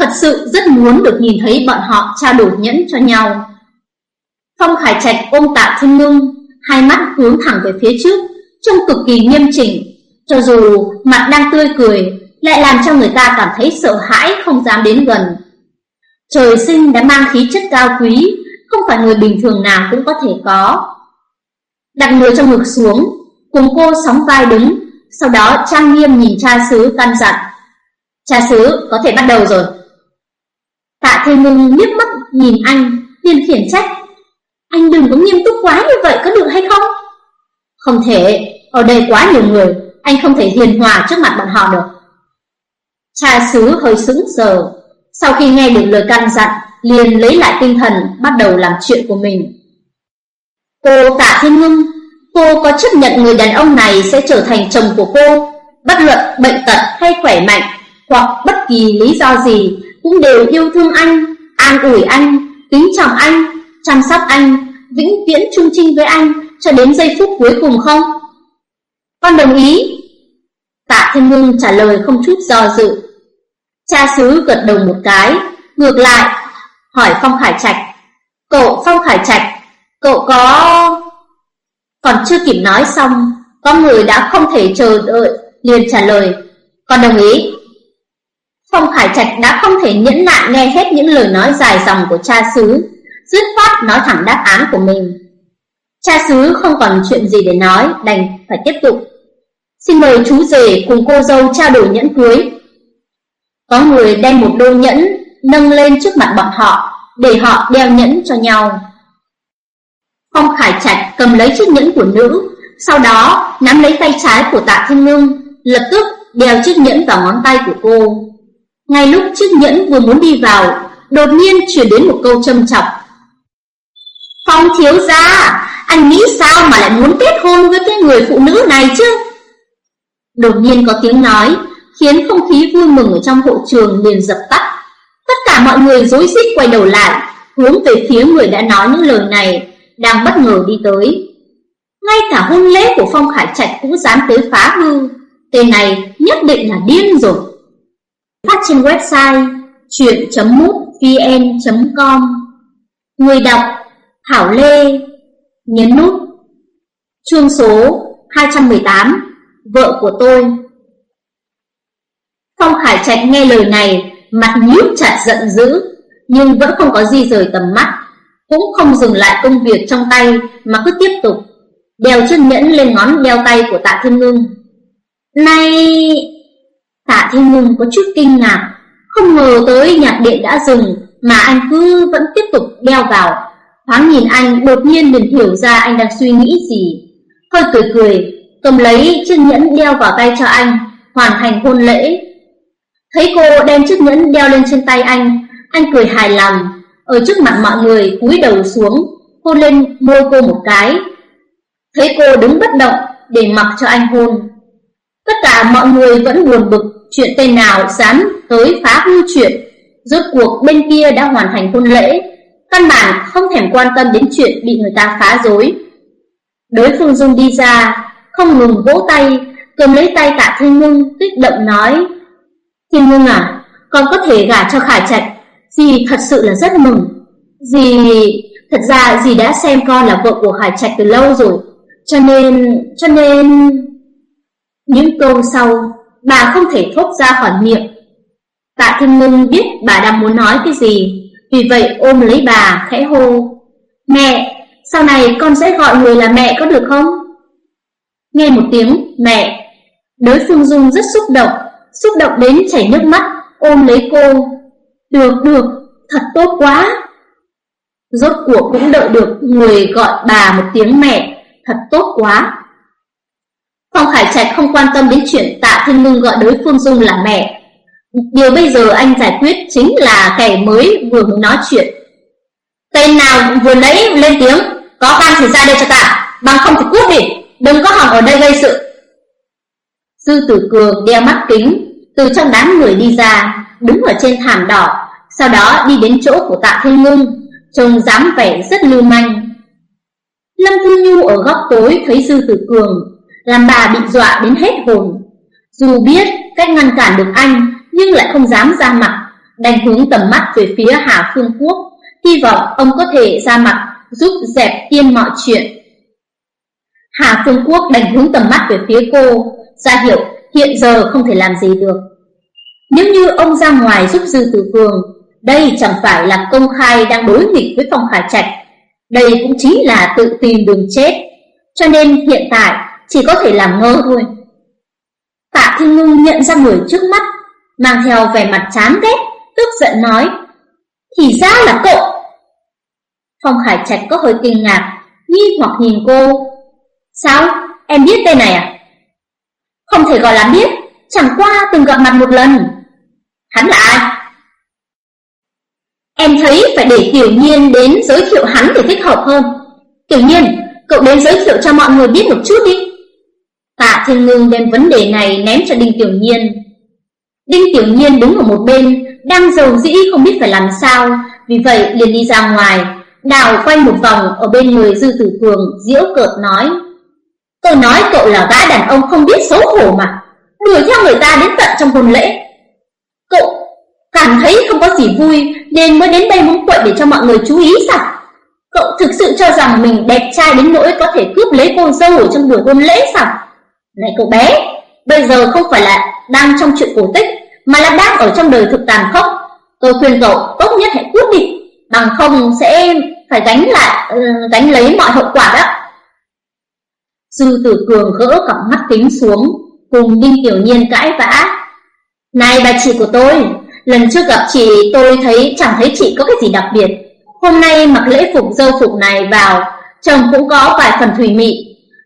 Thật sự rất muốn được nhìn thấy bọn họ trao đổi nhẫn cho nhau. Phong Khải Trạch ôm tạ thiên ngưng, hai mắt hướng thẳng về phía trước, trông cực kỳ nghiêm chỉnh. Cho dù mặt đang tươi cười, lại làm cho người ta cảm thấy sợ hãi không dám đến gần. Trời sinh đã mang khí chất cao quý, không phải người bình thường nào cũng có thể có. Đặt người trong ngực xuống, cùng cô sóng vai đứng, sau đó trang nghiêm nhìn cha xứ căn dặn. Cha xứ có thể bắt đầu rồi. Tạ Thiên Ngưng liếc mắt nhìn anh, liền khiển trách. Anh đừng có nghiêm túc quá như vậy có được hay không? Không thể, ở đây quá nhiều người, anh không thể hiền hòa trước mặt bọn họ được. Cha xứ hơi sững sờ, sau khi nghe được lời căn dặn, liền lấy lại tinh thần bắt đầu làm chuyện của mình. Cô Tạ Thiên Ngưng, cô có chấp nhận người đàn ông này sẽ trở thành chồng của cô, bất luận bệnh tật hay khỏe mạnh, hoặc bất kỳ lý do gì cũng đều yêu thương anh, an ủi anh, kính trọng anh, chăm sóc anh, vĩnh viễn chung trinh với anh cho đến giây phút cuối cùng không? Con đồng ý. Tạ Thiên Ngưng trả lời không chút do dự. Cha xứ gật đầu một cái, ngược lại, hỏi Phong Khải Trạch. Cậu Phong Khải Trạch, cậu có... Còn chưa kịp nói xong, có người đã không thể chờ đợi, liền trả lời. Con đồng ý. Phong Khải Trạch đã không thể nhẫn nại nghe hết những lời nói dài dòng của cha xứ, dứt khoát nói thẳng đáp án của mình. Cha xứ không còn chuyện gì để nói, đành phải tiếp tục. Xin mời chú rể cùng cô dâu trao đổi nhẫn cưới. Có người đem một đôi nhẫn nâng lên trước mặt bọn họ, để họ đeo nhẫn cho nhau. Phong Khải Trạch cầm lấy chiếc nhẫn của nữ, sau đó nắm lấy tay trái của Tạ Thiên Ngưng, lập tức đeo chiếc nhẫn vào ngón tay của cô. Ngay lúc chiếc nhẫn vừa muốn đi vào, đột nhiên truyền đến một câu châm chọc. Phong thiếu gia, anh nghĩ sao mà lại muốn kết hôn với cái người phụ nữ này chứ? Đột nhiên có tiếng nói, khiến không khí vui mừng ở trong hội trường liền dập tắt. Tất cả mọi người rối rít quay đầu lại, hướng về phía người đã nói những lời này, đang bất ngờ đi tới. Ngay cả hôn lễ của Phong Khải Trạch cũng dám tới phá hư, tên này nhất định là điên rồi. Phát trên website chuyện.mútvn.com Người đọc Thảo Lê, Nhấn nút. Chương số 218 Vợ của tôi. Phong Khải Trạch nghe lời này, Mặt nhíu chặt giận dữ, Nhưng vẫn không có gì rời tầm mắt. Cũng không dừng lại công việc trong tay, Mà cứ tiếp tục, Đeo chân nhẫn lên ngón đeo tay của tạ thiên ngưng. Này Tạ thiên ngưng có chút kinh ngạc. Không ngờ tới nhạc điện đã dừng, Mà anh cứ vẫn tiếp tục đeo vào. Thoáng nhìn anh, đột nhiên liền hiểu ra anh đang suy nghĩ gì. Hơi cười cười, Cầm lấy chiếc nhẫn đeo vào tay cho anh, Hoàn thành hôn lễ. Thấy cô đem chiếc nhẫn đeo lên trên tay anh Anh cười hài lòng. Ở trước mặt mọi người cúi đầu xuống, Hôn lên môi cô một cái. Thấy cô đứng bất động Để mặc cho anh hôn. Tất cả mọi người vẫn buồn bực Chuyện tên nào dám tới phá hư chuyện? Rốt cuộc bên kia đã hoàn thành hôn lễ. Căn bản không thèm quan tâm đến chuyện bị người ta phá rối. Đối phương Dung đi ra, Không ngừng vỗ tay, Cầm lấy tay tạ Thiên Ngưng, Kích động nói, Thiên Ngưng à Con có thể gả cho Khải Trạch? Dì thật sự là rất mừng. Dì, Thật ra dì đã xem con là vợ của Khải Trạch từ lâu rồi. Cho nên Cho nên Những câu sau Bà không thể thốt ra khỏi miệng. Tạ Thiên Ngưng biết bà đang muốn nói cái gì vì vậy ôm lấy bà khẽ hô Mẹ, sau này con sẽ gọi người là mẹ có được không? Nghe một tiếng mẹ. Đối phương Dung rất xúc động Xúc động đến chảy nước mắt Ôm lấy cô. Được, được, thật tốt quá. Rốt cuộc cũng đợi được Người gọi bà một tiếng mẹ Thật tốt quá. Phong Khải Trạch không quan tâm đến chuyện Tạ Thiên Ngưng gọi đối phương Dung là mẹ Điều bây giờ anh giải quyết chính là kẻ mới vừa mới nói chuyện. Tên nào vừa nãy lên tiếng, có gan thì ra đây cho ta, bằng không thì cút đi, đừng có hỏng ở đây gây sự. Sư tử cường đeo mắt kính, từ trong đám người đi ra, đứng ở trên thảm đỏ, sau đó đi đến chỗ của tạ thiên ngưng, trông dáng vẻ rất lưu manh. Lâm Thư Nhu ở góc tối thấy sư tử cường, làm bà bị dọa đến hết hồn. Dù biết cách ngăn cản được anh, nhưng lại không dám ra mặt, đành hướng tầm mắt về phía Hà Phương Quốc, hy vọng ông có thể ra mặt giúp dẹp yên mọi chuyện. Hà Phương Quốc đành hướng tầm mắt về phía cô, ra hiệu hiện giờ không thể làm gì được. Nếu như ông ra ngoài giúp Dư Tử Cường, đây chẳng phải là công khai đang đối nghịch với Phong Khải Trạch, đây cũng chính là tự tìm đường chết, cho nên hiện tại chỉ có thể làm ngơ thôi. Tạ Thiên Ngưng nhận ra người trước mắt mang theo vẻ mặt chán ghét, tức giận nói, thì ra là cậu. Phong Khải Trạch có hơi kinh ngạc, nghi hoặc nhìn cô. Sao? Em biết tên này à? Không thể gọi là biết, chẳng qua từng gặp mặt một lần. Hắn là ai? Em thấy phải để Tiểu Nhiên đến giới thiệu hắn để thích hợp hơn. Tiểu Nhiên, cậu đến giới thiệu cho mọi người biết một chút đi. Tạ Thiên Ngưng đem vấn đề này ném cho Đinh Tiểu Nhiên. Đinh Tiểu Nhiên đứng ở một bên, đang dầu dĩ không biết phải làm sao, vì vậy liền đi ra ngoài, đào quanh một vòng ở bên người Dư Tử Cường, diễu cợt nói: "Tôi nói cậu là gã đàn ông không biết xấu hổ mà, đuổi theo người ta đến tận trong hôn lễ. Cậu cảm thấy không có gì vui nên mới đến đây muốn quậy để cho mọi người chú ý sao? Cậu thực sự cho rằng mình đẹp trai đến nỗi có thể cướp lấy cô dâu ở trong buổi hôn lễ sao? Này cậu bé, bây giờ không phải là đang trong chuyện cổ tích mà là đang ở trong đời thực tàn khốc. Tôi khuyên cậu tốt nhất hãy cút đi, bằng không sẽ phải gánh lại ờ, gánh lấy mọi hậu quả đó. Dư Tử Cường gỡ cặp mắt kính xuống, cùng Đinh Tiểu Nhiên cãi vã. "Này bà chị của tôi, lần trước gặp chị tôi thấy chẳng thấy chị có cái gì đặc biệt. Hôm nay mặc lễ phục dâu phục này vào, trông cũng có vài phần thủy mị.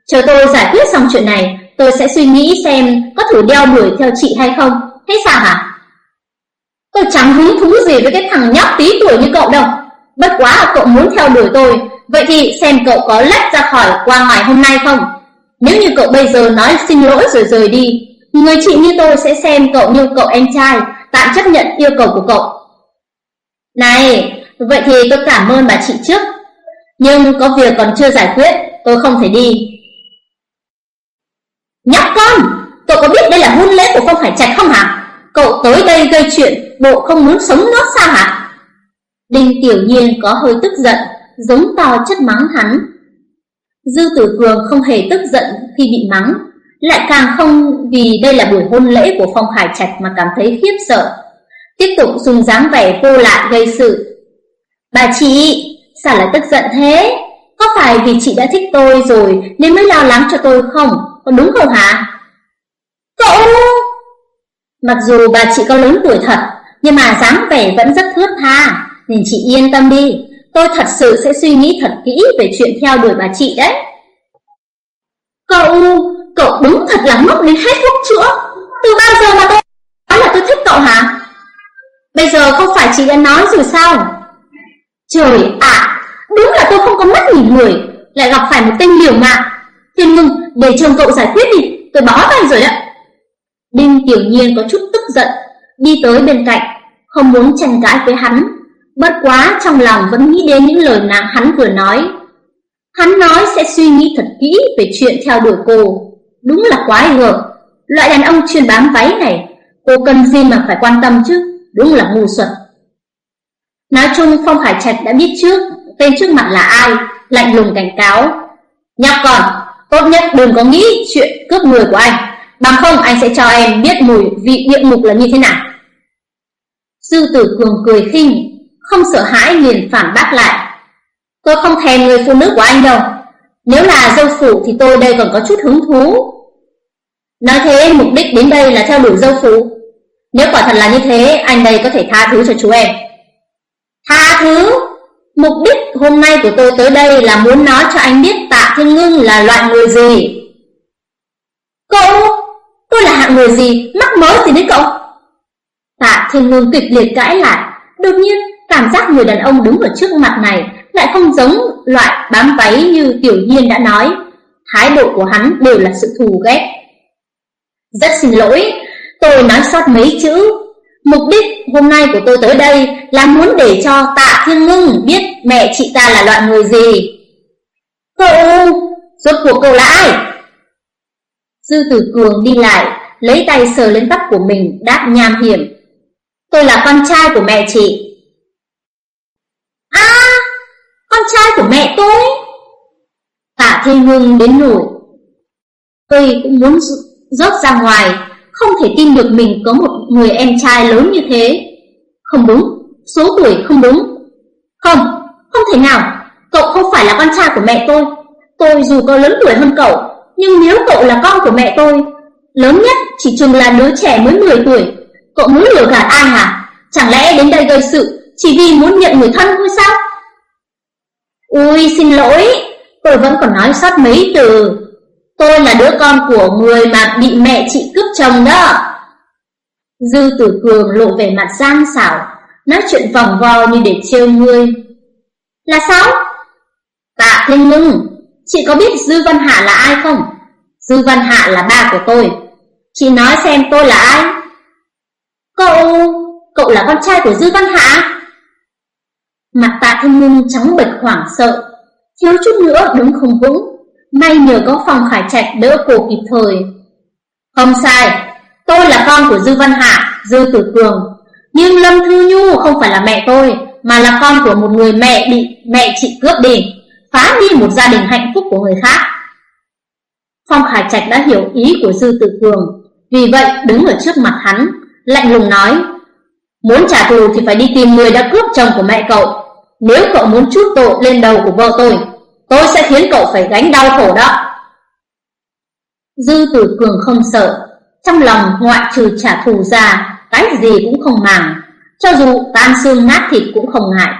Chờ tôi giải quyết xong chuyện này, tôi sẽ suy nghĩ xem có thử đeo đuổi theo chị hay không. Thế sao hả?" Tôi chẳng hứng thú gì với cái thằng nhóc tí tuổi như cậu đâu. Bất quá cậu muốn theo đuổi tôi, vậy thì xem cậu có lách ra khỏi qua ngoài hôm nay không? Nếu như cậu bây giờ nói xin lỗi rồi rời đi, người chị như tôi sẽ xem cậu như cậu em trai, tạm chấp nhận yêu cầu của cậu. Này, vậy thì tôi cảm ơn bà chị trước, nhưng có việc còn chưa giải quyết, tôi không thể đi. Nhóc con, cậu có biết đây là hôn lễ của Phong Hải Trạch không hả? Cậu tới đây gây chuyện, bộ không muốn sống nữa sao hả? Đinh Tiểu Nhiên có hơi tức giận, giống to chất mắng hắn. Dư Tử Cường không hề tức giận khi bị mắng, lại càng không vì đây là buổi hôn lễ của Phong Hải Trạch mà cảm thấy khiếp sợ. Tiếp tục dùng dáng vẻ vô lại gây sự. Bà chị, sao lại tức giận thế? Có phải vì chị đã thích tôi rồi nên mới lo lắng cho tôi không? Có đúng không hả? Cậu! Mặc dù bà chị có lớn tuổi thật, nhưng mà dáng vẻ vẫn rất thướt tha, nên chị yên tâm đi, tôi thật sự sẽ suy nghĩ thật kỹ về chuyện theo đuổi bà chị đấy. Cậu, cậu đúng thật là ngốc đến hết thuốc chữa. Từ bao giờ mà tôi nói là tôi thích cậu hả? Bây giờ không phải chị đã nói rồi sao? Trời ạ, đúng là tôi không có mắt nhìn người, lại gặp phải một tên liều mạng. Thiên ngưng, để chồng cậu giải quyết đi, tôi bó tay rồi đấy. Đinh Tiểu Nhiên có chút tức giận, đi tới bên cạnh, không muốn tranh cãi với hắn, bất quá trong lòng vẫn nghĩ đến những lời nàng hắn vừa nói. Hắn nói sẽ suy nghĩ thật kỹ về chuyện theo đuổi cô, đúng là quái ngờ, Loại đàn ông chuyên bám váy này, cô cần gì mà phải quan tâm chứ, đúng là ngu xuẩn. Nói chung Phong Hải Trạch đã biết trước tên trước mặt là ai, lạnh lùng cảnh cáo. Nhóc con, tốt nhất đừng có nghĩ chuyện cướp người của anh, bằng không anh sẽ cho em biết mùi vị địa ngục là như thế nào. Sư tử cường cười khinh, không sợ hãi liền phản bác lại. Tôi không thèm người phụ nữ của anh đâu. Nếu là dâu phụ thì tôi đây còn có chút hứng thú. Nói thế mục đích đến đây là theo đuổi dâu phụ. Nếu quả thật là như thế, anh đây có thể tha thứ cho chú em. Tha thứ? Mục đích hôm nay của tôi tới đây là muốn nói cho anh biết Tạ Thiên Ngưng là loại người gì. Cậu, tôi là hạng người gì, mắc mớ gì đấy cậu? Tạ Thiên Ngưng kịch liệt cãi lại, đột nhiên cảm giác người đàn ông đứng ở trước mặt này lại không giống loại bám váy như Tiểu Nhiên đã nói, thái độ của hắn đều là sự thù ghét. Rất xin lỗi, tôi nói sót mấy chữ. Mục đích hôm nay của tôi tới đây là muốn để cho Tạ Thiên Ngưng biết mẹ chị ta là loại người gì. Cậu, rốt cuộc cậu là ai? Dư Tử Cường đi lại, lấy tay sờ lên tóc của mình, đáp nham hiểm. Tôi là con trai của mẹ chị. À, con trai của mẹ tôi. Tạ Thiên Ngưng đến nổi. Tôi cũng muốn rớt ra ngoài, không thể tin được mình có một người em trai lớn như thế. Không đúng, số tuổi không đúng. Không, không thể nào, cậu không phải là con trai của mẹ tôi. Tôi dù có lớn tuổi hơn cậu, nhưng nếu cậu là con của mẹ tôi, lớn nhất chỉ chừng là đứa trẻ mới 10 tuổi, cậu muốn lừa gạt ai hả? Chẳng lẽ đến đây gây sự chỉ vì muốn nhận người thân thôi sao? Ui xin lỗi, tôi vẫn còn nói sót mấy từ. Tôi là đứa con của người mà bị mẹ chị cướp chồng đó. Dư tử cường lộ vẻ mặt gian xảo, nói chuyện vòng vo như để trêu ngươi. Là sao? Tạ Thiên Ngưng, chị có biết Dư Văn Hạ là ai không? Dư Văn Hạ là ba của tôi. Chị nói xem tôi là ai? Cậu, cậu là con trai của Dư Văn Hạ? Mặt tạ thiên ngưng trắng bệch hoảng sợ, thiếu chút nữa đứng không vững. May nhờ có phòng khải trạch đỡ cổ kịp thời. Không sai, tôi là con của Dư Văn Hạ, Dư Tử Cường. Nhưng Lâm Thư Nhu không phải là mẹ tôi, mà là con của một người mẹ bị mẹ chị cướp đi, phá đi một gia đình hạnh phúc của người khác. Phong Khải Trạch đã hiểu ý của Dư Tử Cường, vì vậy đứng ở trước mặt hắn, lạnh lùng nói: "Muốn trả thù thì phải đi tìm người đã cướp chồng của mẹ cậu, nếu cậu muốn chút tội lên đầu của vợ tôi Tôi sẽ khiến cậu phải gánh đau khổ đó. Dư tử cường không sợ. Trong lòng ngoại trừ trả thù ra Cái gì cũng không màng. Cho dù tan xương nát thịt cũng không ngại.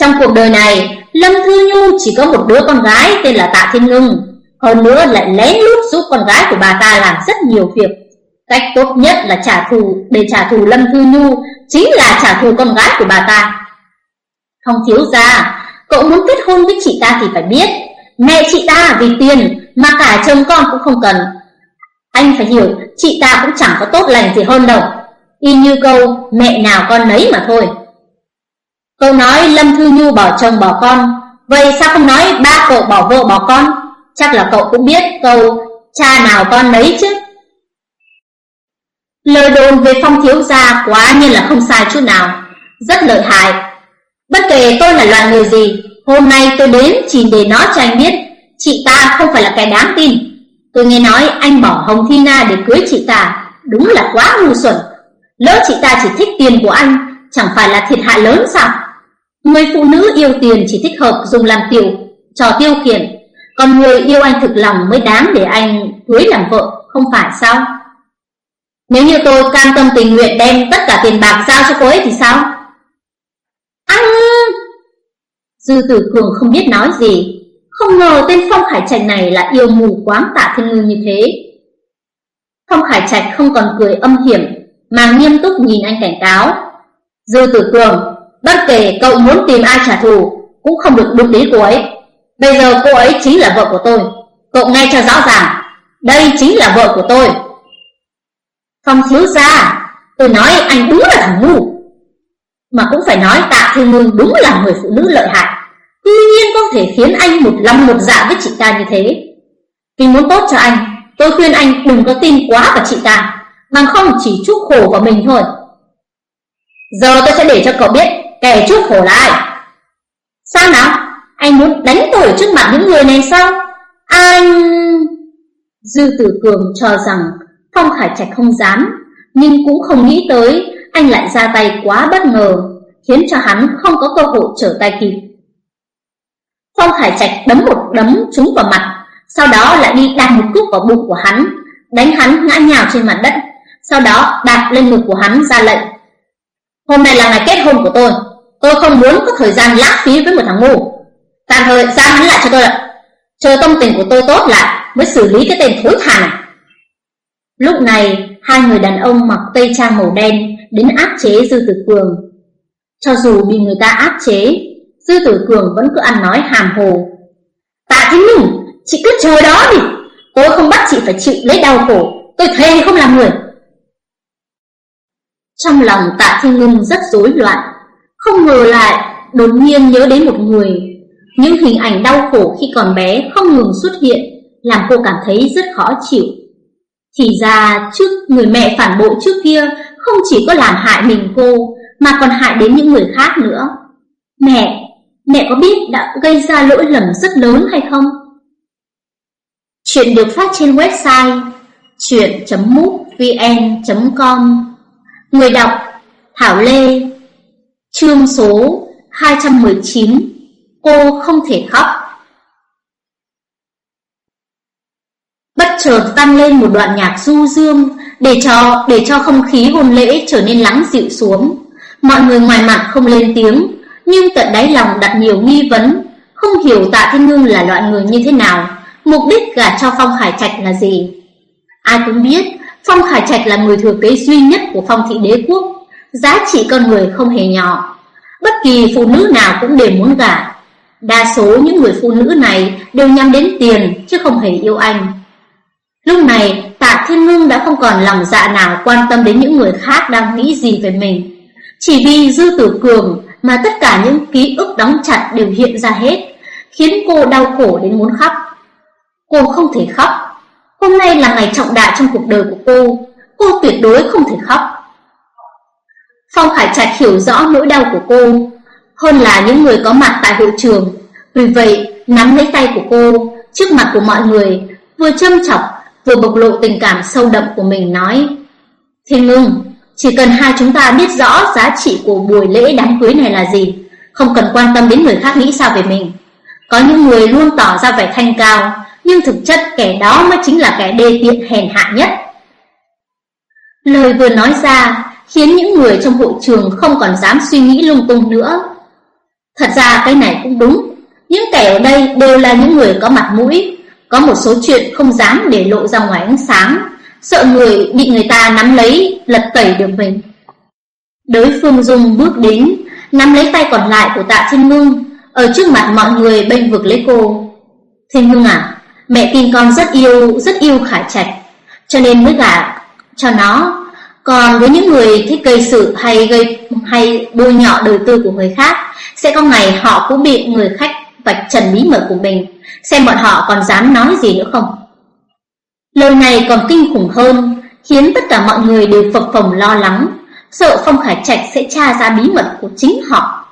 Trong cuộc đời này Lâm Thư Nhu chỉ có một đứa con gái Tên là Tạ Thiên Ngưng. Hơn nữa lại lén lút giúp con gái của bà ta làm rất nhiều việc. Cách tốt nhất là trả thù Để trả thù Lâm Thư Nhu Chính là trả thù con gái của bà ta. Không thiếu ra, cậu muốn kết hôn với chị ta thì phải biết, mẹ chị ta vì tiền mà cả chồng con cũng không cần. Anh phải hiểu, chị ta cũng chẳng có tốt lành gì hơn đâu. Y như câu mẹ nào con nấy mà thôi. Cậu nói Lâm Thư Nhu bỏ chồng bỏ con, vậy sao không nói ba cậu bỏ vợ bỏ con? Chắc là cậu cũng biết câu cha nào con nấy chứ. Lời đồn về phong thiếu gia quá nhiên là không sai chút nào, rất lợi hại, Bất kể tôi là loại người gì, hôm nay tôi đến chỉ để nói cho anh biết, chị ta không phải là cái đáng tin. Tôi nghe nói anh bỏ Hồng Thi Na để cưới chị ta, đúng là quá ngu xuẩn. Lỡ chị ta chỉ thích tiền của anh, chẳng phải là thiệt hại lớn sao? Người phụ nữ yêu tiền chỉ thích hợp dùng làm tiểu, trò tiêu khiển, còn người yêu anh thực lòng mới đáng để anh cưới làm vợ, không phải sao? Nếu như tôi cam tâm tình nguyện đem tất cả tiền bạc giao cho cô ấy thì sao? Dư tử cường không biết nói gì. Không ngờ tên Phong Khải Trạch này lại yêu mù quáng tạ thiên ngư như thế. Phong Khải Trạch không còn cười âm hiểm, Mà nghiêm túc nhìn anh cảnh cáo. Dư tử cường, Bất kể cậu muốn tìm ai trả thù, Cũng không được đụng đến cô ấy. Bây giờ cô ấy chính là vợ của tôi. Cậu nghe cho rõ ràng, Đây chính là vợ của tôi. Phong thiếu gia, Tôi nói anh đúng là thằng ngu. Mà cũng phải nói tạ thiên Mương đúng là người phụ nữ lợi hại. Tuy nhiên có thể khiến anh một lòng một dạ với chị ta như thế. Vì muốn tốt cho anh, Tôi khuyên anh đừng có tin quá vào chị ta Bằng không chỉ chuốc khổ vào mình thôi. Giờ tôi sẽ để cho cậu biết Kẻ chuốc khổ là ai. Sao nào? Anh muốn đánh tôi trước mặt những người này sao? Anh Dư tử cường cho rằng Phong Khải Trạch không dám, Nhưng cũng không nghĩ tới anh lại ra tay quá bất ngờ Khiến cho hắn không có cơ hội trở tay kịp Phong Khải Trạch đấm một đấm trúng vào mặt, sau đó lại đi đạp một cước vào bụng của hắn, đánh hắn ngã nhào trên mặt đất, sau đó đạp lên ngực của hắn ra lệnh. Hôm nay là ngày kết hôn của tôi, tôi không muốn có thời gian lãng phí với một thằng ngu. Tạm thời giam hắn lại cho tôi ạ. Chờ tâm tình của tôi tốt lại mới xử lý cái tên thối thà này. Lúc này, hai người đàn ông mặc tây trang màu đen đến áp chế Dư Tử Cường. Cho dù bị người ta áp chế, dư tử cường vẫn cứ ăn nói hàm hồ. Tạ Thiên Minh, Chị cứ chờ đó đi. Tôi không bắt chị phải chịu lấy đau khổ. Tôi thề không làm người. Trong lòng tạ thiên ngưng rất rối loạn. Không ngờ lại Đột nhiên nhớ đến một người. Những hình ảnh đau khổ khi còn bé Không ngừng xuất hiện Làm cô cảm thấy rất khó chịu. Thì ra trước người mẹ phản bội trước kia Không chỉ có làm hại mình cô, Mà còn hại đến những người khác nữa. Mẹ Mẹ có biết đã gây ra lỗi lầm rất lớn hay không? Chuyện được phát trên website chuyện.mútvn.com Người đọc Thảo Lê, Chương số 219 Cô không thể khóc Bất chợt vang lên một đoạn nhạc du dương để cho để cho không khí hôn lễ trở nên lắng dịu xuống. Mọi người ngoài mặt không lên tiếng, nhưng tận đáy lòng đặt nhiều nghi vấn, không hiểu Tạ Thiên Ngưng là loại người như thế nào, mục đích gả cho Phong hải Trạch là gì. Ai cũng biết, Phong hải Trạch là người thừa kế duy nhất của Phong thị đế quốc, Giá trị con người không hề nhỏ Bất kỳ phụ nữ nào cũng đều muốn gả Đa số những người phụ nữ này đều nhắm đến tiền chứ không hề yêu anh Lúc này Tạ Thiên Ngưng đã không còn lòng dạ nào quan tâm đến những người khác đang nghĩ gì về mình. Chỉ vì Dư Tử Cường mà tất cả những ký ức đóng chặt đều hiện ra hết, Khiến cô đau khổ đến muốn khóc. Cô không thể khóc. Hôm nay là ngày trọng đại trong cuộc đời của cô. Cô tuyệt đối không thể khóc. Phong Khải Trạch hiểu rõ nỗi đau của cô Hơn là những người có mặt tại hội trường. Vì vậy, nắm lấy tay của cô, Trước mặt của mọi người, Vừa châm chọc Vừa bộc lộ tình cảm sâu đậm của mình nói Thiên ngưng Chỉ cần hai chúng ta biết rõ giá trị của buổi lễ đám cưới này là gì Không cần quan tâm đến người khác nghĩ sao về mình. Có những người luôn tỏ ra vẻ thanh cao Nhưng thực chất kẻ đó mới chính là kẻ đê tiện hèn hạ nhất. Lời vừa nói ra khiến những người trong hội trường không còn dám suy nghĩ lung tung nữa. Thật ra cái này cũng đúng, những kẻ ở đây đều là những người có mặt mũi, có một số chuyện không dám để lộ ra ngoài ánh sáng, sợ người bị người ta nắm lấy, lật tẩy được mình. Đối phương Dung bước đến, nắm lấy tay còn lại của tạ Thiên Ngưng, ở trước mặt mọi người bênh vực lấy cô. Thiên Ngưng à, mẹ tin con rất yêu, rất yêu Khải Trạch, cho nên mới gả cho nó. Còn với những người thích gây sự hay gây hay bôi nhọ đời tư của người khác, sẽ có ngày họ cũng bị người khách vạch trần bí mật của mình, xem bọn họ còn dám nói gì nữa không. Lời này còn kinh khủng hơn, khiến tất cả mọi người đều phập phồng lo lắng, sợ Phong Khải Trạch sẽ tra ra bí mật của chính họ.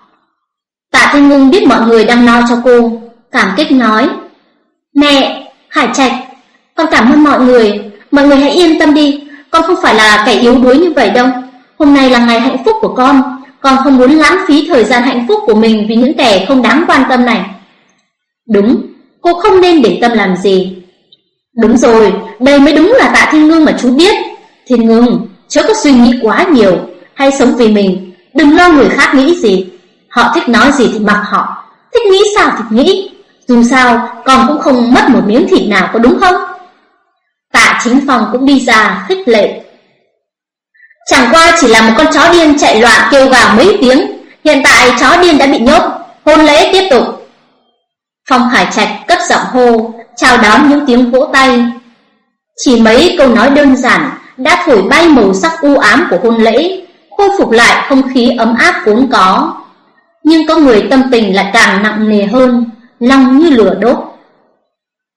Tạ Thanh Ngưng biết mọi người đang lo cho cô, cảm kích nói: "Mẹ, Khải Trạch, con cảm ơn mọi người, mọi người hãy yên tâm đi, con không phải là kẻ yếu đuối như vậy đâu. Hôm nay là ngày hạnh phúc của con, con không muốn lãng phí thời gian hạnh phúc của mình vì những kẻ không đáng quan tâm này. Đúng, cô không nên để tâm làm gì. Đúng rồi, đây mới đúng là tạ thiên ngưng mà chú biết. Thiên ngưng, chớ có suy nghĩ quá nhiều, hay sống vì mình, đừng lo người khác nghĩ gì. Họ thích nói gì thì mặc họ, thích nghĩ sao thì nghĩ. Dù sao, con cũng không mất một miếng thịt nào có đúng không? Tạ chính phòng cũng đi ra khích lệ Chẳng qua chỉ là một con chó điên chạy loạn kêu gào mấy tiếng Hiện tại chó điên đã bị nhốt Hôn lễ tiếp tục Phong Khải Trạch cất giọng hô Chào đón những tiếng vỗ tay. Chỉ mấy câu nói đơn giản Đã thổi bay màu sắc u ám của hôn lễ Khôi phục lại không khí ấm áp vốn có. Nhưng có người tâm tình lại càng nặng nề hơn Lòng như lửa đốt.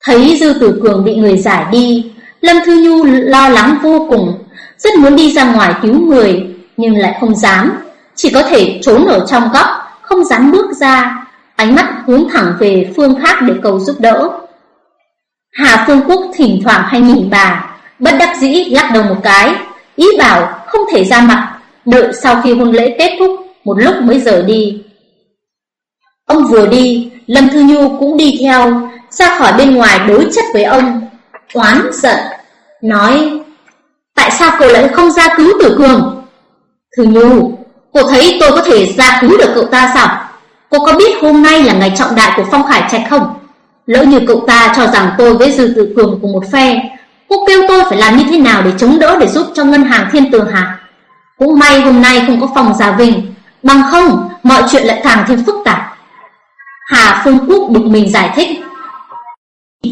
Thấy Dư Tử Cường bị người giải đi Lâm Thư Nhu lo lắng vô cùng, rất muốn đi ra ngoài cứu người, nhưng lại không dám, chỉ có thể trốn ở trong góc, không dám bước ra, ánh mắt hướng thẳng về phương khác để cầu giúp đỡ. Hà Phương Quốc thỉnh thoảng hay nhìn bà, bất đắc dĩ lắc đầu một cái, ý bảo không thể ra mặt, đợi sau khi hôn lễ kết thúc, một lúc mới rời đi. Ông vừa đi, Lâm Thư Nhu cũng đi theo, ra khỏi bên ngoài đối chất với ông, oán giận, nói Tại sao cậu lại không ra cứu tử cường? Thư Nhu, cô thấy tôi có thể ra cứu được cậu ta sao? Cô có biết hôm nay là ngày trọng đại của Phong Khải Trạch không? Lỡ như cậu ta cho rằng tôi với Dư Tử Cường cùng một phe, cô kêu tôi phải làm như thế nào để chống đỡ để giúp cho ngân hàng Thiên Tường hả? Cũng may hôm nay không có phòng Gia Vinh, bằng không mọi chuyện lại càng thêm phức tạp. Hà Phương Quốc bực mình giải thích,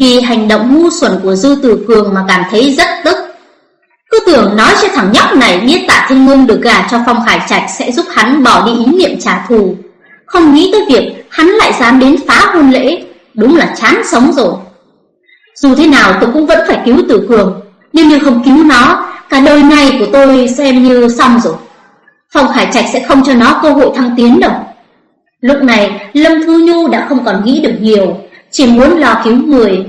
vì hành động ngu xuẩn của Dư Tử Cường mà cảm thấy rất tức. Cứ tưởng nói cho thằng nhóc này biết tạ thiên ngôn được gà cho Phong Khải Trạch sẽ giúp hắn bỏ đi ý niệm trả thù. Không nghĩ tới việc hắn lại dám đến phá hôn lễ, đúng là chán sống rồi. Dù thế nào tôi cũng vẫn phải cứu Tử Cường, nhưng như không cứu nó, cả đời này của tôi xem như xong rồi. Phong Khải Trạch sẽ không cho nó cơ hội thăng tiến đâu. Lúc này, Lâm Thư Nhu đã không còn nghĩ được nhiều, chỉ muốn lo cứu người.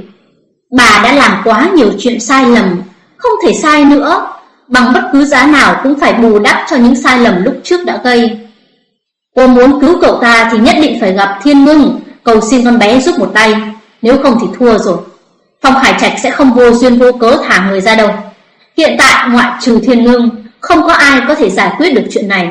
Bà đã làm quá nhiều chuyện sai lầm, không thể sai nữa, bằng bất cứ giá nào cũng phải bù đắp cho những sai lầm lúc trước đã gây. Cô muốn cứu cậu ta thì nhất định phải gặp Thiên Ngưng, cầu xin con bé giúp một tay, nếu không thì thua rồi. Phong Khải Trạch sẽ không vô duyên vô cớ thả người ra đâu. Hiện tại ngoại trừ Thiên Ngưng, không có ai có thể giải quyết được chuyện này.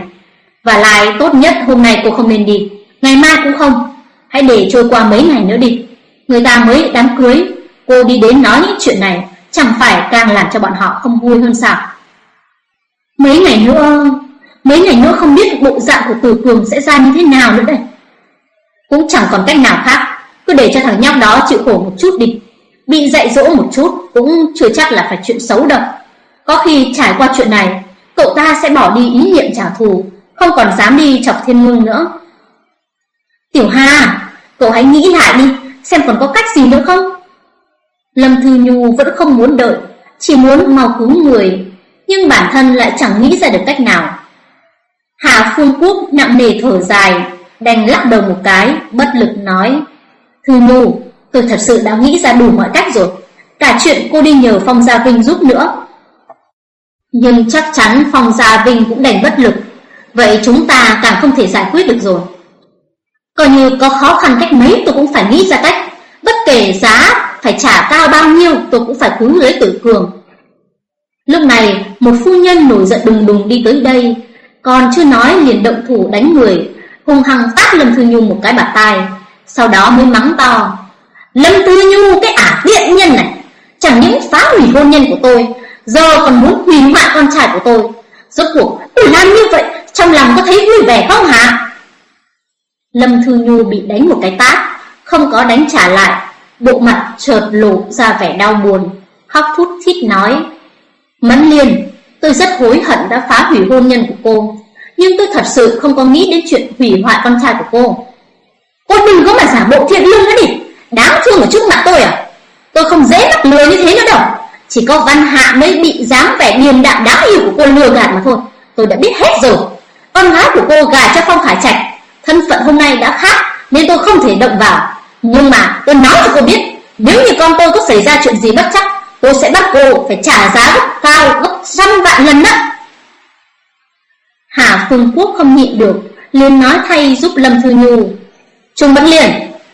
Và lại tốt nhất hôm nay cô không nên đi, ngày mai cũng không. Hãy để trôi qua mấy ngày nữa đi. Người ta mới đám cưới Cô đi đến nói những chuyện này Chẳng phải càng làm cho bọn họ không vui hơn sao Mấy ngày nữa Mấy ngày nữa không biết bộ dạng của Từ Cường sẽ ra như thế nào nữa đây. Cũng chẳng còn cách nào khác, Cứ để cho thằng nhóc đó chịu khổ một chút đi. Bị dạy dỗ một chút Cũng chưa chắc là phải chuyện xấu đâu. Có khi trải qua chuyện này, Cậu ta sẽ bỏ đi ý niệm trả thù, Không còn dám đi chọc thiên ngưng nữa. Tiểu Hà, Cậu hãy nghĩ lại đi, Xem còn có cách gì nữa không? Lâm Thư Nhu vẫn không muốn đợi, Chỉ muốn mau cứu người, Nhưng bản thân lại chẳng nghĩ ra được cách nào. Hà Phương Quốc nặng nề thở dài, Đành lắc đầu một cái, Bất lực nói, Thư Nhu, Tôi thật sự đã nghĩ ra đủ mọi cách rồi. Cả chuyện cô đi nhờ Phong Gia Vinh giúp nữa. Nhưng chắc chắn Phong Gia Vinh cũng đành bất lực. Vậy chúng ta càng không thể giải quyết được rồi. Coi như có khó khăn cách mấy tôi cũng phải nghĩ ra cách. Bất kể giá phải trả cao bao nhiêu, tôi cũng phải cứu lấy tử cường. Lúc này, một phu nhân nổi giận đùng đùng đi tới đây còn chưa nói liền động thủ đánh người Hùng hăng tát Lâm Thư Nhung một cái bạt tai, Sau đó mới mắng to, Lâm Tư Nhu, cái ả tiện nhân này, Chẳng những phá hủy hôn nhân của tôi, Giờ còn muốn hủy hoại con trai của tôi. Rốt cuộc, tôi làm như vậy, Trong lòng có thấy vui vẻ không hả? Lâm Thư Nhu bị đánh một cái tát, Không có đánh trả lại, Bộ mặt chợt lộ ra vẻ đau buồn, Khóc thút thít nói, Mẫn liền Tôi rất hối hận đã phá hủy hôn nhân của cô. Nhưng tôi thật sự không có nghĩ đến chuyện hủy hoại con trai của cô. Cô đừng có mà giả bộ thiện lương nữa đi. Đáng thương ở trước mặt tôi à? Tôi không dễ mắc lừa như thế nữa đâu. Chỉ có văn hạ mới bị dáng vẻ điềm đạm đáng yêu của cô lừa gạt mà thôi. Tôi đã biết hết rồi. Con gái của cô gả cho Phong Khải Trạch Thân phận hôm nay đã khác, Nên tôi không thể động vào. Nhưng mà tôi nói cho cô biết, Nếu như con tôi có xảy ra chuyện gì bất chắc Tôi sẽ bắt cô phải trả giá gấp cao Gấp trăm vạn lần đó. Hà Phương Quốc không nhịn được, liền nói thay giúp Lâm Thư Nhu. Trung bắn Liền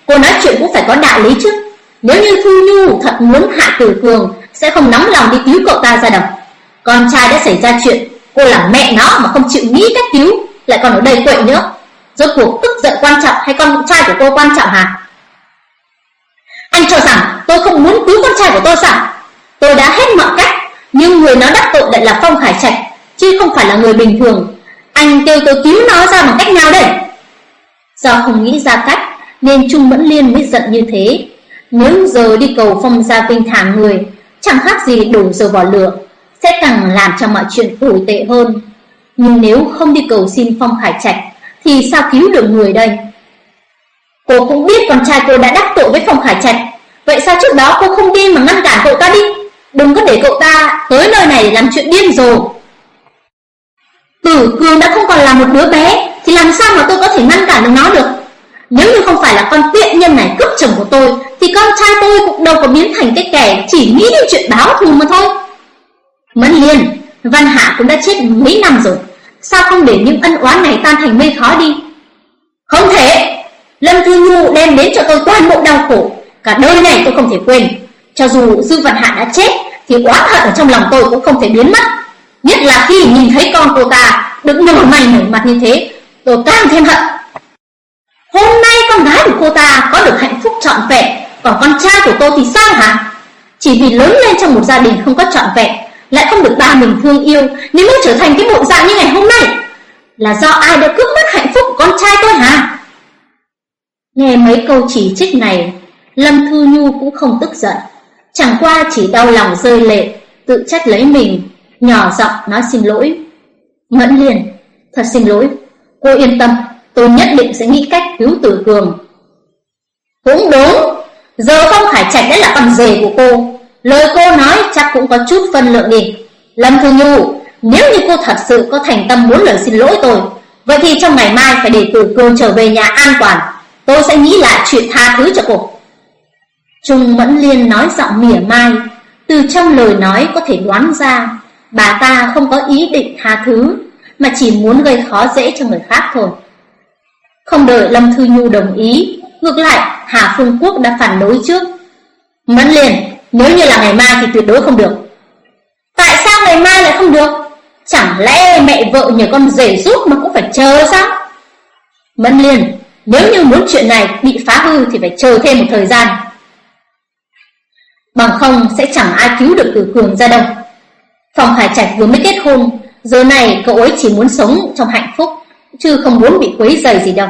Cô nói chuyện cũng phải có đạo lý chứ. Nếu như Thư Nhu thật muốn hạ tử cường, Sẽ không nóng lòng đi cứu cậu ta ra đâu. Con trai đã xảy ra chuyện, Cô là mẹ nó mà không chịu nghĩ cách cứu, Lại còn ở đây quậy nữa. Rốt cuộc tức giận quan trọng hay con trai của cô quan trọng hả? Anh cho rằng tôi không muốn cứu con trai của tôi sao? Tôi đã hết mọi cách, Nhưng người nó đắc tội lại là Phong Khải Trạch, Chứ không phải là người bình thường. Anh kêu tôi cứu nó ra bằng cách nào đây? Do không nghĩ ra cách, Nên Trung Mẫn Liên mới giận như thế. Nếu giờ đi cầu Phong Gia Vinh thả người, Chẳng khác gì đổ dầu vào lửa, Sẽ càng làm cho mọi chuyện tồi tệ hơn. Nhưng nếu không đi cầu xin Phong Khải Trạch, Thì sao cứu được người đây? Cô cũng biết con trai cô đã đắc tội với Phong Khải Trạch, Vậy sao trước đó cô không đi mà ngăn cản cậu ta đi? Đừng có để cậu ta tới nơi này làm chuyện điên rồ. Tử Cường đã không còn là một đứa bé, Thì làm sao mà tôi có thể ngăn cản được nó được? Nếu như không phải là con tiện nhân này cướp chồng của tôi, Thì con trai tôi cũng đâu có biến thành cái kẻ Chỉ nghĩ đến chuyện báo thù mà thôi. Mẫn Liên, Văn Hạ cũng đã chết mấy năm rồi. Sao không để những ân oán này tan thành mây khói đi? Không thể! Lâm Thư Nhu đem đến cho tôi toàn bộ đau khổ. Cả đời này tôi không thể quên. Cho dù Dư Văn Hạ đã chết, Thì oán hận ở trong lòng tôi cũng không thể biến mất. Nhất là khi nhìn thấy con cô ta Được nở mày nở mặt như thế, Tôi càng thêm hận. Hôm nay con gái của cô ta có được hạnh phúc trọn vẹn, Còn con trai của tôi thì sao hả? Chỉ vì lớn lên trong một gia đình không có trọn vẹn, Lại không được ba mình thương yêu Nên mới trở thành cái bộ dạng như ngày hôm nay, Là do ai đã cướp mất hạnh phúc của con trai tôi hả? Nghe mấy câu chỉ trích này, Lâm Thư Nhu cũng không tức giận. Chẳng qua chỉ đau lòng rơi lệ, Tự trách lấy mình, Nhỏ giọng nói xin lỗi. Ngẫn liền Thật xin lỗi. Cô yên tâm, Tôi nhất định sẽ nghĩ cách cứu tử cường. Cũng đúng, Giờ không Khải Trạch đã là con rể của cô. Lời cô nói chắc cũng có chút phân lượng đi. Lâm Thư Nhu, Nếu như cô thật sự có thành tâm muốn lời xin lỗi tôi, Vậy thì trong ngày mai phải để tử cường trở về nhà an toàn. Tôi sẽ nghĩ lại chuyện tha thứ cho cô. Trung Mẫn Liên nói giọng mỉa mai, Từ trong lời nói có thể đoán ra, Bà ta không có ý định tha thứ, Mà chỉ muốn gây khó dễ cho người khác thôi. Không đợi Lâm Thư Nhu đồng ý, Ngược lại, Hà Phương Quốc đã phản đối trước. Mẫn Liên, Nếu như là ngày mai thì tuyệt đối không được. Tại sao ngày mai lại không được? Chẳng lẽ mẹ vợ nhờ con rể giúp mà cũng phải chờ sao? Mẫn Liên, Nếu như muốn chuyện này bị phá hư Thì phải chờ thêm một thời gian. Bằng không sẽ chẳng ai cứu được Tử Cường ra đâu. Phòng Hải Trạch vừa mới kết hôn Giờ này cậu ấy chỉ muốn sống trong hạnh phúc Chứ không muốn bị quấy rầy gì đâu.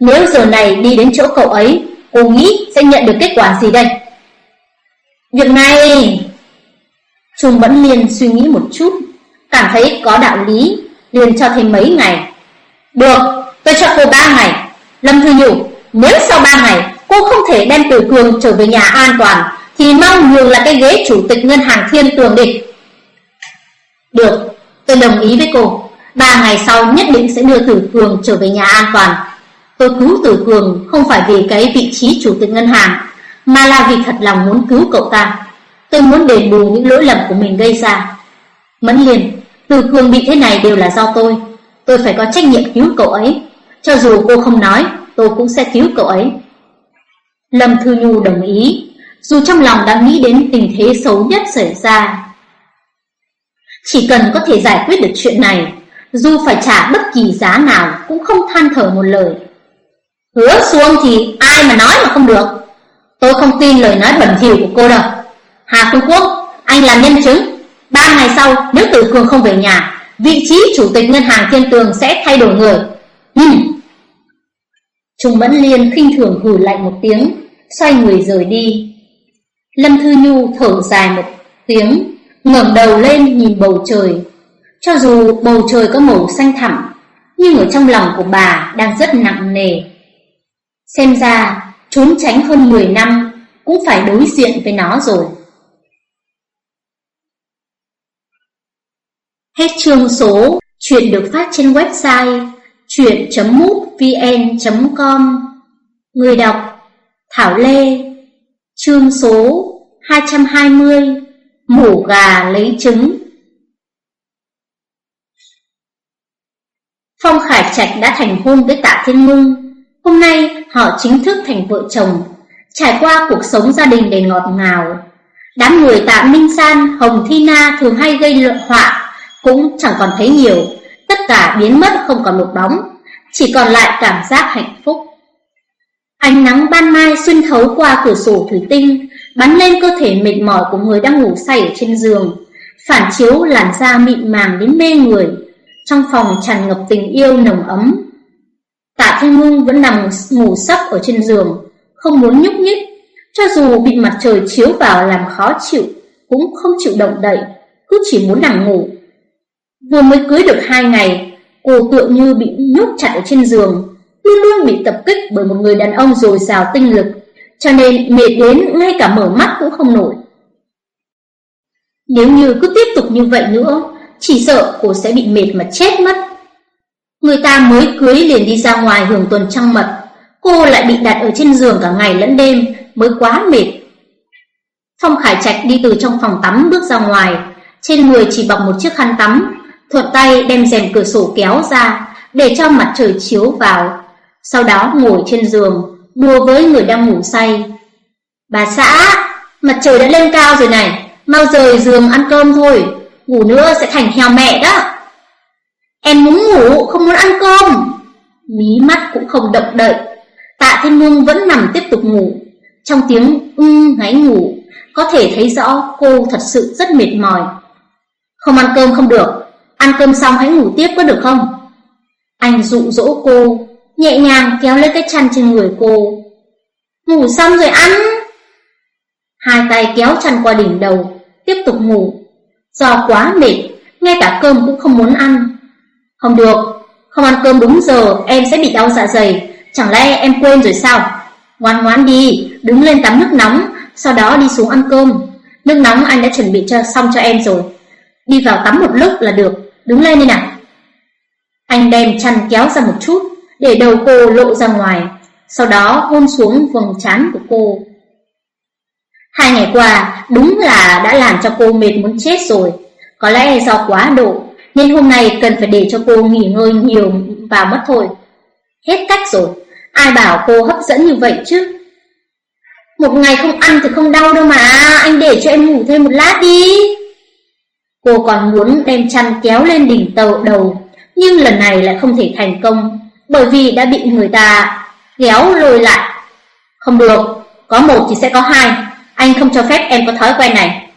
Nếu giờ này đi đến chỗ cậu ấy Cô nghĩ sẽ nhận được kết quả gì đây? Việc này! Trung Bẫn Liên suy nghĩ một chút Cảm thấy có đạo lý liền cho thêm mấy ngày. Được, tôi cho cô ba ngày. Lâm Thư Nhủ Nếu sau ba ngày cô không thể đem Tử Cường trở về nhà an toàn thì mong nhường là cái ghế chủ tịch ngân hàng thiên tường đi. Được, tôi đồng ý với cô. Ba ngày sau nhất định sẽ đưa Tử Cường trở về nhà an toàn. Tôi cứu Tử Cường không phải vì cái vị trí chủ tịch ngân hàng Mà là vì thật lòng muốn cứu cậu ta. Tôi muốn đền bù những lỗi lầm của mình gây ra. Mẫn liền Tử Cường bị thế này đều là do tôi. Tôi phải có trách nhiệm cứu cậu ấy. Cho dù cô không nói Tôi cũng sẽ cứu cậu ấy. Lâm Thư Nhu đồng ý. Dù trong lòng đã nghĩ đến tình thế xấu nhất xảy ra. Chỉ cần có thể giải quyết được chuyện này, Dù phải trả bất kỳ giá nào Cũng không than thở một lời. Hứa xuống thì ai mà nói mà không được. Tôi không tin lời nói bẩn thỉu của cô đâu. Hà Phương Quốc, Anh là nhân chứng. Ba ngày sau, nếu Tử Cường không về nhà, Vị trí chủ tịch ngân hàng Thiên Tường sẽ thay đổi người. Ừm Trung Mẫn Liên khinh thường hừ lạnh một tiếng, Xoay người rời đi. Lâm Thư Nhu thở dài một tiếng, ngẩng đầu lên nhìn bầu trời. Cho dù bầu trời có màu xanh thẳm, Nhưng ở trong lòng của bà đang rất nặng nề. Xem ra, trốn tránh hơn 10 năm Cũng phải đối diện với nó rồi. Hết chương số Chuyện được phát trên website chuyện.mútvn.com Người đọc Thảo Lê. Chương số 220 Mổ gà lấy trứng. Phong Khải Trạch đã thành hôn với Tạ Thiên Ngưng Hôm nay họ chính thức thành vợ chồng Trải qua cuộc sống gia đình đầy ngọt ngào. Đám người Tạ Minh San, Hồng Thi Na thường hay gây lợi họa Cũng chẳng còn thấy nhiều. Tất cả biến mất không còn một bóng Chỉ còn lại cảm giác hạnh phúc. Ánh nắng ban mai xuyên thấu qua cửa sổ thủy tinh, Bắn lên cơ thể mệt mỏi của người đang ngủ say ở trên giường, Phản chiếu làn da mịn màng đến mê người, Trong phòng tràn ngập tình yêu nồng ấm. Tạ Thanh Ngưng vẫn nằm ngủ sấp ở trên giường, Không muốn nhúc nhích, Cho dù bị mặt trời chiếu vào làm khó chịu, Cũng không chịu động đậy, Cứ chỉ muốn nằm ngủ. Vừa mới cưới được hai ngày, Cô tựa như bị nhốt chặt ở trên giường Luôn luôn bị tập kích bởi một người đàn ông dồi dào tinh lực, Cho nên mệt đến ngay cả mở mắt cũng không nổi. Nếu như cứ tiếp tục như vậy nữa, Chỉ sợ cô sẽ bị mệt mà chết mất. Người ta mới cưới liền đi ra ngoài hưởng tuần trăng mật, Cô lại bị đặt ở trên giường cả ngày lẫn đêm, Mới quá mệt. Phong Khải Trạch đi từ trong phòng tắm bước ra ngoài, Trên người chỉ bọc một chiếc khăn tắm, Thuận tay đem rèm cửa sổ kéo ra Để cho mặt trời chiếu vào. Sau đó ngồi trên giường, Đùa với người đang ngủ say. Bà xã, Mặt trời đã lên cao rồi này, Mau rời giường ăn cơm thôi, Ngủ nữa sẽ thành heo mẹ đó. Em muốn ngủ, không muốn ăn cơm. Mí mắt cũng không động đậy, Tạ Thiên Nương vẫn nằm tiếp tục ngủ. Trong tiếng ưng ngáy ngủ, Có thể thấy rõ cô thật sự rất mệt mỏi. Không ăn cơm không được, Ăn cơm xong hãy ngủ tiếp có được không? Anh dụ dỗ cô Nhẹ nhàng kéo lấy cái chăn trên người cô. Ngủ xong rồi ăn. Hai tay kéo chăn qua đỉnh đầu, Tiếp tục ngủ. Do quá mệt, Ngay cả cơm cũng không muốn ăn. Không được, Không ăn cơm đúng giờ, em sẽ bị đau dạ dày. Chẳng lẽ em quên rồi sao? Ngoan ngoãn đi, Đứng lên tắm nước nóng, Sau đó đi xuống ăn cơm. Nước nóng anh đã chuẩn bị cho xong cho em rồi. Đi vào tắm một lúc là được. Đứng lên đi nào. Anh đem chăn kéo ra một chút. Để đầu cô lộ ra ngoài, Sau đó hôn xuống vầng trán của cô. Hai ngày qua, Đúng là đã làm cho cô mệt muốn chết rồi. Có lẽ do quá độ, Nên hôm nay cần phải để cho cô nghỉ ngơi nhiều và mất thôi. Hết cách rồi, Ai bảo cô hấp dẫn như vậy chứ? Một ngày không ăn thì không đau đâu mà, Anh để cho em ngủ thêm một lát đi. Cô còn muốn đem chăn kéo lên đỉnh tàu đầu, Nhưng lần này lại không thể thành công. Bởi vì đã bị người ta kéo lôi lại. Không được Có một thì sẽ có hai. Anh không cho phép em có thói quen này.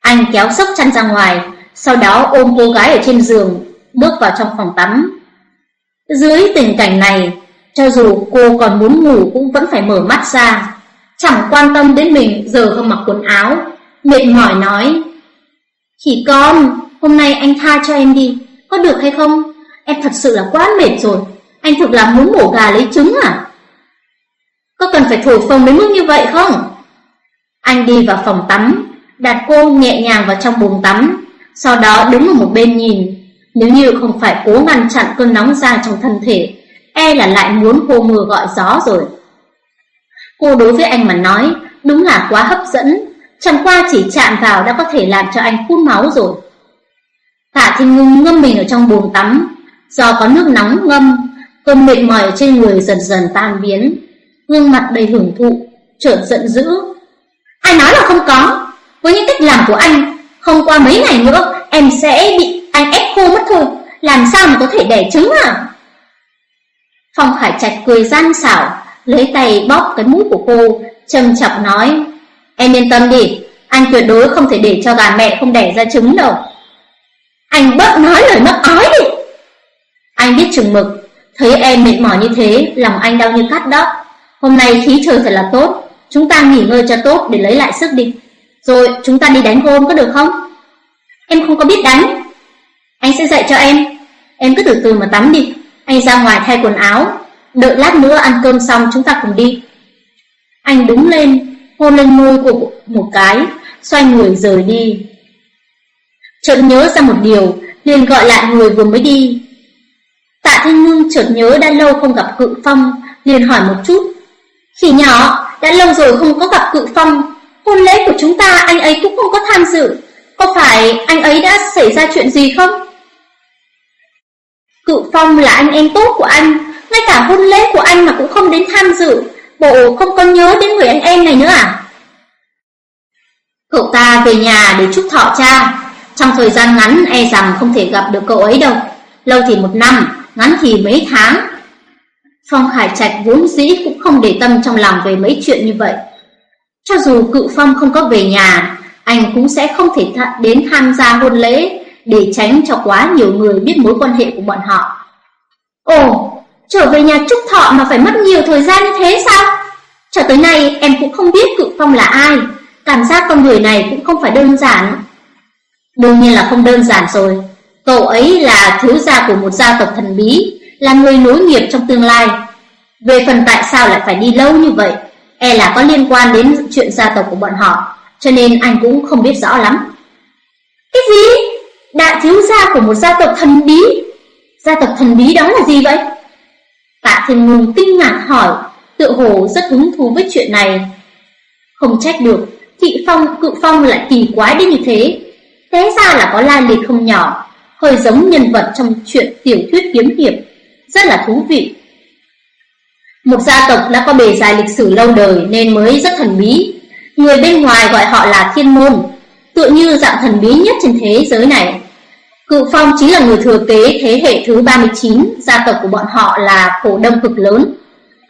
Anh kéo sốc chăn ra ngoài sau đó ôm cô gái ở trên giường, bước vào trong phòng tắm. Dưới tình cảnh này, cho dù cô còn muốn ngủ cũng vẫn phải mở mắt ra, chẳng quan tâm đến mình giờ không mặc quần áo, mệt mỏi nói: "Chỉ con, hôm nay anh tha cho em đi, có được hay không? Em thật sự là quá mệt rồi, anh thực là muốn mổ gà lấy trứng à?" Có cần phải thổi phồng đến mức như vậy không? Anh đi vào phòng tắm, đặt cô nhẹ nhàng vào trong bồn tắm, sau đó đứng ở một bên nhìn. Nếu như không phải cố ngăn chặn cơn nóng ra trong thân thể, e là lại muốn hô mưa gọi gió rồi. Cô đối với anh mà nói, đúng là quá hấp dẫn, chẳng qua chỉ chạm vào đã có thể làm cho anh phun máu rồi. Tạ Thiên Ngưng ngâm mình ở trong bồn tắm, do có nước nóng ngâm, cơn mệt mỏi trên người dần dần tan biến, gương mặt đầy hưởng thụ, chợt giận dữ. Ai nói là không có, với những cách làm của anh, không qua mấy ngày nữa em sẽ bị anh ép khô mất thôi, làm sao mà có thể đẻ trứng à? Phong Khải Trạch cười gian xảo, lấy tay bóp cái mũi của cô, trầm chọc nói: "Em yên tâm đi, anh tuyệt đối không thể để cho gà mẹ không đẻ ra trứng đâu." Anh bớt nói lời mất ói đi. Anh biết chừng mực, thấy em mệt mỏi như thế, lòng anh đau như cắt đó. Hôm nay khí trời thật là tốt, chúng ta nghỉ ngơi cho tốt để lấy lại sức đi. Rồi chúng ta đi đánh gôn có được không? Em không có biết đánh. Anh sẽ dạy cho em. Em cứ từ từ mà tắm đi. Anh ra ngoài thay quần áo, đợi lát nữa ăn cơm xong chúng ta cùng đi. Anh đứng lên, hôn lên môi của một cái, xoay người rời đi. Chợt nhớ ra một điều, liền gọi lại người vừa mới đi. Tạ Thiên Ngưng chợt nhớ đã lâu không gặp Cự Phong, liền hỏi một chút. Khỉ nhỏ, đã lâu rồi không có gặp Cự Phong, hôn lễ của chúng ta anh ấy cũng không có tham dự, có phải anh ấy đã xảy ra chuyện gì không? Cự Phong là anh em tốt của anh, ngay cả hôn lễ của anh mà cũng không đến tham dự, bộ không có nhớ đến người anh em này nữa à? Cậu ta về nhà để chúc thọ cha, trong thời gian ngắn e rằng không thể gặp được cậu ấy đâu, lâu thì một năm, ngắn thì mấy tháng. Phong Khải Trạch vốn dĩ cũng không để tâm trong lòng về mấy chuyện như vậy. Cho dù cự phong không có về nhà, anh cũng sẽ không thể th đến tham gia hôn lễ để tránh cho quá nhiều người biết mối quan hệ của bọn họ. Ồ, trở về nhà trúc thọ mà phải mất nhiều thời gian như thế sao? Cho tới nay em cũng không biết cự phong là ai, cảm giác con người này cũng không phải đơn giản. Đương nhiên là không đơn giản rồi, cậu ấy là thiếu gia của một gia tộc thần bí, là người nối nghiệp trong tương lai. Về phần tại sao lại phải đi lâu như vậy, e là có liên quan đến chuyện gia tộc của bọn họ, cho nên anh cũng không biết rõ lắm. Cái gì? Đại thiếu gia của một gia tộc thần bí? Gia tộc thần bí đó là gì vậy? Tạ Thiên Ngùng kinh ngạc hỏi, tự hồ rất hứng thú với chuyện này. Không trách được, Thị Phong, Cự Phong lại kỳ quái đến như thế. Thế ra là có lai lịch không nhỏ, hơi giống nhân vật trong chuyện tiểu thuyết kiếm hiệp, rất là thú vị. Một gia tộc đã có bề dài lịch sử lâu đời nên mới rất thần bí. Người bên ngoài gọi họ là thiên môn, tựa như dạng thần bí nhất trên thế giới này. Cự Phong chính là người thừa kế thế hệ thứ 39, gia tộc của bọn họ là cổ đông cực lớn.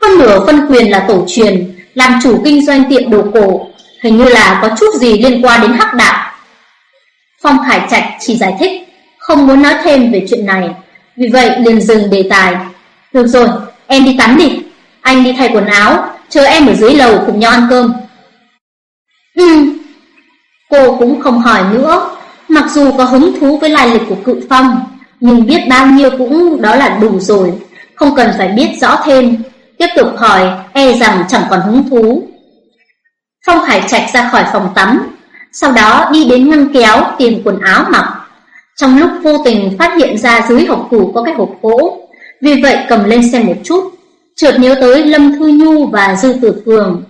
Hơn nửa phân quyền là tổ truyền, làm chủ kinh doanh tiệm đồ cổ, hình như là có chút gì liên quan đến hắc đạo. Phong Khải Trạch chỉ giải thích, không muốn nói thêm về chuyện này, vì vậy liền dừng đề tài. Được rồi, em đi tắm đi. Anh đi thay quần áo, chờ em ở dưới lầu cùng nhau ăn cơm. Ừ, cô cũng không hỏi nữa. Mặc dù có hứng thú với lai lịch của cự phong, nhưng biết bao nhiêu cũng đó là đủ rồi, không cần phải biết rõ thêm. Tiếp tục hỏi, e rằng chẳng còn hứng thú. Phong hải Trạch ra khỏi phòng tắm, sau đó đi đến ngăn kéo tìm quần áo mặc. Trong lúc vô tình phát hiện ra dưới hộp tủ có cái hộp gỗ, vì vậy cầm lên xem một chút, chợt nhớ tới Lâm Thư Nhu và Dư Tử Cường.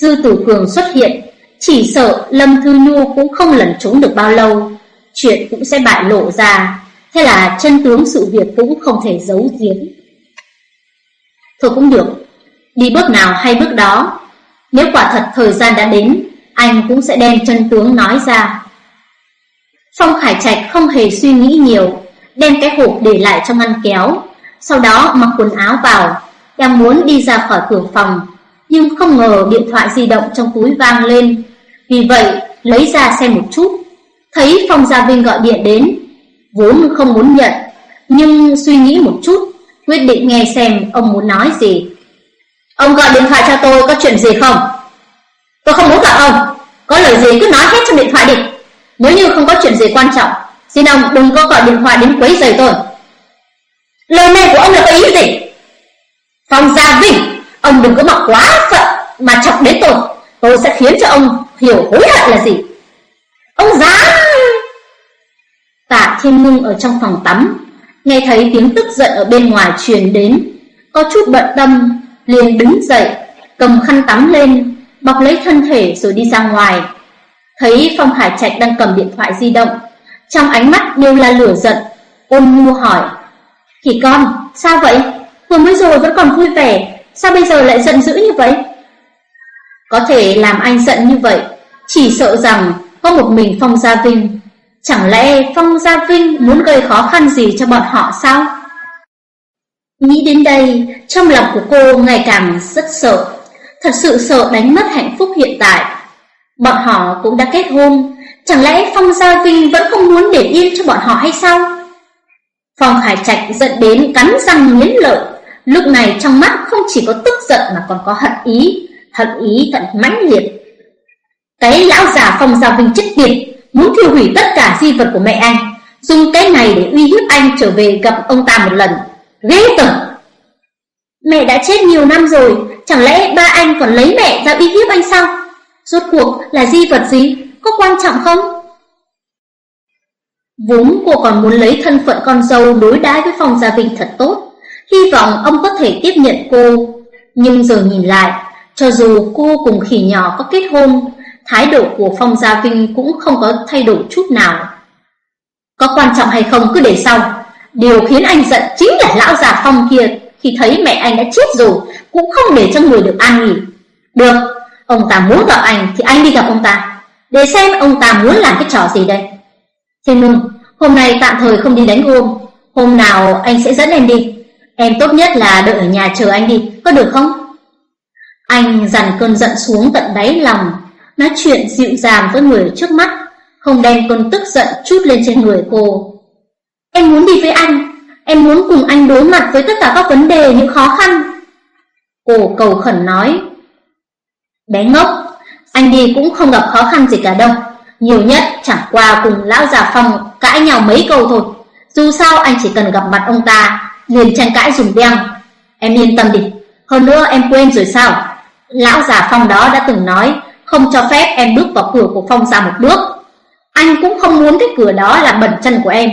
Dư Tử Cường xuất hiện, chỉ sợ Lâm Thư Nhu cũng không lẩn trốn được bao lâu, chuyện cũng sẽ bại lộ ra, thế là chân tướng sự việc cũng không thể giấu giếm. Thôi cũng được, đi bước nào hay bước đó, nếu quả thật thời gian đã đến, anh cũng sẽ đem chân tướng nói ra. Phong Khải Trạch không hề suy nghĩ nhiều, đem cái hộp để lại trong ngăn kéo, sau đó mặc quần áo vào, đang muốn đi ra khỏi cửa phòng, nhưng không ngờ điện thoại di động trong túi vang lên. Vì vậy, lấy ra xem một chút. Thấy Phong Gia Vinh gọi điện đến, vốn không muốn nhận, nhưng suy nghĩ một chút, quyết định nghe xem ông muốn nói gì. Ông gọi điện thoại cho tôi có chuyện gì không? Tôi không muốn gặp ông, có lời gì cứ nói hết trong điện thoại đi. Nếu như không có chuyện gì quan trọng, xin ông đừng có gọi điện thoại đến quấy rầy tôi. Lời này của ông là có ý gì? Phong Gia Vinh, ông đừng có mặc quá phận mà chọc đến tôi, tôi sẽ khiến cho ông hiểu hối hận là gì. Ông dám! Tạ Thiên Ngưng ở trong phòng tắm, nghe thấy tiếng tức giận ở bên ngoài truyền đến, có chút bận tâm, liền đứng dậy, cầm khăn tắm lên, bọc lấy thân thể rồi đi ra ngoài. Thấy Phong Hải Trạch đang cầm điện thoại di động, trong ánh mắt đều là lửa giận, ôn nhu hỏi: "Thì con, sao vậy? Vừa mới rồi vẫn còn vui vẻ, sao bây giờ lại giận dữ như vậy?" Có thể làm anh giận như vậy, chỉ sợ rằng có một mình Phong Gia Vinh. Chẳng lẽ Phong Gia Vinh muốn gây khó khăn gì cho bọn họ sao? Nghĩ đến đây, trong lòng của cô ngày càng rất sợ, thật sự sợ đánh mất hạnh phúc hiện tại. Bọn họ cũng đã kết hôn, chẳng lẽ Phong Gia Vinh vẫn không muốn để yên cho bọn họ hay sao? Phong Hải Trạch giận đến cắn răng nghiến lợi, lúc này trong mắt không chỉ có tức giận mà còn có hận ý, hận ý thật mãnh liệt. Cái lão già Phong Gia Vinh chết tiệt, muốn thiêu hủy tất cả di vật của mẹ anh, dùng cái này để uy hiếp anh trở về gặp ông ta một lần. Ghê tởm! Mẹ đã chết nhiều năm rồi, chẳng lẽ ba anh còn lấy mẹ ra uy hiếp anh sao? Rốt cuộc là di vật gì? Có quan trọng không? Vốn cô còn muốn lấy thân phận con dâu đối đãi với Phong Gia Vinh thật tốt, hy vọng ông có thể tiếp nhận cô. Nhưng giờ nhìn lại, cho dù cô cùng khỉ nhỏ có kết hôn, thái độ của Phong Gia Vinh cũng không có thay đổi chút nào. Có quan trọng hay không cứ để sau. Điều khiến anh giận chính là lão già Phong kia khi thấy mẹ anh đã chết rồi, cũng không để cho người được an nghỉ. Được, ông ta muốn gặp anh thì anh đi gặp ông ta. Để xem ông ta muốn làm cái trò gì đây. Thiên Nung, hôm nay tạm thời không đi đánh ôm Hôm nào anh sẽ dẫn em đi. Em tốt nhất là đợi ở nhà chờ anh đi, có được không? Anh dằn cơn giận xuống tận đáy lòng, nói chuyện dịu dàng với người trước mắt, không đem cơn tức giận chút lên trên người cô. Em muốn đi với anh, em muốn cùng anh đối mặt với tất cả các vấn đề, những khó khăn. Cô cầu khẩn nói. Bé ngốc, anh đi cũng không gặp khó khăn gì cả đâu. Nhiều nhất chẳng qua cùng lão già phong cãi nhau mấy câu thôi. Dù sao anh chỉ cần gặp mặt ông ta, liền tranh cãi dùng đen. Em yên tâm đi. Hơn nữa em quên rồi sao? Lão già phong đó đã từng nói không cho phép em bước vào cửa của phong ra một bước. Anh cũng không muốn cái cửa đó là bẩn chân của em.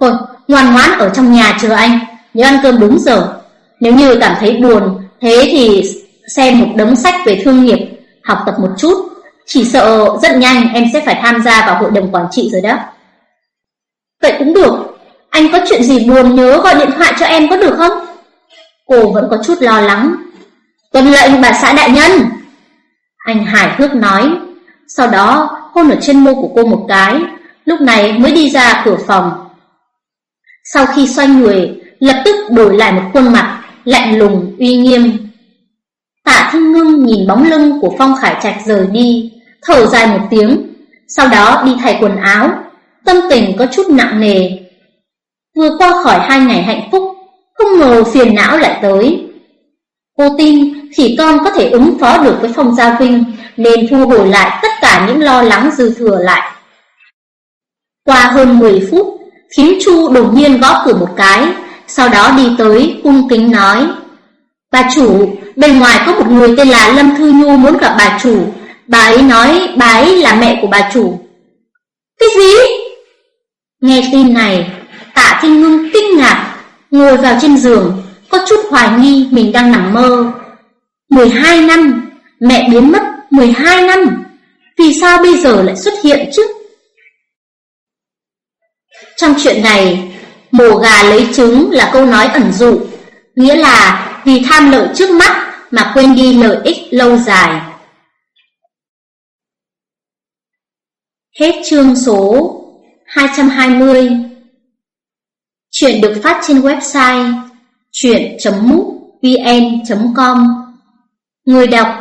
Thôi, ngoan ngoãn ở trong nhà chờ anh, nhớ ăn cơm đúng giờ. Nếu như cảm thấy buồn, thế thì xem một đống sách về thương nghiệp, học tập một chút. Chỉ sợ rất nhanh em sẽ phải tham gia vào hội đồng quản trị rồi đó. Vậy cũng được. Anh có chuyện gì buồn nhớ gọi điện thoại cho em có được không? Cô vẫn có chút lo lắng. Tuân lệnh bà xã đại nhân. Anh hài hước nói. Sau đó hôn ở trên môi của cô một cái, lúc này mới đi ra cửa phòng. Sau khi xoay người, lập tức đổi lại một khuôn mặt, lạnh lùng, uy nghiêm. Tạ Thanh Ngưng nhìn bóng lưng của Phong Khải Trạch rời đi, thở dài một tiếng, sau đó đi thay quần áo, tâm tình có chút nặng nề. Vừa qua khỏi hai ngày hạnh phúc, không ngờ phiền não lại tới. Cô tin chỉ con có thể ứng phó được với Phong Gia Vinh, nên thu hồi lại tất cả những lo lắng dư thừa lại. Qua hơn 10 phút, Thím Chu đột nhiên gõ cửa một cái, sau đó đi tới cung kính nói: "Bà chủ, bên ngoài có một người tên là Lâm Thư Nhu muốn gặp bà chủ, bà ấy nói bà ấy là mẹ của bà chủ." "Cái gì?" Nghe tin này, Tạ Thiên Ngưng kinh ngạc, ngồi vào trên giường, có chút hoài nghi mình đang nằm mơ. 12 năm, mẹ biến mất 12 năm, vì sao bây giờ lại xuất hiện chứ? Trong chuyện này, mổ gà lấy trứng là câu nói ẩn dụ, nghĩa là vì tham lợi trước mắt mà quên đi lợi ích lâu dài. Hết chương số 220 Chuyện được phát trên website chuyện.mútvn.com Người đọc